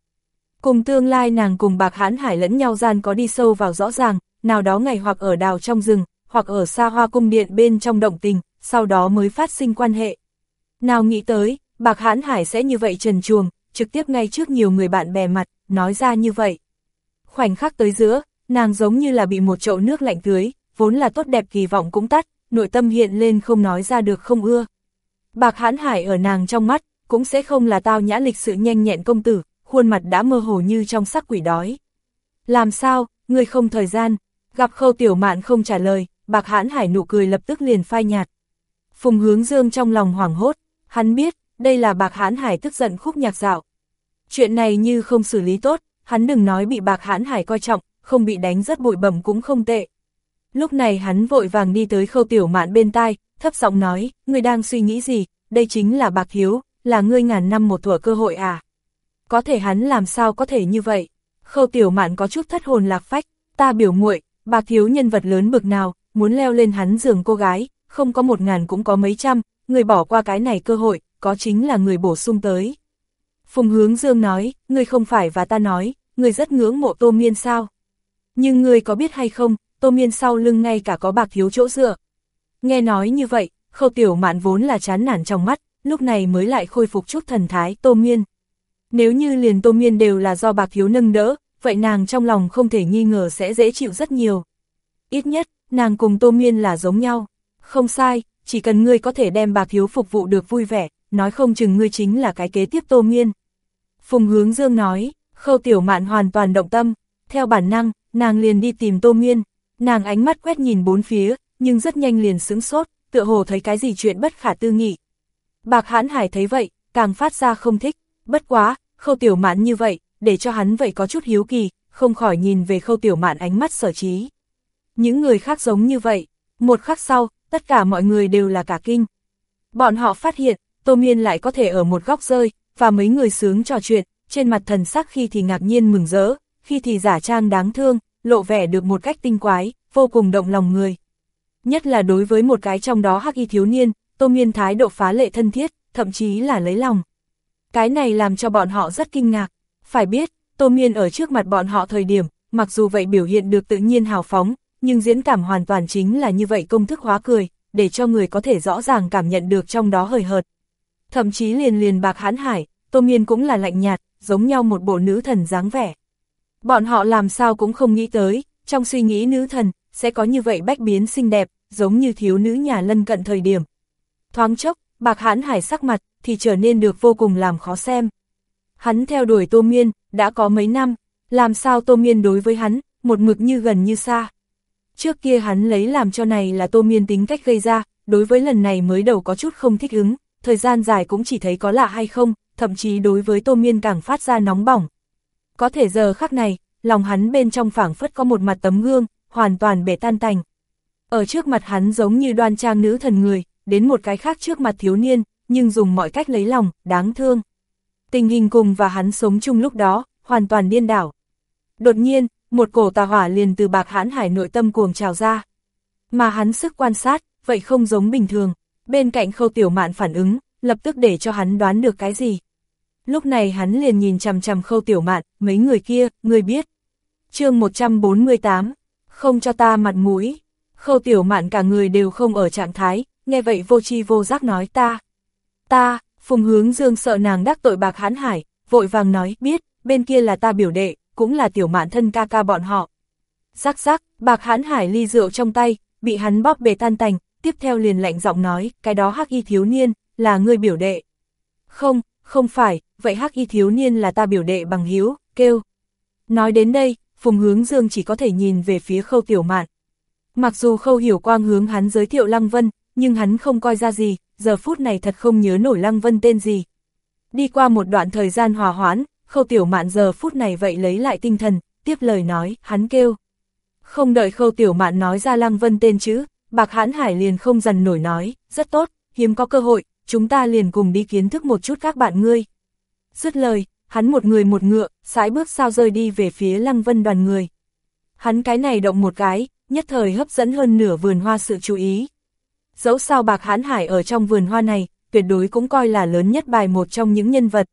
A: Cùng tương lai nàng cùng bạc hãn hải lẫn nhau gian có đi sâu vào rõ ràng, nào đó ngày hoặc ở đào trong rừng, hoặc ở xa hoa cung điện bên trong động tình, sau đó mới phát sinh quan hệ. Nào nghĩ tới, bạc hãn hải sẽ như vậy trần chuồng, trực tiếp ngay trước nhiều người bạn bè mặt, nói ra như vậy. Khoảnh khắc tới giữa, nàng giống như là bị một chậu nước lạnh tưới, vốn là tốt đẹp kỳ vọng cũng tắt, nội tâm hiện lên không nói ra được không ưa. Bạc hãn hải ở nàng trong mắt, cũng sẽ không là tao nhã lịch sự nhanh nhẹn công tử, khuôn mặt đã mơ hồ như trong sắc quỷ đói. Làm sao, người không thời gian, gặp khâu tiểu mạn không trả lời, bạc hãn hải nụ cười lập tức liền phai nhạt. Phùng hướng dương trong lòng hoảng hốt, hắn biết, đây là bạc hãn hải tức giận khúc nhạc dạo. Chuyện này như không xử lý tốt, hắn đừng nói bị bạc hãn hải coi trọng, không bị đánh rất bụi bẩm cũng không tệ. Lúc này hắn vội vàng đi tới khâu tiểu mạn bên tai, thấp giọng nói, người đang suy nghĩ gì, đây chính là bạc thiếu, là ngươi ngàn năm một thủa cơ hội à. Có thể hắn làm sao có thể như vậy? Khâu tiểu mạn có chút thất hồn lạc phách, ta biểu muội bạc thiếu nhân vật lớn bực nào, muốn leo lên hắn giường cô gái, không có một ngàn cũng có mấy trăm, người bỏ qua cái này cơ hội, có chính là người bổ sung tới. Phùng hướng dương nói, người không phải và ta nói, người rất ngưỡng mộ tô miên sao. Nhưng người có biết hay không, tô miên sau lưng ngay cả có bạc thiếu chỗ dựa. Nghe nói như vậy, khâu tiểu mạn vốn là chán nản trong mắt, lúc này mới lại khôi phục chút thần thái tô miên. Nếu như liền tô miên đều là do bạc thiếu nâng đỡ, vậy nàng trong lòng không thể nghi ngờ sẽ dễ chịu rất nhiều. Ít nhất, nàng cùng tô miên là giống nhau. Không sai, chỉ cần ngươi có thể đem bạc thiếu phục vụ được vui vẻ, nói không chừng ngươi chính là cái kế tiếp tô miên. Phùng hướng dương nói, khâu tiểu mạn hoàn toàn động tâm, theo bản năng, nàng liền đi tìm tô miên, nàng ánh mắt quét nhìn bốn phía, nhưng rất nhanh liền sững sốt, tựa hồ thấy cái gì chuyện bất khả tư nghị. Bạc hãn hải thấy vậy, càng phát ra không thích, bất quá, khâu tiểu mạn như vậy, để cho hắn vậy có chút hiếu kỳ, không khỏi nhìn về khâu tiểu mạn ánh mắt sở trí. Những người khác giống như vậy, một khắc sau, tất cả mọi người đều là cả kinh. Bọn họ phát hiện, Tô Miên lại có thể ở một góc rơi, và mấy người sướng trò chuyện, trên mặt thần sắc khi thì ngạc nhiên mừng rỡ, khi thì giả trang đáng thương, lộ vẻ được một cách tinh quái, vô cùng động lòng người. Nhất là đối với một cái trong đó hắc y thiếu niên, Tô Miên thái độ phá lệ thân thiết, thậm chí là lấy lòng. Cái này làm cho bọn họ rất kinh ngạc. Phải biết, Tô Miên ở trước mặt bọn họ thời điểm, mặc dù vậy biểu hiện được tự nhiên hào phóng, nhưng diễn cảm hoàn toàn chính là như vậy công thức hóa cười, để cho người có thể rõ ràng cảm nhận được trong đó hời hợt. Thậm chí liền liền bạc hãn hải, Tô Miên cũng là lạnh nhạt, giống nhau một bộ nữ thần dáng vẻ. Bọn họ làm sao cũng không nghĩ tới, trong suy nghĩ nữ thần, sẽ có như vậy bách biến xinh đẹp, giống như thiếu nữ nhà lân cận thời điểm. Thoáng chốc, bạc hãn hải sắc mặt, thì trở nên được vô cùng làm khó xem. Hắn theo đuổi Tô Miên, đã có mấy năm, làm sao Tô Miên đối với hắn, một mực như gần như xa. Trước kia hắn lấy làm cho này là Tô Miên tính cách gây ra, đối với lần này mới đầu có chút không thích ứng, thời gian dài cũng chỉ thấy có lạ hay không, thậm chí đối với Tô Miên càng phát ra nóng bỏng. Có thể giờ khắc này, lòng hắn bên trong phảng phất có một mặt tấm gương, hoàn toàn bể tan tành. Ở trước mặt hắn giống như đoan trang nữ thần người, đến một cái khác trước mặt thiếu niên, nhưng dùng mọi cách lấy lòng, đáng thương. Tình hình cùng và hắn sống chung lúc đó, hoàn toàn điên đảo. Đột nhiên, một cổ tà hỏa liền từ bạc hãn hải nội tâm cuồng trào ra. Mà hắn sức quan sát, vậy không giống bình thường, bên cạnh khâu tiểu mạn phản ứng, lập tức để cho hắn đoán được cái gì. Lúc này hắn liền nhìn chằm chằm khâu tiểu mạn, mấy người kia, người biết. chương 148, không cho ta mặt mũi. Khâu tiểu mạn cả người đều không ở trạng thái, nghe vậy vô chi vô giác nói ta. Ta, phùng hướng dương sợ nàng đắc tội bạc hán hải, vội vàng nói, biết, bên kia là ta biểu đệ, cũng là tiểu mạn thân ca ca bọn họ. Rắc rắc, bạc hán hải ly rượu trong tay, bị hắn bóp bề tan tành, tiếp theo liền lạnh giọng nói, cái đó hắc y thiếu niên, là người biểu đệ. Không, không phải, vậy hắc y thiếu niên là ta biểu đệ bằng hiếu, kêu. Nói đến đây, Phùng Hướng Dương chỉ có thể nhìn về phía khâu tiểu mạn. Mặc dù khâu hiểu quang hướng hắn giới thiệu Lăng Vân, nhưng hắn không coi ra gì, giờ phút này thật không nhớ nổi Lăng Vân tên gì. Đi qua một đoạn thời gian hòa hoãn, khâu tiểu mạn giờ phút này vậy lấy lại tinh thần, tiếp lời nói, hắn kêu. Không đợi khâu tiểu mạn nói ra Lăng Vân tên chữ, bạc hãn hải liền không dần nổi nói, rất tốt, hiếm có cơ hội, chúng ta liền cùng đi kiến thức một chút các bạn ngươi. Dứt lời, hắn một người một ngựa, sải bước sao rơi đi về phía Lăng Vân đoàn người. Hắn cái này động một cái, nhất thời hấp dẫn hơn nửa vườn hoa sự chú ý. Dẫu sao bạc hán hải ở trong vườn hoa này, tuyệt đối cũng coi là lớn nhất bài một trong những nhân vật.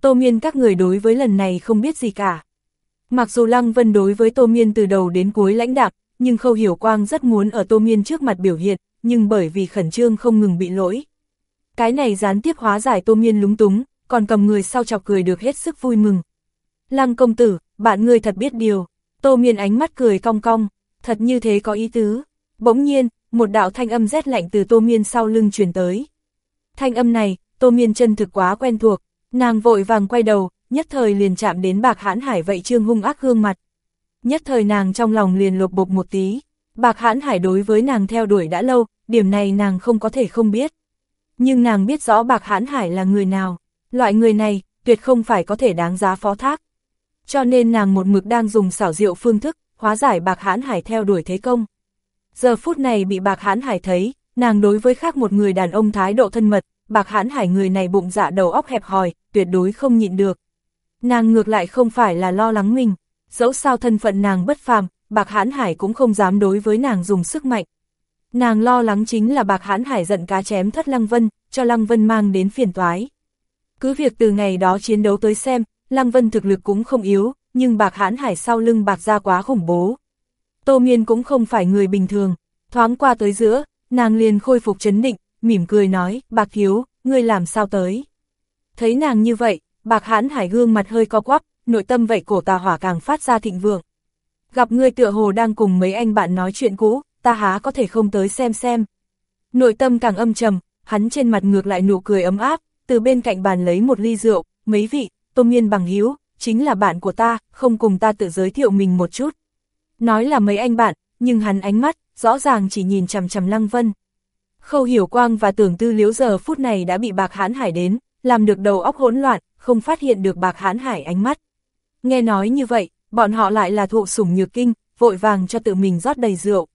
A: Tô Miên các người đối với lần này không biết gì cả. Mặc dù Lăng Vân đối với Tô Miên từ đầu đến cuối lãnh đạm, nhưng Khâu Hiểu Quang rất muốn ở Tô Miên trước mặt biểu hiện, nhưng bởi vì khẩn trương không ngừng bị lỗi. Cái này gián tiếp hóa giải Tô Miên lúng túng, còn cầm người sau chọc cười được hết sức vui mừng. Lăng công tử, bạn người thật biết điều. Tô Miên ánh mắt cười cong cong, thật như thế có ý tứ. Bỗng nhiên, một đạo thanh âm rét lạnh từ Tô Miên sau lưng truyền tới. Thanh âm này, Tô Miên chân thực quá quen thuộc, nàng vội vàng quay đầu, nhất thời liền chạm đến bạc hãn hải vậy trương hung ác gương mặt. Nhất thời nàng trong lòng liền lột bột một tí, bạc hãn hải đối với nàng theo đuổi đã lâu, điểm này nàng không có thể không biết. Nhưng nàng biết rõ bạc hãn hải là người nào, loại người này, tuyệt không phải có thể đáng giá phó thác. Cho nên nàng một mực đang dùng xảo diệu phương thức, hóa giải bạc hãn hải theo đuổi thế công. Giờ phút này bị bạc hãn hải thấy, nàng đối với khác một người đàn ông thái độ thân mật, bạc hãn hải người này bụng dạ đầu óc hẹp hòi, tuyệt đối không nhịn được. Nàng ngược lại không phải là lo lắng mình, dẫu sao thân phận nàng bất phàm, bạc hãn hải cũng không dám đối với nàng dùng sức mạnh. Nàng lo lắng chính là bạc hãn hải giận cá chém thất Lăng Vân, cho Lăng Vân mang đến phiền toái. Cứ việc từ ngày đó chiến đấu tới xem, Lăng Vân thực lực cũng không yếu, nhưng bạc hãn hải sau lưng bạc ra quá khủng bố. Tô Miên cũng không phải người bình thường, thoáng qua tới giữa, nàng liền khôi phục chấn định, mỉm cười nói, bạc thiếu, ngươi làm sao tới. Thấy nàng như vậy, bạc hãn hải gương mặt hơi co quắp, nội tâm vậy cổ tà hỏa càng phát ra thịnh vượng. Gặp ngươi tựa hồ đang cùng mấy anh bạn nói chuyện cũ, ta há có thể không tới xem xem. Nội tâm càng âm trầm, hắn trên mặt ngược lại nụ cười ấm áp, từ bên cạnh bàn lấy một ly rượu, mấy vị, Tô Miên bằng hiếu, chính là bạn của ta, không cùng ta tự giới thiệu mình một chút. Nói là mấy anh bạn, nhưng hắn ánh mắt, rõ ràng chỉ nhìn chằm chằm Lăng Vân. Khâu Hiểu Quang và Tưởng Tư Liếu giờ phút này đã bị Bạc hãn Hải đến, làm được đầu óc hỗn loạn, không phát hiện được Bạc hãn Hải ánh mắt. Nghe nói như vậy, bọn họ lại là thụ sủng nhược kinh, vội vàng cho tự mình rót đầy rượu.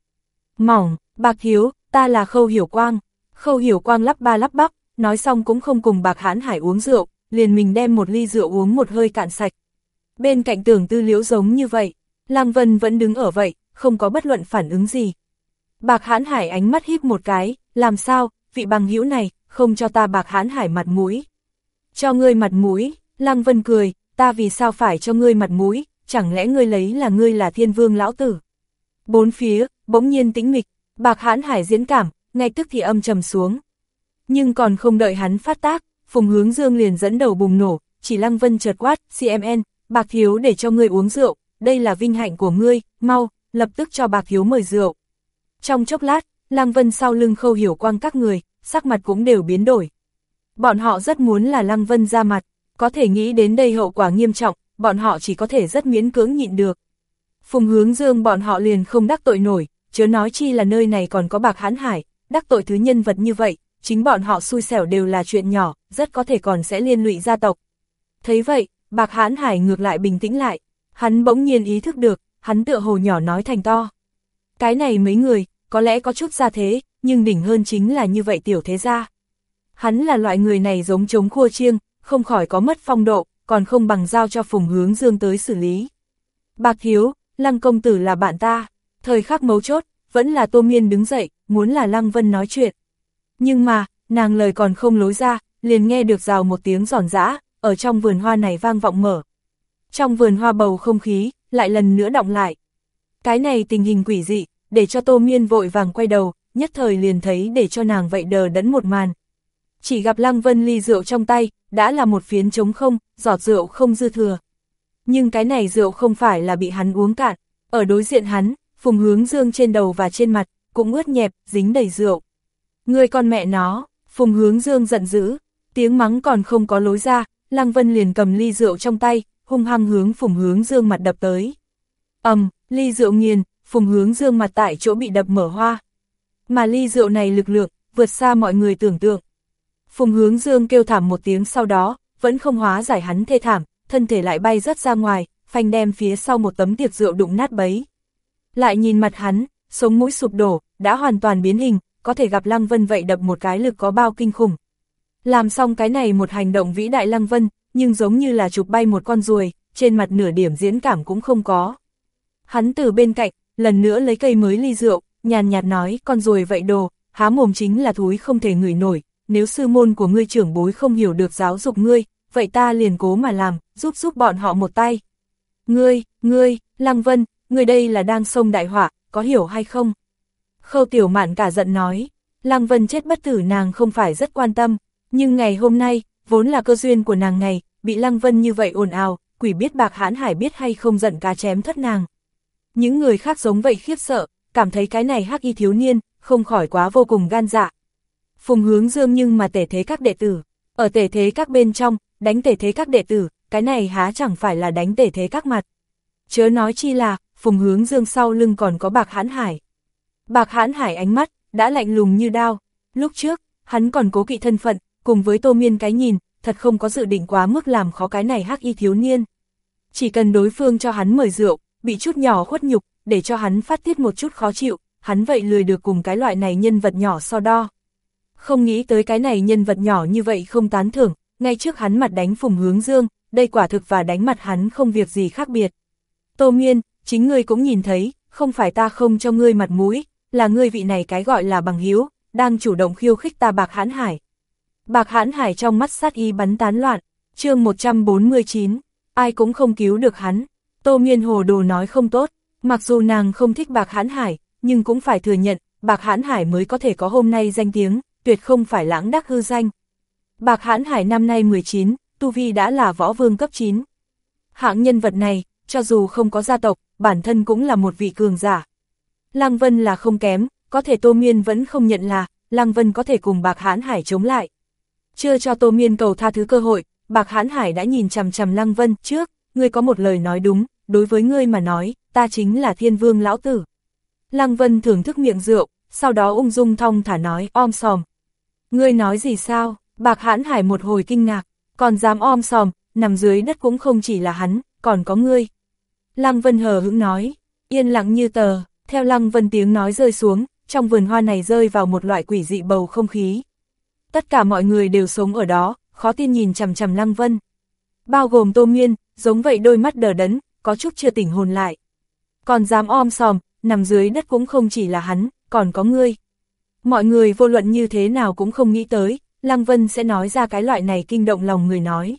A: Mỏng, Bạc Hiếu, ta là Khâu Hiểu Quang. Khâu hiểu quang lắp ba lắp bắp, nói xong cũng không cùng bạc hãn hải uống rượu, liền mình đem một ly rượu uống một hơi cạn sạch. Bên cạnh tưởng tư liễu giống như vậy, Lăng Vân vẫn đứng ở vậy, không có bất luận phản ứng gì. Bạc hãn hải ánh mắt híp một cái, làm sao, vị bằng hữu này, không cho ta bạc hãn hải mặt mũi. Cho ngươi mặt mũi, Lăng Vân cười, ta vì sao phải cho ngươi mặt mũi, chẳng lẽ ngươi lấy là ngươi là thiên vương lão tử. Bốn phía, bỗng nhiên tĩnh mịch, bạc hãn hải diễn cảm, ngay tức thì âm trầm xuống. Nhưng còn không đợi hắn phát tác, Phùng Hướng Dương liền dẫn đầu bùng nổ, chỉ Lăng Vân chợt quát, CMN, bạc thiếu để cho ngươi uống rượu, đây là vinh hạnh của ngươi, mau, lập tức cho bạc hiếu mời rượu. Trong chốc lát, Lăng Vân sau lưng khâu hiểu quang các người, sắc mặt cũng đều biến đổi. Bọn họ rất muốn là Lăng Vân ra mặt, có thể nghĩ đến đây hậu quả nghiêm trọng, bọn họ chỉ có thể rất miễn cưỡng nhịn được. Phùng hướng dương bọn họ liền không đắc tội nổi, chớ nói chi là nơi này còn có bạc hãn hải, đắc tội thứ nhân vật như vậy, chính bọn họ xui xẻo đều là chuyện nhỏ, rất có thể còn sẽ liên lụy gia tộc. Thấy vậy, bạc hãn hải ngược lại bình tĩnh lại, hắn bỗng nhiên ý thức được, hắn tựa hồ nhỏ nói thành to. Cái này mấy người, có lẽ có chút ra thế, nhưng đỉnh hơn chính là như vậy tiểu thế gia. Hắn là loại người này giống chống khua chiêng, không khỏi có mất phong độ, còn không bằng giao cho Phùng Hướng Dương tới xử lý. Bạc hiếu, Lăng Công Tử là bạn ta, thời khắc mấu chốt, vẫn là Tô Miên đứng dậy, muốn là Lăng Vân nói chuyện. Nhưng mà, nàng lời còn không lối ra, liền nghe được rào một tiếng giòn giã, ở trong vườn hoa này vang vọng mở. Trong vườn hoa bầu không khí, lại lần nữa động lại. Cái này tình hình quỷ dị, để cho Tô Miên vội vàng quay đầu, nhất thời liền thấy để cho nàng vậy đờ đẫn một màn. Chỉ gặp Lăng Vân ly rượu trong tay, đã là một phiến trống không, giọt rượu không dư thừa. Nhưng cái này rượu không phải là bị hắn uống cạn, ở đối diện hắn, phùng hướng dương trên đầu và trên mặt, cũng ướt nhẹp, dính đầy rượu. Người con mẹ nó, phùng hướng dương giận dữ, tiếng mắng còn không có lối ra, Lăng Vân liền cầm ly rượu trong tay, hung hăng hướng phùng hướng dương mặt đập tới. ầm, ly rượu nghiền, phùng hướng dương mặt tại chỗ bị đập mở hoa. Mà ly rượu này lực lượng, vượt xa mọi người tưởng tượng. Phùng hướng dương kêu thảm một tiếng sau đó, vẫn không hóa giải hắn thê thảm, thân thể lại bay rất ra ngoài, phanh đem phía sau một tấm tiệc rượu đụng nát bấy. Lại nhìn mặt hắn, sống mũi sụp đổ, đã hoàn toàn biến hình, có thể gặp Lăng Vân vậy đập một cái lực có bao kinh khủng. Làm xong cái này một hành động vĩ đại Lăng Vân, nhưng giống như là chụp bay một con ruồi, trên mặt nửa điểm diễn cảm cũng không có. Hắn từ bên cạnh, lần nữa lấy cây mới ly rượu, nhàn nhạt nói con ruồi vậy đồ, há mồm chính là thúi không thể ngửi nổi, nếu sư môn của ngươi trưởng bối không hiểu được giáo dục ngươi, vậy ta liền cố mà làm, giúp giúp bọn họ một tay. Ngươi, ngươi, Lăng Vân, ngươi đây là đang sông đại họa, có hiểu hay không? Khâu tiểu mạn cả giận nói, Lăng Vân chết bất tử nàng không phải rất quan tâm, nhưng ngày hôm nay, vốn là cơ duyên của nàng ngày, bị Lăng Vân như vậy ồn ào, quỷ biết bạc hãn hải biết hay không giận cá chém thất nàng. Những người khác giống vậy khiếp sợ, cảm thấy cái này hắc y thiếu niên, không khỏi quá vô cùng gan dạ. Phùng hướng dương nhưng mà tể thế các đệ tử, ở tể thế các bên trong, đánh tể thế các đệ tử, cái này há chẳng phải là đánh tể thế các mặt. Chớ nói chi là, phùng hướng dương sau lưng còn có bạc hãn hải. Bạc hãn hải ánh mắt, đã lạnh lùng như đao. Lúc trước, hắn còn cố kỵ thân phận, cùng với tô miên cái nhìn, thật không có dự định quá mức làm khó cái này hắc y thiếu niên. Chỉ cần đối phương cho hắn mời rượu, bị chút nhỏ khuất nhục, để cho hắn phát tiết một chút khó chịu, hắn vậy lười được cùng cái loại này nhân vật nhỏ so đo. Không nghĩ tới cái này nhân vật nhỏ như vậy không tán thưởng, ngay trước hắn mặt đánh phùng hướng dương, đây quả thực và đánh mặt hắn không việc gì khác biệt. Tô Miên, chính ngươi cũng nhìn thấy, không phải ta không cho ngươi mặt mũi, là ngươi vị này cái gọi là bằng hiếu, đang chủ động khiêu khích ta bạc hãn hải. Bạc hãn hải trong mắt sát y bắn tán loạn, chương 149, ai cũng không cứu được hắn. Tô Miên hồ đồ nói không tốt, mặc dù nàng không thích bạc hãn hải, nhưng cũng phải thừa nhận, bạc hãn hải mới có thể có hôm nay danh tiếng, tuyệt không phải lãng đắc hư danh. Bạc hãn hải năm nay 19, Tu Vi đã là võ vương cấp 9. Hạng nhân vật này, cho dù không có gia tộc, bản thân cũng là một vị cường giả. Lăng Vân là không kém, có thể Tô Miên vẫn không nhận là, Lăng Vân có thể cùng Bạc Hãn Hải chống lại. Chưa cho Tô Miên cầu tha thứ cơ hội, Bạc Hãn Hải đã nhìn chằm chằm Lăng Vân trước, ngươi có một lời nói đúng, đối với ngươi mà nói, ta chính là thiên vương lão tử. Lăng Vân thưởng thức miệng rượu, sau đó ung dung thong thả nói om sòm. Ngươi nói gì sao? Bạc hãn hải một hồi kinh ngạc, còn dám om sòm, nằm dưới đất cũng không chỉ là hắn, còn có ngươi. Lăng Vân hờ hững nói, yên lặng như tờ, theo Lăng Vân tiếng nói rơi xuống, trong vườn hoa này rơi vào một loại quỷ dị bầu không khí. Tất cả mọi người đều sống ở đó, khó tin nhìn chằm chằm Lăng Vân. Bao gồm Tô Miên, giống vậy đôi mắt đờ đẫn, có chút chưa tỉnh hồn lại. Còn dám om sòm, nằm dưới đất cũng không chỉ là hắn, còn có ngươi. Mọi người vô luận như thế nào cũng không nghĩ tới, Lăng Vân sẽ nói ra cái loại này kinh động lòng người nói.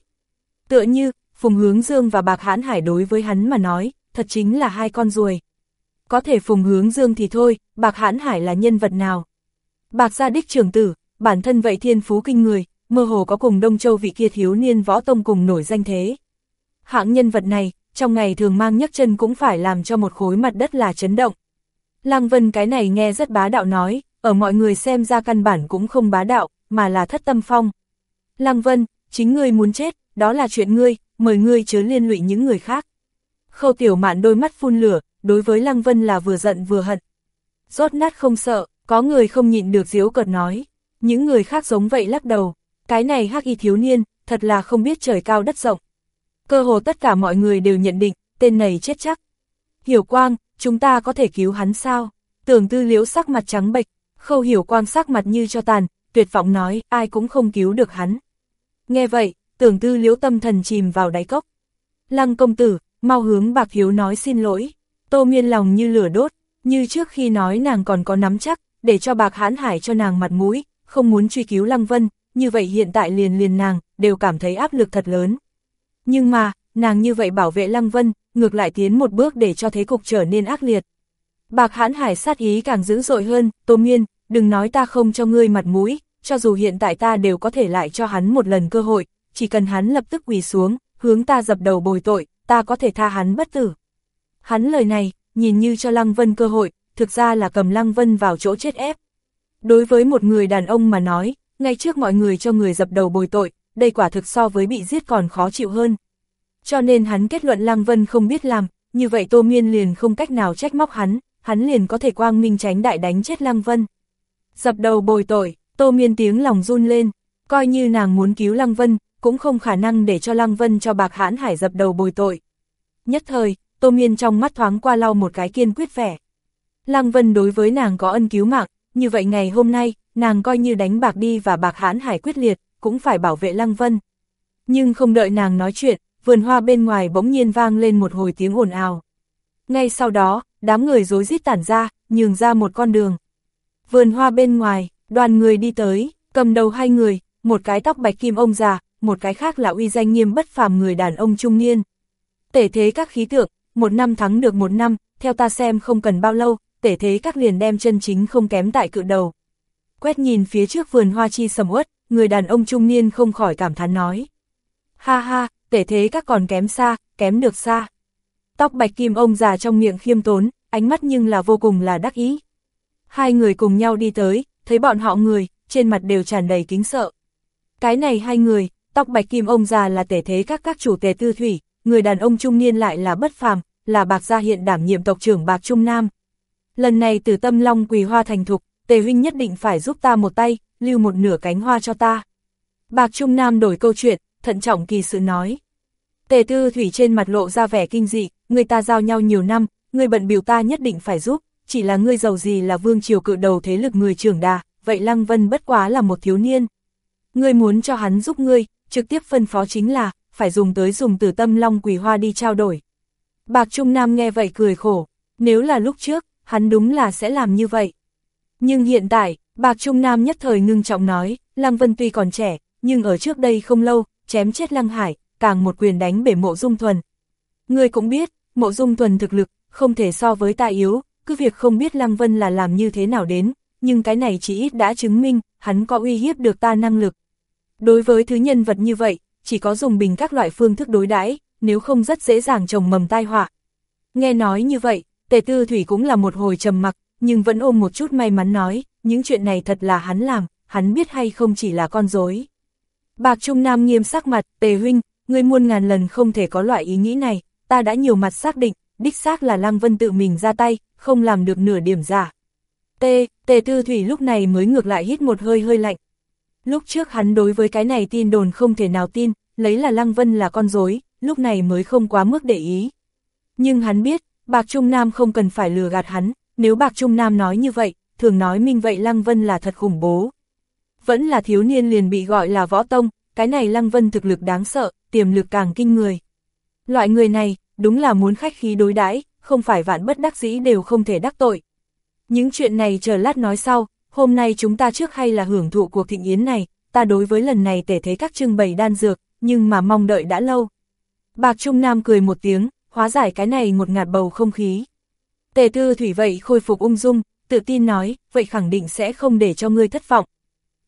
A: Tựa như, Phùng Hướng Dương và Bạc Hãn Hải đối với hắn mà nói, thật chính là hai con ruồi. Có thể Phùng Hướng Dương thì thôi, Bạc Hãn Hải là nhân vật nào? Bạc gia đích trưởng tử, bản thân vậy thiên phú kinh người, mơ hồ có cùng Đông Châu vị kia thiếu niên võ tông cùng nổi danh thế. Hạng nhân vật này, trong ngày thường mang nhấc chân cũng phải làm cho một khối mặt đất là chấn động. Lăng Vân cái này nghe rất bá đạo nói, ở mọi người xem ra căn bản cũng không bá đạo, mà là thất tâm phong. Lăng Vân, chính ngươi muốn chết, đó là chuyện ngươi, mời ngươi chớ liên lụy những người khác. Khâu tiểu mạn đôi mắt phun lửa, đối với Lăng Vân là vừa giận vừa hận. Rốt nát không sợ, có người không nhịn được diếu cợt nói. Những người khác giống vậy lắc đầu. Cái này hắc y thiếu niên, thật là không biết trời cao đất rộng. Cơ hồ tất cả mọi người đều nhận định, tên này chết chắc. Hiểu quang, chúng ta có thể cứu hắn sao? Tưởng tư liễu sắc mặt trắng bệch, khâu hiểu quang sắc mặt như cho tàn, tuyệt vọng nói, ai cũng không cứu được hắn. Nghe vậy, tưởng tư liễu tâm thần chìm vào đáy cốc. Lăng công tử, mau hướng bạc hiếu nói xin lỗi. Tô miên lòng như lửa đốt, như trước khi nói nàng còn có nắm chắc, để cho bạc hãn hải cho nàng mặt mũi, không muốn truy cứu Lăng Vân, như vậy hiện tại liền liền nàng, đều cảm thấy áp lực thật lớn. Nhưng mà, nàng như vậy bảo vệ Lăng Vân, ngược lại tiến một bước để cho thế cục trở nên ác liệt. Bạc hãn hải sát ý càng dữ dội hơn, Tô Miên, đừng nói ta không cho ngươi mặt mũi, cho dù hiện tại ta đều có thể lại cho hắn một lần cơ hội, chỉ cần hắn lập tức quỳ xuống, hướng ta dập đầu bồi tội, ta có thể tha hắn bất tử. Hắn lời này, nhìn như cho Lăng Vân cơ hội, thực ra là cầm Lăng Vân vào chỗ chết ép. Đối với một người đàn ông mà nói, ngay trước mọi người cho người dập đầu bồi tội, đây quả thực so với bị giết còn khó chịu hơn. Cho nên hắn kết luận Lăng Vân không biết làm, như vậy Tô Miên liền không cách nào trách móc hắn, hắn liền có thể quang minh tránh đại đánh chết Lăng Vân. Dập đầu bồi tội, Tô Miên tiếng lòng run lên, coi như nàng muốn cứu Lăng Vân, cũng không khả năng để cho Lăng Vân cho bạc hãn hải dập đầu bồi tội. Nhất thời, Tô Miên trong mắt thoáng qua lau một cái kiên quyết vẻ. Lăng Vân đối với nàng có ân cứu mạng, như vậy ngày hôm nay, nàng coi như đánh bạc đi và bạc hãn hải quyết liệt, cũng phải bảo vệ Lăng Vân. Nhưng không đợi nàng nói chuyện, vườn hoa bên ngoài bỗng nhiên vang lên một hồi tiếng ồn ào. Ngay sau đó, đám người rối rít tản ra, nhường ra một con đường. Vườn hoa bên ngoài, đoàn người đi tới, cầm đầu hai người, một cái tóc bạch kim ông già, một cái khác là uy danh nghiêm bất phàm người đàn ông trung niên. Tể thế các khí tượng, một năm thắng được một năm, theo ta xem không cần bao lâu, tể thế các liền đem chân chính không kém tại cự đầu. Quét nhìn phía trước vườn hoa chi sầm uất, người đàn ông trung niên không khỏi cảm thán nói. Ha ha, tể thế các còn kém xa, kém được xa. Tóc bạch kim ông già trong miệng khiêm tốn, ánh mắt nhưng là vô cùng là đắc ý. Hai người cùng nhau đi tới, thấy bọn họ người, trên mặt đều tràn đầy kính sợ. Cái này hai người, tóc bạch kim ông già là tể thế các các chủ tề tư thủy, người đàn ông trung niên lại là bất phàm, là bạc gia hiện đảm nhiệm tộc trưởng bạc trung nam. Lần này từ tâm long quỳ hoa thành thục, tề huynh nhất định phải giúp ta một tay, lưu một nửa cánh hoa cho ta. Bạc trung nam đổi câu chuyện, thận trọng kỳ sự nói. Tề tư thủy trên mặt lộ ra vẻ kinh dị, người ta giao nhau nhiều năm, người bận biểu ta nhất định phải giúp, chỉ là ngươi giàu gì là vương triều cự đầu thế lực người trưởng đà, vậy Lăng Vân bất quá là một thiếu niên. Ngươi muốn cho hắn giúp ngươi, trực tiếp phân phó chính là, phải dùng tới dùng từ tâm long quỷ hoa đi trao đổi. Bạc Trung Nam nghe vậy cười khổ, nếu là lúc trước, hắn đúng là sẽ làm như vậy. Nhưng hiện tại, Bạc Trung Nam nhất thời ngưng trọng nói, Lăng Vân tuy còn trẻ, nhưng ở trước đây không lâu, chém chết Lăng Hải, càng một quyền đánh bể mộ dung thuần. Người cũng biết, mộ dung thuần thực lực, không thể so với ta yếu, cứ việc không biết Lăng Vân là làm như thế nào đến, nhưng cái này chỉ ít đã chứng minh, hắn có uy hiếp được ta năng lực. Đối với thứ nhân vật như vậy, chỉ có dùng bình các loại phương thức đối đãi nếu không rất dễ dàng trồng mầm tai họa. Nghe nói như vậy, tề tư thủy cũng là một hồi trầm mặc, nhưng vẫn ôm một chút may mắn nói, những chuyện này thật là hắn làm, hắn biết hay không chỉ là con dối. Bạc Trung Nam nghiêm sắc mặt, tề huynh, ngươi muôn ngàn lần không thể có loại ý nghĩ này, ta đã nhiều mặt xác định, đích xác là Lăng Vân tự mình ra tay, không làm được nửa điểm giả. Tê, tề tư thủy lúc này mới ngược lại hít một hơi hơi lạnh. Lúc trước hắn đối với cái này tin đồn không thể nào tin, lấy là Lăng Vân là con dối, lúc này mới không quá mức để ý. Nhưng hắn biết, Bạc Trung Nam không cần phải lừa gạt hắn, nếu Bạc Trung Nam nói như vậy, thường nói minh vậy Lăng Vân là thật khủng bố. Vẫn là thiếu niên liền bị gọi là võ tông, cái này Lăng Vân thực lực đáng sợ, tiềm lực càng kinh người. Loại người này, đúng là muốn khách khí đối đãi không phải vạn bất đắc dĩ đều không thể đắc tội. Những chuyện này chờ lát nói sau, hôm nay chúng ta trước hay là hưởng thụ cuộc thịnh yến này, ta đối với lần này tể thế các trưng bày đan dược, nhưng mà mong đợi đã lâu. Bạc Trung Nam cười một tiếng, hóa giải cái này một ngạt bầu không khí. Tề tư thủy vậy khôi phục ung dung, tự tin nói, vậy khẳng định sẽ không để cho ngươi thất vọng.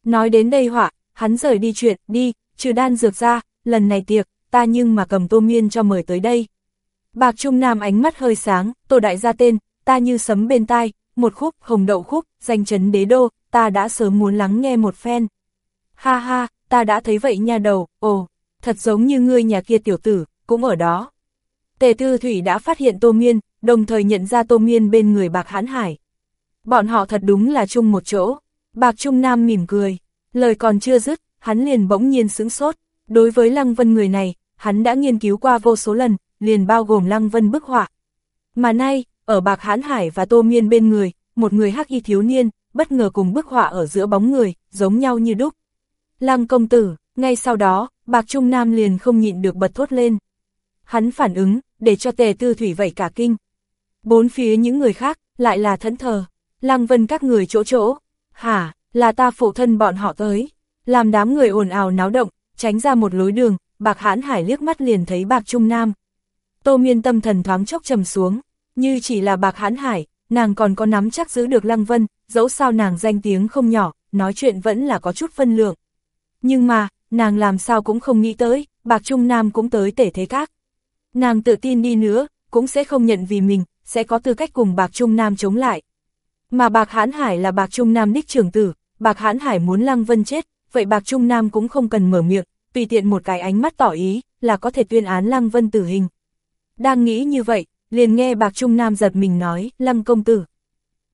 A: Nói đến đây họa, hắn rời đi chuyện, đi, trừ đan dược ra, lần này tiệc, ta nhưng mà cầm tô miên cho mời tới đây. Bạc Trung Nam ánh mắt hơi sáng, tổ đại gia tên, ta như sấm bên tai, một khúc hồng đậu khúc, danh chấn đế đô, ta đã sớm muốn lắng nghe một phen. Ha ha, ta đã thấy vậy nha đầu, ồ, thật giống như ngươi nhà kia tiểu tử, cũng ở đó. Tề Tư Thủy đã phát hiện Tô Miên, đồng thời nhận ra Tô Miên bên người Bạc Hán Hải. Bọn họ thật đúng là chung một chỗ. Bạc Trung Nam mỉm cười, lời còn chưa dứt, hắn liền bỗng nhiên sững sốt. Đối với Lăng Vân người này, hắn đã nghiên cứu qua vô số lần, liền bao gồm Lăng Vân bức họa. Mà nay, ở Bạc Hán Hải và Tô Miên bên người, một người hắc y thiếu niên, bất ngờ cùng bức họa ở giữa bóng người, giống nhau như đúc. Lăng công tử, ngay sau đó, Bạc Trung Nam liền không nhịn được bật thốt lên. Hắn phản ứng, để cho tề tư thủy vậy cả kinh. Bốn phía những người khác, lại là thẫn thờ. Lăng vân các người chỗ chỗ. Hả, là ta phụ thân bọn họ tới. Làm đám người ồn ào náo động, tránh ra một lối đường, bạc hãn hải liếc mắt liền thấy bạc trung nam. Tô miên tâm thần thoáng chốc trầm xuống, như chỉ là bạc hãn hải, nàng còn có nắm chắc giữ được lăng vân, dẫu sao nàng danh tiếng không nhỏ, nói chuyện vẫn là có chút phân lượng. Nhưng mà, nàng làm sao cũng không nghĩ tới, bạc trung nam cũng tới tể thế các. Nàng tự tin đi nữa, cũng sẽ không nhận vì mình, sẽ có tư cách cùng bạc trung nam chống lại. Mà bạc hãn hải là bạc trung nam đích trưởng tử, bạc hãn hải muốn lăng vân chết, vậy bạc trung nam cũng không cần mở miệng, tùy tiện một cái ánh mắt tỏ ý, là có thể tuyên án lăng vân tử hình. Đang nghĩ như vậy, liền nghe bạc trung nam giật mình nói, lăng công tử.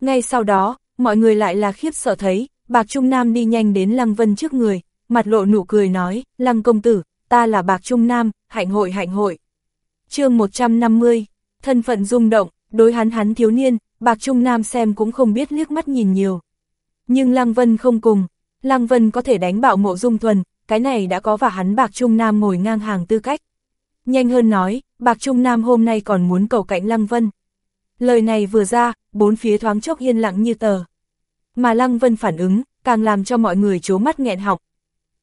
A: Ngay sau đó, mọi người lại là khiếp sợ thấy, bạc trung nam đi nhanh đến lăng vân trước người, mặt lộ nụ cười nói, lăng công tử, ta là bạc trung nam, hạnh hội hạnh hội chương 150, thân phận rung động, đối hắn hắn thiếu niên, bạc trung nam xem cũng không biết liếc mắt nhìn nhiều. Nhưng lăng vân không cùng, lăng vân có thể đánh bạo mộ dung thuần, cái này đã có và hắn bạc trung nam ngồi ngang hàng tư cách. Nhanh hơn nói, bạc trung nam hôm nay còn muốn cầu cạnh lăng vân. Lời này vừa ra, bốn phía thoáng chốc yên lặng như tờ. Mà lăng vân phản ứng, càng làm cho mọi người chố mắt nghẹn học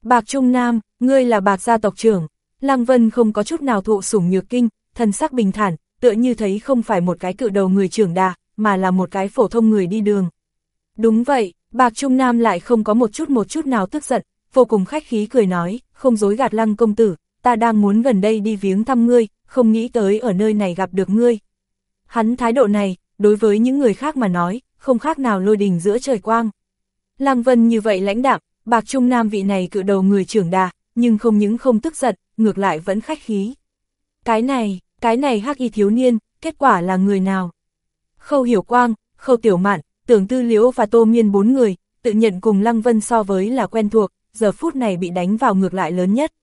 A: Bạc Trung Nam, ngươi là bạc gia tộc trưởng. Lăng Vân không có chút nào thụ sủng nhược kinh, thân sắc bình thản, tựa như thấy không phải một cái cự đầu người trưởng đà, mà là một cái phổ thông người đi đường. Đúng vậy, Bạc Trung Nam lại không có một chút một chút nào tức giận, vô cùng khách khí cười nói, không dối gạt lăng công tử, ta đang muốn gần đây đi viếng thăm ngươi, không nghĩ tới ở nơi này gặp được ngươi. Hắn thái độ này, đối với những người khác mà nói, không khác nào lôi đình giữa trời quang. Lăng Vân như vậy lãnh đạm, Bạc Trung Nam vị này cự đầu người trưởng đà, nhưng không những không tức giận, ngược lại vẫn khách khí. Cái này, cái này hắc y thiếu niên, kết quả là người nào? Khâu Hiểu Quang, Khâu Tiểu Mạn, Tưởng Tư Liễu và Tô Miên bốn người, tự nhận cùng Lăng Vân so với là quen thuộc, giờ phút này bị đánh vào ngược lại lớn nhất.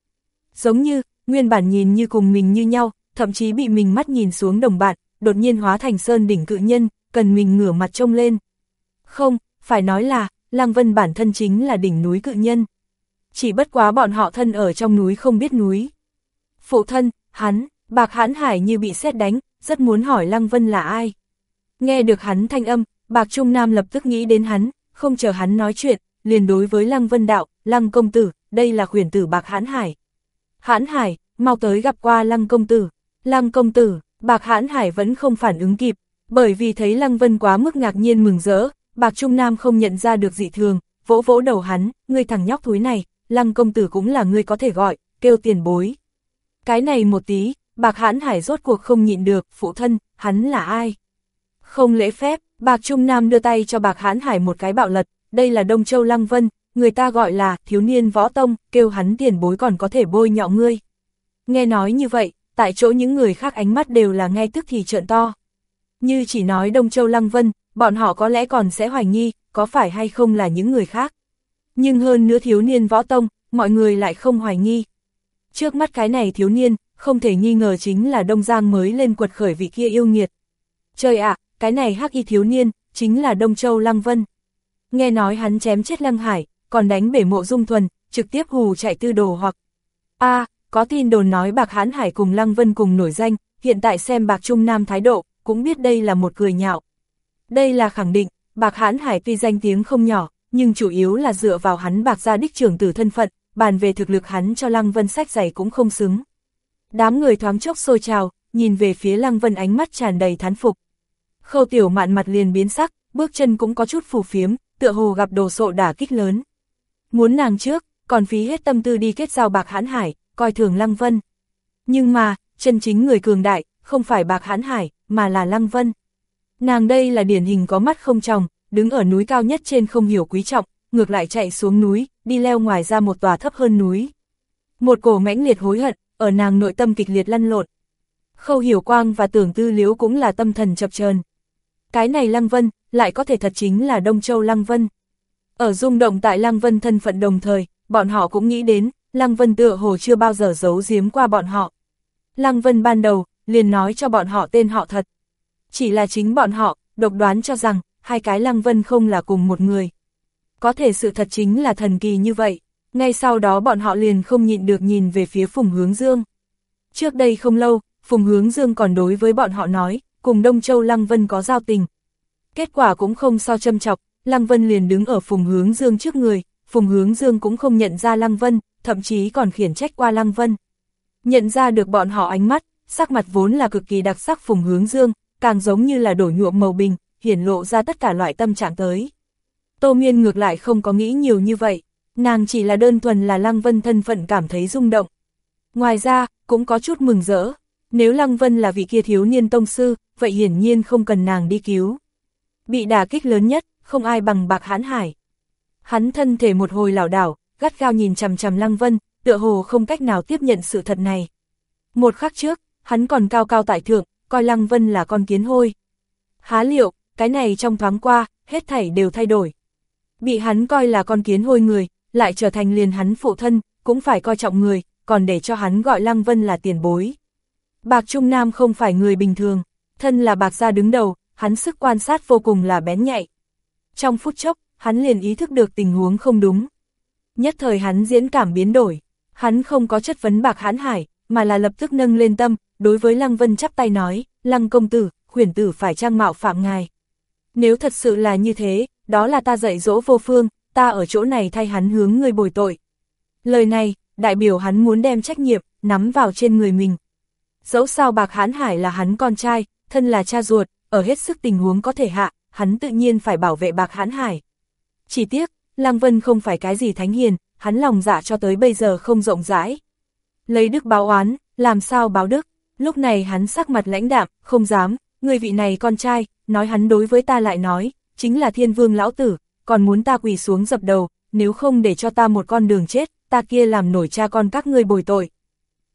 A: Giống như, nguyên bản nhìn như cùng mình như nhau, thậm chí bị mình mắt nhìn xuống đồng bạn, đột nhiên hóa thành sơn đỉnh cự nhân, cần mình ngửa mặt trông lên. Không, phải nói là, Lăng Vân bản thân chính là đỉnh núi cự nhân. Chỉ bất quá bọn họ thân ở trong núi không biết núi. Phụ thân, hắn, bạc hãn hải như bị xét đánh, rất muốn hỏi Lăng Vân là ai. Nghe được hắn thanh âm, bạc Trung Nam lập tức nghĩ đến hắn, không chờ hắn nói chuyện, liền đối với Lăng Vân đạo, Lăng công tử, đây là khuyển tử bạc hãn hải. Hãn hải, mau tới gặp qua Lăng công tử. Lăng công tử, bạc hãn hải vẫn không phản ứng kịp, bởi vì thấy Lăng Vân quá mức ngạc nhiên mừng rỡ, Bạc Trung Nam không nhận ra được dị thường, vỗ vỗ đầu hắn, ngươi thằng nhóc thúi này, lăng công tử cũng là người có thể gọi, kêu tiền bối. Cái này một tí, bạc hãn hải rốt cuộc không nhịn được, phụ thân, hắn là ai? Không lễ phép, bạc Trung Nam đưa tay cho bạc hãn hải một cái bạo lật, đây là Đông Châu Lăng Vân, người ta gọi là thiếu niên võ tông, kêu hắn tiền bối còn có thể bôi nhọ ngươi. Nghe nói như vậy, tại chỗ những người khác ánh mắt đều là ngay tức thì trợn to. Như chỉ nói Đông Châu Lăng Vân, bọn họ có lẽ còn sẽ hoài nghi, có phải hay không là những người khác. Nhưng hơn nữa thiếu niên võ tông, mọi người lại không hoài nghi. Trước mắt cái này thiếu niên, không thể nghi ngờ chính là Đông Giang mới lên quật khởi vị kia yêu nghiệt. Trời ạ, cái này hắc y thiếu niên, chính là Đông Châu Lăng Vân. nghe nói hắn chém chết Lăng Hải, còn đánh bể mộ dung thuần, trực tiếp hù chạy tư đồ hoặc. a có tin đồn nói Bạc Hán Hải cùng Lăng Vân cùng nổi danh, hiện tại xem Bạc Trung Nam thái độ, cũng biết đây là một cười nhạo. Đây là khẳng định, Bạc Hán Hải tuy danh tiếng không nhỏ, nhưng chủ yếu là dựa vào hắn Bạc ra đích trưởng từ thân phận, bàn về thực lực hắn cho Lăng Vân sách giày cũng không xứng. Đám người thoáng chốc sôi trào, nhìn về phía Lăng Vân ánh mắt tràn đầy thán phục. Khâu tiểu mạn mặt liền biến sắc, bước chân cũng có chút phù phiếm, tựa hồ gặp đồ sộ đả kích lớn. Muốn nàng trước, còn phí hết tâm tư đi kết giao bạc hãn hải, coi thường Lăng Vân. Nhưng mà, chân chính người cường đại, không phải bạc hãn hải, mà là Lăng Vân. Nàng đây là điển hình có mắt không tròng, đứng ở núi cao nhất trên không hiểu quý trọng, ngược lại chạy xuống núi, đi leo ngoài ra một tòa thấp hơn núi. Một cổ mãnh liệt hối hận, ở nàng nội tâm kịch liệt lăn lộn. Khâu hiểu quang và tưởng tư liếu cũng là tâm thần chập chờn Cái này Lăng Vân, lại có thể thật chính là Đông Châu Lăng Vân. Ở rung động tại Lăng Vân thân phận đồng thời, bọn họ cũng nghĩ đến, Lăng Vân tựa hồ chưa bao giờ giấu giếm qua bọn họ. Lăng Vân ban đầu, liền nói cho bọn họ tên họ thật. Chỉ là chính bọn họ, độc đoán cho rằng, hai cái Lăng Vân không là cùng một người. Có thể sự thật chính là thần kỳ như vậy, ngay sau đó bọn họ liền không nhịn được nhìn về phía Phùng Hướng Dương. Trước đây không lâu, Phùng Hướng Dương còn đối với bọn họ nói, cùng Đông Châu Lăng Vân có giao tình. Kết quả cũng không so châm chọc, Lăng Vân liền đứng ở Phùng Hướng Dương trước người, Phùng Hướng Dương cũng không nhận ra Lăng Vân, thậm chí còn khiển trách qua Lăng Vân. Nhận ra được bọn họ ánh mắt, sắc mặt vốn là cực kỳ đặc sắc Phùng Hướng Dương, càng giống như là đổ nhuộm màu bình, hiển lộ ra tất cả loại tâm trạng tới. Tô Miên ngược lại không có nghĩ nhiều như vậy, nàng chỉ là đơn thuần là Lăng Vân thân phận cảm thấy rung động. Ngoài ra, cũng có chút mừng rỡ, nếu Lăng Vân là vị kia thiếu niên tông sư, vậy hiển nhiên không cần nàng đi cứu. Bị đả kích lớn nhất, không ai bằng bạc hãn hải. Hắn thân thể một hồi lảo đảo, gắt gao nhìn chằm chằm Lăng Vân, tựa hồ không cách nào tiếp nhận sự thật này. Một khắc trước, hắn còn cao cao tại thượng, coi Lăng Vân là con kiến hôi. Há liệu, cái này trong thoáng qua, hết thảy đều thay đổi. Bị hắn coi là con kiến hôi người, lại trở thành liền hắn phụ thân, cũng phải coi trọng người, còn để cho hắn gọi Lăng Vân là tiền bối. Bạc Trung Nam không phải người bình thường, thân là bạc gia đứng đầu, hắn sức quan sát vô cùng là bén nhạy. Trong phút chốc, hắn liền ý thức được tình huống không đúng. Nhất thời hắn diễn cảm biến đổi, hắn không có chất vấn bạc hãn hải, mà là lập tức nâng lên tâm, đối với Lăng Vân chắp tay nói, Lăng công tử, khuyển tử phải trang mạo phạm ngài. Nếu thật sự là như thế, đó là ta dạy dỗ vô phương, ta ở chỗ này thay hắn hướng người bồi tội. Lời này, đại biểu hắn muốn đem trách nhiệm, nắm vào trên người mình. Dẫu sao bạc hán hải là hắn con trai, thân là cha ruột, ở hết sức tình huống có thể hạ, hắn tự nhiên phải bảo vệ bạc hán hải. Chỉ tiếc, Lăng Vân không phải cái gì thánh hiền, hắn lòng dạ cho tới bây giờ không rộng rãi. Lấy đức báo oán, làm sao báo đức, lúc này hắn sắc mặt lãnh đạm, không dám, người vị này con trai, nói hắn đối với ta lại nói, chính là thiên vương lão tử, còn muốn ta quỳ xuống dập đầu, nếu không để cho ta một con đường chết, ta kia làm nổi cha con các ngươi bồi tội.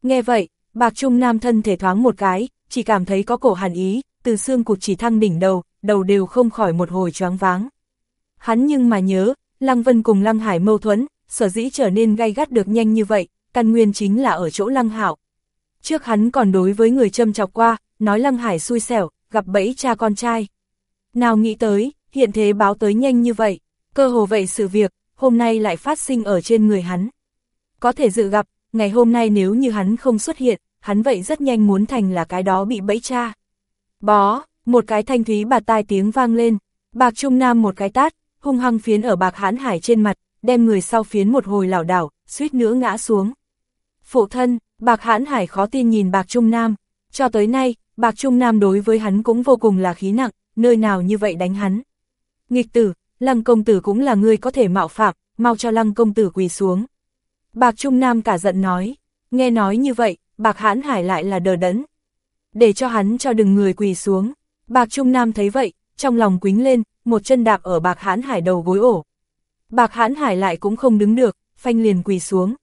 A: Nghe vậy, bạc trung nam thân thể thoáng một cái, chỉ cảm thấy có cổ hàn ý, từ xương cụt chỉ thăng đỉnh đầu, đầu đều không khỏi một hồi choáng váng. Hắn nhưng mà nhớ, Lăng Vân cùng Lăng Hải mâu thuẫn, sở dĩ trở nên gay gắt được nhanh như vậy, căn nguyên chính là ở chỗ Lăng hảo Trước hắn còn đối với người châm chọc qua, nói Lăng Hải xui xẻo, gặp bẫy cha con trai. Nào nghĩ tới, hiện thế báo tới nhanh như vậy, cơ hồ vậy sự việc, hôm nay lại phát sinh ở trên người hắn. Có thể dự gặp, ngày hôm nay nếu như hắn không xuất hiện, hắn vậy rất nhanh muốn thành là cái đó bị bẫy cha. Bó, một cái thanh thúy bạt tai tiếng vang lên, bạc trung nam một cái tát, hung hăng phiến ở bạc hãn hải trên mặt, đem người sau phiến một hồi lảo đảo, suýt nữa ngã xuống. Phụ thân, bạc hãn hải khó tin nhìn bạc trung nam, cho tới nay, bạc trung nam đối với hắn cũng vô cùng là khí nặng, nơi nào như vậy đánh hắn. Nghịch tử, lăng công tử cũng là người có thể mạo phạm, mau cho lăng công tử quỳ xuống. Bạc trung nam cả giận nói, nghe nói như vậy, bạc hãn hải lại là đờ đẫn. Để cho hắn cho đừng người quỳ xuống, bạc trung nam thấy vậy, trong lòng quính lên, một chân đạp ở bạc hãn hải đầu gối ổ. Bạc hãn hải lại cũng không đứng được, phanh liền quỳ xuống.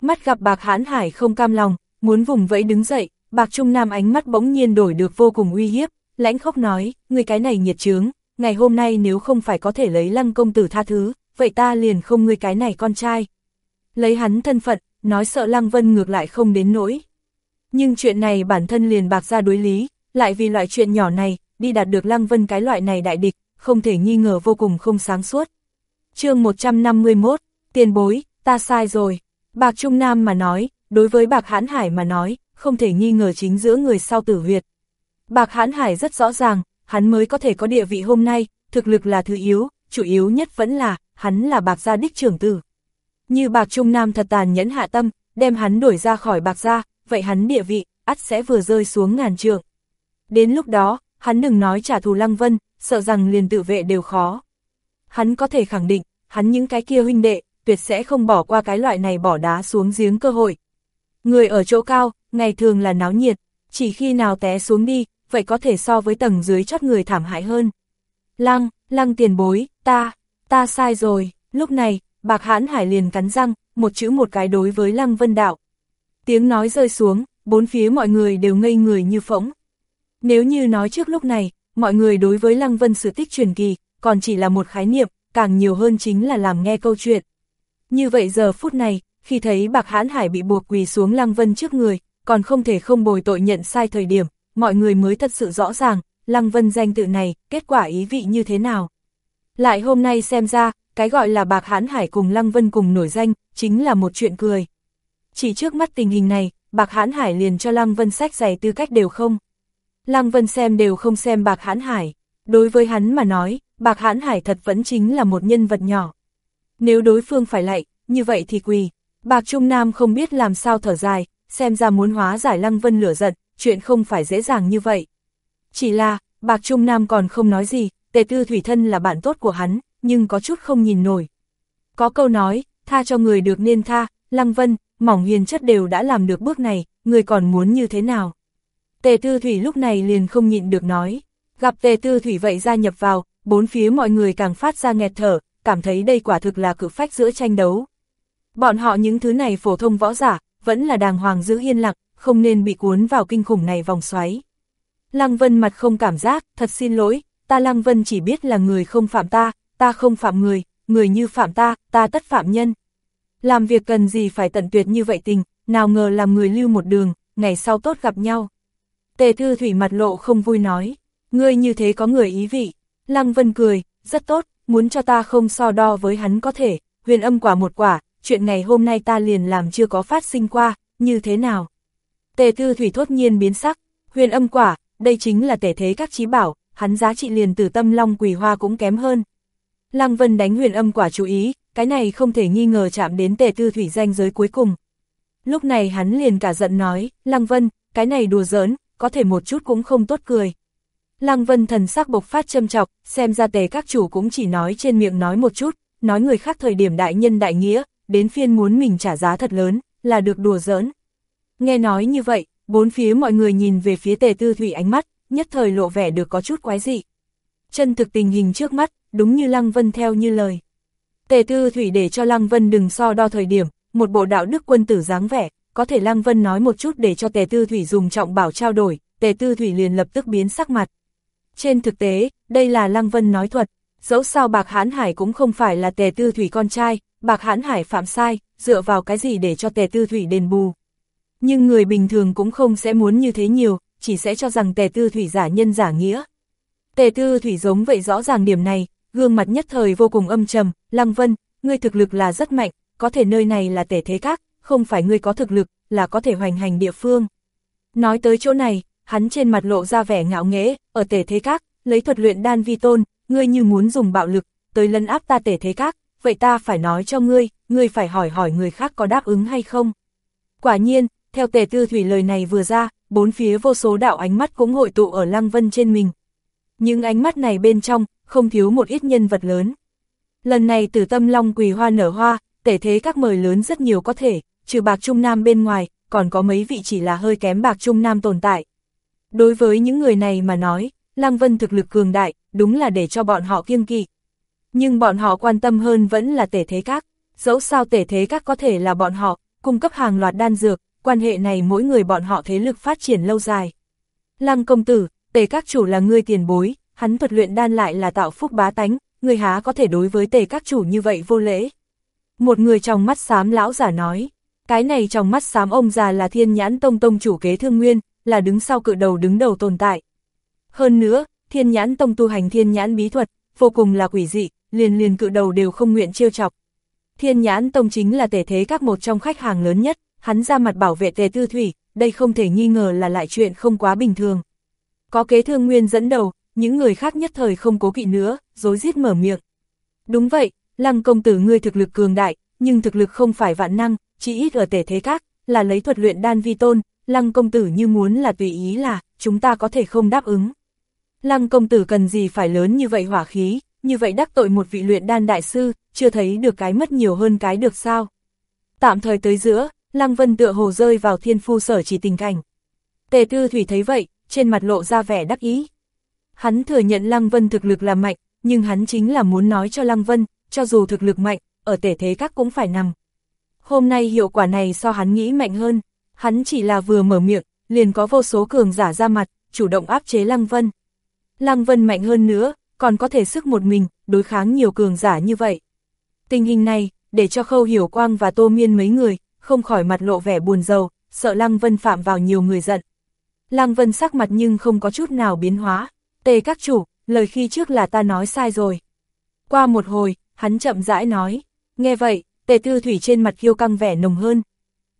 A: Mắt gặp bạc hãn hải không cam lòng, muốn vùng vẫy đứng dậy, bạc trung nam ánh mắt bỗng nhiên đổi được vô cùng uy hiếp, lãnh khóc nói, người cái này nhiệt trướng, ngày hôm nay nếu không phải có thể lấy lăng công tử tha thứ, vậy ta liền không ngươi cái này con trai. Lấy hắn thân phận, nói sợ lăng vân ngược lại không đến nỗi. Nhưng chuyện này bản thân liền bạc ra đối lý, lại vì loại chuyện nhỏ này, đi đạt được lăng vân cái loại này đại địch, không thể nghi ngờ vô cùng không sáng suốt. chương 151, tiền bối, ta sai rồi. Bạc Trung Nam mà nói, đối với Bạc Hãn Hải mà nói, không thể nghi ngờ chính giữa người sau tử huyệt. Bạc Hãn Hải rất rõ ràng, hắn mới có thể có địa vị hôm nay, thực lực là thứ yếu, chủ yếu nhất vẫn là, hắn là Bạc Gia đích trưởng tử. Như Bạc Trung Nam thật tàn nhẫn hạ tâm, đem hắn đuổi ra khỏi Bạc Gia, vậy hắn địa vị, ắt sẽ vừa rơi xuống ngàn trượng. Đến lúc đó, hắn đừng nói trả thù Lăng Vân, sợ rằng liền tự vệ đều khó. Hắn có thể khẳng định, hắn những cái kia huynh đệ, tuyệt sẽ không bỏ qua cái loại này bỏ đá xuống giếng cơ hội. Người ở chỗ cao, ngày thường là náo nhiệt, chỉ khi nào té xuống đi, vậy có thể so với tầng dưới chót người thảm hại hơn. Lăng, lăng tiền bối, ta, ta sai rồi, lúc này, bạc hãn hải liền cắn răng, một chữ một cái đối với lăng vân đạo. Tiếng nói rơi xuống, bốn phía mọi người đều ngây người như phỗng. Nếu như nói trước lúc này, mọi người đối với lăng vân sự tích truyền kỳ, còn chỉ là một khái niệm, càng nhiều hơn chính là làm nghe câu chuyện. Như vậy giờ phút này, khi thấy bạc hãn hải bị buộc quỳ xuống lăng vân trước người, còn không thể không bồi tội nhận sai thời điểm, mọi người mới thật sự rõ ràng, lăng vân danh tự này, kết quả ý vị như thế nào. Lại hôm nay xem ra, cái gọi là bạc hãn hải cùng lăng vân cùng nổi danh, chính là một chuyện cười. Chỉ trước mắt tình hình này, bạc hãn hải liền cho lăng vân sách giày tư cách đều không. Lăng vân xem đều không xem bạc hãn hải. Đối với hắn mà nói, bạc hãn hải thật vẫn chính là một nhân vật nhỏ. Nếu đối phương phải lạy, như vậy thì quỳ. Bạc Trung Nam không biết làm sao thở dài, xem ra muốn hóa giải Lăng Vân lửa giận, chuyện không phải dễ dàng như vậy. Chỉ là, Bạc Trung Nam còn không nói gì, tề tư thủy thân là bạn tốt của hắn, nhưng có chút không nhìn nổi. Có câu nói, tha cho người được nên tha, Lăng Vân, mỏng hiền chất đều đã làm được bước này, người còn muốn như thế nào? Tề tư thủy lúc này liền không nhịn được nói, gặp tề tư thủy vậy gia nhập vào, bốn phía mọi người càng phát ra nghẹt thở, cảm thấy đây quả thực là cự phách giữa tranh đấu. Bọn họ những thứ này phổ thông võ giả, vẫn là đàng hoàng giữ yên lặng, không nên bị cuốn vào kinh khủng này vòng xoáy. Lăng Vân mặt không cảm giác, thật xin lỗi, ta Lăng Vân chỉ biết là người không phạm ta, ta không phạm người, người như phạm ta, ta tất phạm nhân. Làm việc cần gì phải tận tuyệt như vậy tình, nào ngờ làm người lưu một đường, ngày sau tốt gặp nhau. Tề Thư Thủy mặt lộ không vui nói, ngươi như thế có người ý vị. Lăng Vân cười, rất tốt, muốn cho ta không so đo với hắn có thể, huyền âm quả một quả, chuyện ngày hôm nay ta liền làm chưa có phát sinh qua, như thế nào? Tề Thư Thủy thốt nhiên biến sắc, huyền âm quả, đây chính là tể thế các trí bảo, hắn giá trị liền từ tâm long quỳ hoa cũng kém hơn. Lăng Vân đánh huyền âm quả chú ý, cái này không thể nghi ngờ chạm đến tề tư thủy danh giới cuối cùng. Lúc này hắn liền cả giận nói, Lăng Vân, cái này đùa giỡn, có thể một chút cũng không tốt cười. Lăng Vân thần sắc bộc phát châm chọc, xem ra tề các chủ cũng chỉ nói trên miệng nói một chút, nói người khác thời điểm đại nhân đại nghĩa, đến phiên muốn mình trả giá thật lớn, là được đùa giỡn. Nghe nói như vậy, bốn phía mọi người nhìn về phía tề tư thủy ánh mắt, nhất thời lộ vẻ được có chút quái dị. Chân thực tình hình trước mắt, đúng như Lăng Vân theo như lời. Tề tư thủy để cho Lăng Vân đừng so đo thời điểm, một bộ đạo đức quân tử dáng vẻ, có thể Lăng Vân nói một chút để cho tề tư thủy dùng trọng bảo trao đổi, tề tư thủy liền lập tức biến sắc mặt. Trên thực tế, đây là Lăng Vân nói thuật, dẫu sao Bạc Hán Hải cũng không phải là tề tư thủy con trai, Bạc Hãn Hải phạm sai, dựa vào cái gì để cho tề tư thủy đền bù. Nhưng người bình thường cũng không sẽ muốn như thế nhiều, chỉ sẽ cho rằng tề tư thủy giả nhân giả nghĩa. Tề tư thủy giống vậy rõ ràng điểm này, gương mặt nhất thời vô cùng âm trầm, Lăng Vân, ngươi thực lực là rất mạnh, có thể nơi này là tề thế các, không phải ngươi có thực lực, là có thể hoành hành địa phương. Nói tới chỗ này, hắn trên mặt lộ ra vẻ ngạo nghễ, ở tề thế các, lấy thuật luyện đan vi tôn, ngươi như muốn dùng bạo lực, tới lấn áp ta tề thế các, vậy ta phải nói cho ngươi, ngươi phải hỏi hỏi người khác có đáp ứng hay không. Quả nhiên, theo tề tư thủy lời này vừa ra, bốn phía vô số đạo ánh mắt cũng hội tụ ở Lăng Vân trên mình. Những ánh mắt này bên trong, không thiếu một ít nhân vật lớn. Lần này từ tâm long quỳ hoa nở hoa, tể thế các mời lớn rất nhiều có thể, trừ bạc trung nam bên ngoài, còn có mấy vị chỉ là hơi kém bạc trung nam tồn tại. Đối với những người này mà nói, Lăng Vân thực lực cường đại, đúng là để cho bọn họ kiêng kỵ. Nhưng bọn họ quan tâm hơn vẫn là tể thế các, dẫu sao tể thế các có thể là bọn họ, cung cấp hàng loạt đan dược, quan hệ này mỗi người bọn họ thế lực phát triển lâu dài. Lăng công tử, tề các chủ là người tiền bối, hắn thuật luyện đan lại là tạo phúc bá tánh, người há có thể đối với tề các chủ như vậy vô lễ. Một người trong mắt xám lão giả nói, cái này trong mắt xám ông già là thiên nhãn tông tông chủ kế thương nguyên, là đứng sau cự đầu đứng đầu tồn tại. Hơn nữa, thiên nhãn tông tu hành thiên nhãn bí thuật, vô cùng là quỷ dị, liền liền cự đầu đều không nguyện trêu chọc. Thiên nhãn tông chính là tể thế các một trong khách hàng lớn nhất, hắn ra mặt bảo vệ tề tư thủy, đây không thể nghi ngờ là lại chuyện không quá bình thường. Có kế thương nguyên dẫn đầu, những người khác nhất thời không cố kỵ nữa, dối rít mở miệng. Đúng vậy, lăng công tử ngươi thực lực cường đại, nhưng thực lực không phải vạn năng, chỉ ít ở tể thế các, là lấy thuật luyện đan vi tôn, lăng công tử như muốn là tùy ý là, chúng ta có thể không đáp ứng. Lăng công tử cần gì phải lớn như vậy hỏa khí, như vậy đắc tội một vị luyện đan đại sư, chưa thấy được cái mất nhiều hơn cái được sao. Tạm thời tới giữa, Lăng Vân tựa hồ rơi vào thiên phu sở chỉ tình cảnh. Tề Tư Thủy thấy vậy, trên mặt lộ ra vẻ đắc ý. Hắn thừa nhận Lăng Vân thực lực là mạnh, nhưng hắn chính là muốn nói cho Lăng Vân, cho dù thực lực mạnh, ở tể thế các cũng phải nằm. Hôm nay hiệu quả này so hắn nghĩ mạnh hơn, hắn chỉ là vừa mở miệng, liền có vô số cường giả ra mặt, chủ động áp chế Lăng Vân. Lăng Vân mạnh hơn nữa, còn có thể sức một mình, đối kháng nhiều cường giả như vậy. Tình hình này, để cho Khâu Hiểu Quang và Tô Miên mấy người, không khỏi mặt lộ vẻ buồn rầu, sợ Lăng Vân phạm vào nhiều người giận. Lăng Vân sắc mặt nhưng không có chút nào biến hóa, tề các chủ, lời khi trước là ta nói sai rồi. Qua một hồi, hắn chậm rãi nói, nghe vậy, tề tư thủy trên mặt khiêu căng vẻ nồng hơn.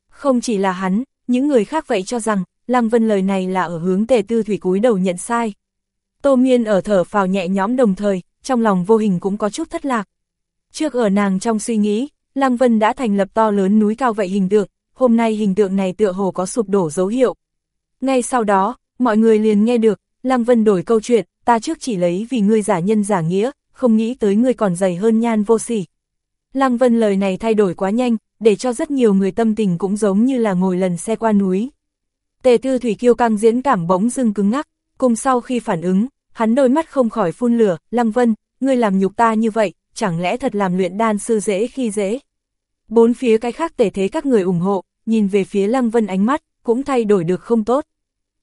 A: Không chỉ là hắn, những người khác vậy cho rằng, Lăng Vân lời này là ở hướng tề tư thủy cúi đầu nhận sai. Tô Miên ở thở phào nhẹ nhõm đồng thời, trong lòng vô hình cũng có chút thất lạc. Trước ở nàng trong suy nghĩ, Lăng Vân đã thành lập to lớn núi cao vậy hình tượng, hôm nay hình tượng này tựa hồ có sụp đổ dấu hiệu. Ngay sau đó, mọi người liền nghe được, Lăng Vân đổi câu chuyện, ta trước chỉ lấy vì ngươi giả nhân giả nghĩa, không nghĩ tới ngươi còn dày hơn nhan vô sỉ. Lăng Vân lời này thay đổi quá nhanh, để cho rất nhiều người tâm tình cũng giống như là ngồi lần xe qua núi. Tề tư thủy kiêu căng diễn cảm bỗng dưng cứng ngắc, cùng sau khi phản ứng, hắn đôi mắt không khỏi phun lửa, Lăng Vân, ngươi làm nhục ta như vậy, chẳng lẽ thật làm luyện đan sư dễ khi dễ. Bốn phía cái khác tể thế các người ủng hộ, nhìn về phía Lăng Vân ánh mắt, cũng thay đổi được không tốt.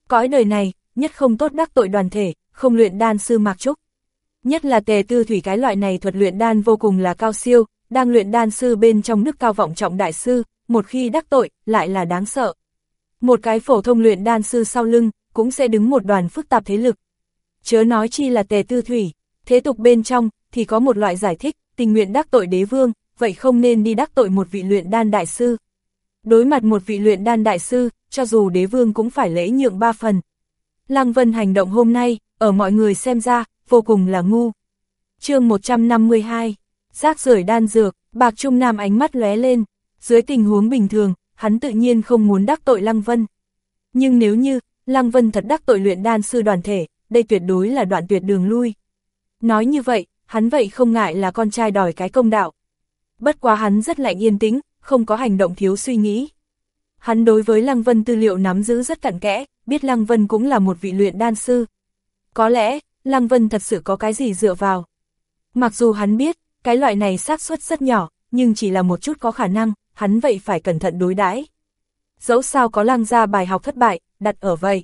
A: Cõi đời này, nhất không tốt đắc tội đoàn thể, không luyện đan sư Mạc Trúc. Nhất là tề tư thủy cái loại này thuật luyện đan vô cùng là cao siêu, đang luyện đan sư bên trong nước cao vọng trọng đại sư, một khi đắc tội, lại là đáng sợ. Một cái phổ thông luyện đan sư sau lưng, cũng sẽ đứng một đoàn phức tạp thế lực. Chớ nói chi là tề tư thủy, thế tục bên trong, thì có một loại giải thích, tình nguyện đắc tội đế vương, vậy không nên đi đắc tội một vị luyện đan đại sư. Đối mặt một vị luyện đan đại sư, cho dù đế vương cũng phải lễ nhượng ba phần. Lăng Vân hành động hôm nay, ở mọi người xem ra, vô cùng là ngu. chương 152, rác rưởi đan dược, bạc trung nam ánh mắt lóe lên, dưới tình huống bình thường, hắn tự nhiên không muốn đắc tội Lăng Vân. Nhưng nếu như, Lăng Vân thật đắc tội luyện đan sư đoàn thể, đây tuyệt đối là đoạn tuyệt đường lui. Nói như vậy, hắn vậy không ngại là con trai đòi cái công đạo. Bất quá hắn rất lạnh yên tĩnh, không có hành động thiếu suy nghĩ. Hắn đối với Lăng Vân tư liệu nắm giữ rất cặn kẽ, biết Lăng Vân cũng là một vị luyện đan sư. Có lẽ, Lăng Vân thật sự có cái gì dựa vào. Mặc dù hắn biết, cái loại này xác suất rất nhỏ, nhưng chỉ là một chút có khả năng, hắn vậy phải cẩn thận đối đãi. Dẫu sao có lăng ra bài học thất bại, đặt ở vậy.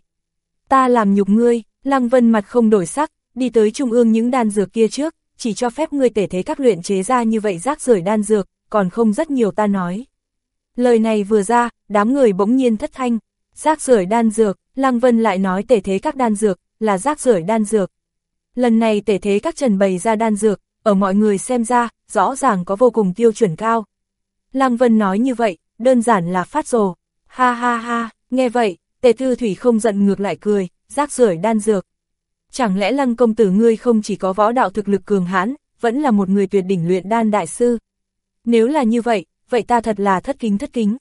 A: Ta làm nhục ngươi, Lăng Vân mặt không đổi sắc, đi tới trung ương những đan dược kia trước, chỉ cho phép ngươi tể thế các luyện chế ra như vậy rác rưởi đan dược, còn không rất nhiều ta nói. Lời này vừa ra, đám người bỗng nhiên thất thanh, rác rưởi đan dược, Lăng Vân lại nói tể thế các đan dược, là rác rưởi đan dược. Lần này tể thế các trần bày ra đan dược, ở mọi người xem ra, rõ ràng có vô cùng tiêu chuẩn cao. Lăng Vân nói như vậy, đơn giản là phát rồ. Ha ha ha, nghe vậy, tề tư thủy không giận ngược lại cười, rác rưởi đan dược. Chẳng lẽ lăng công tử ngươi không chỉ có võ đạo thực lực cường hãn, vẫn là một người tuyệt đỉnh luyện đan đại sư? Nếu là như vậy, vậy ta thật là thất kính thất kính.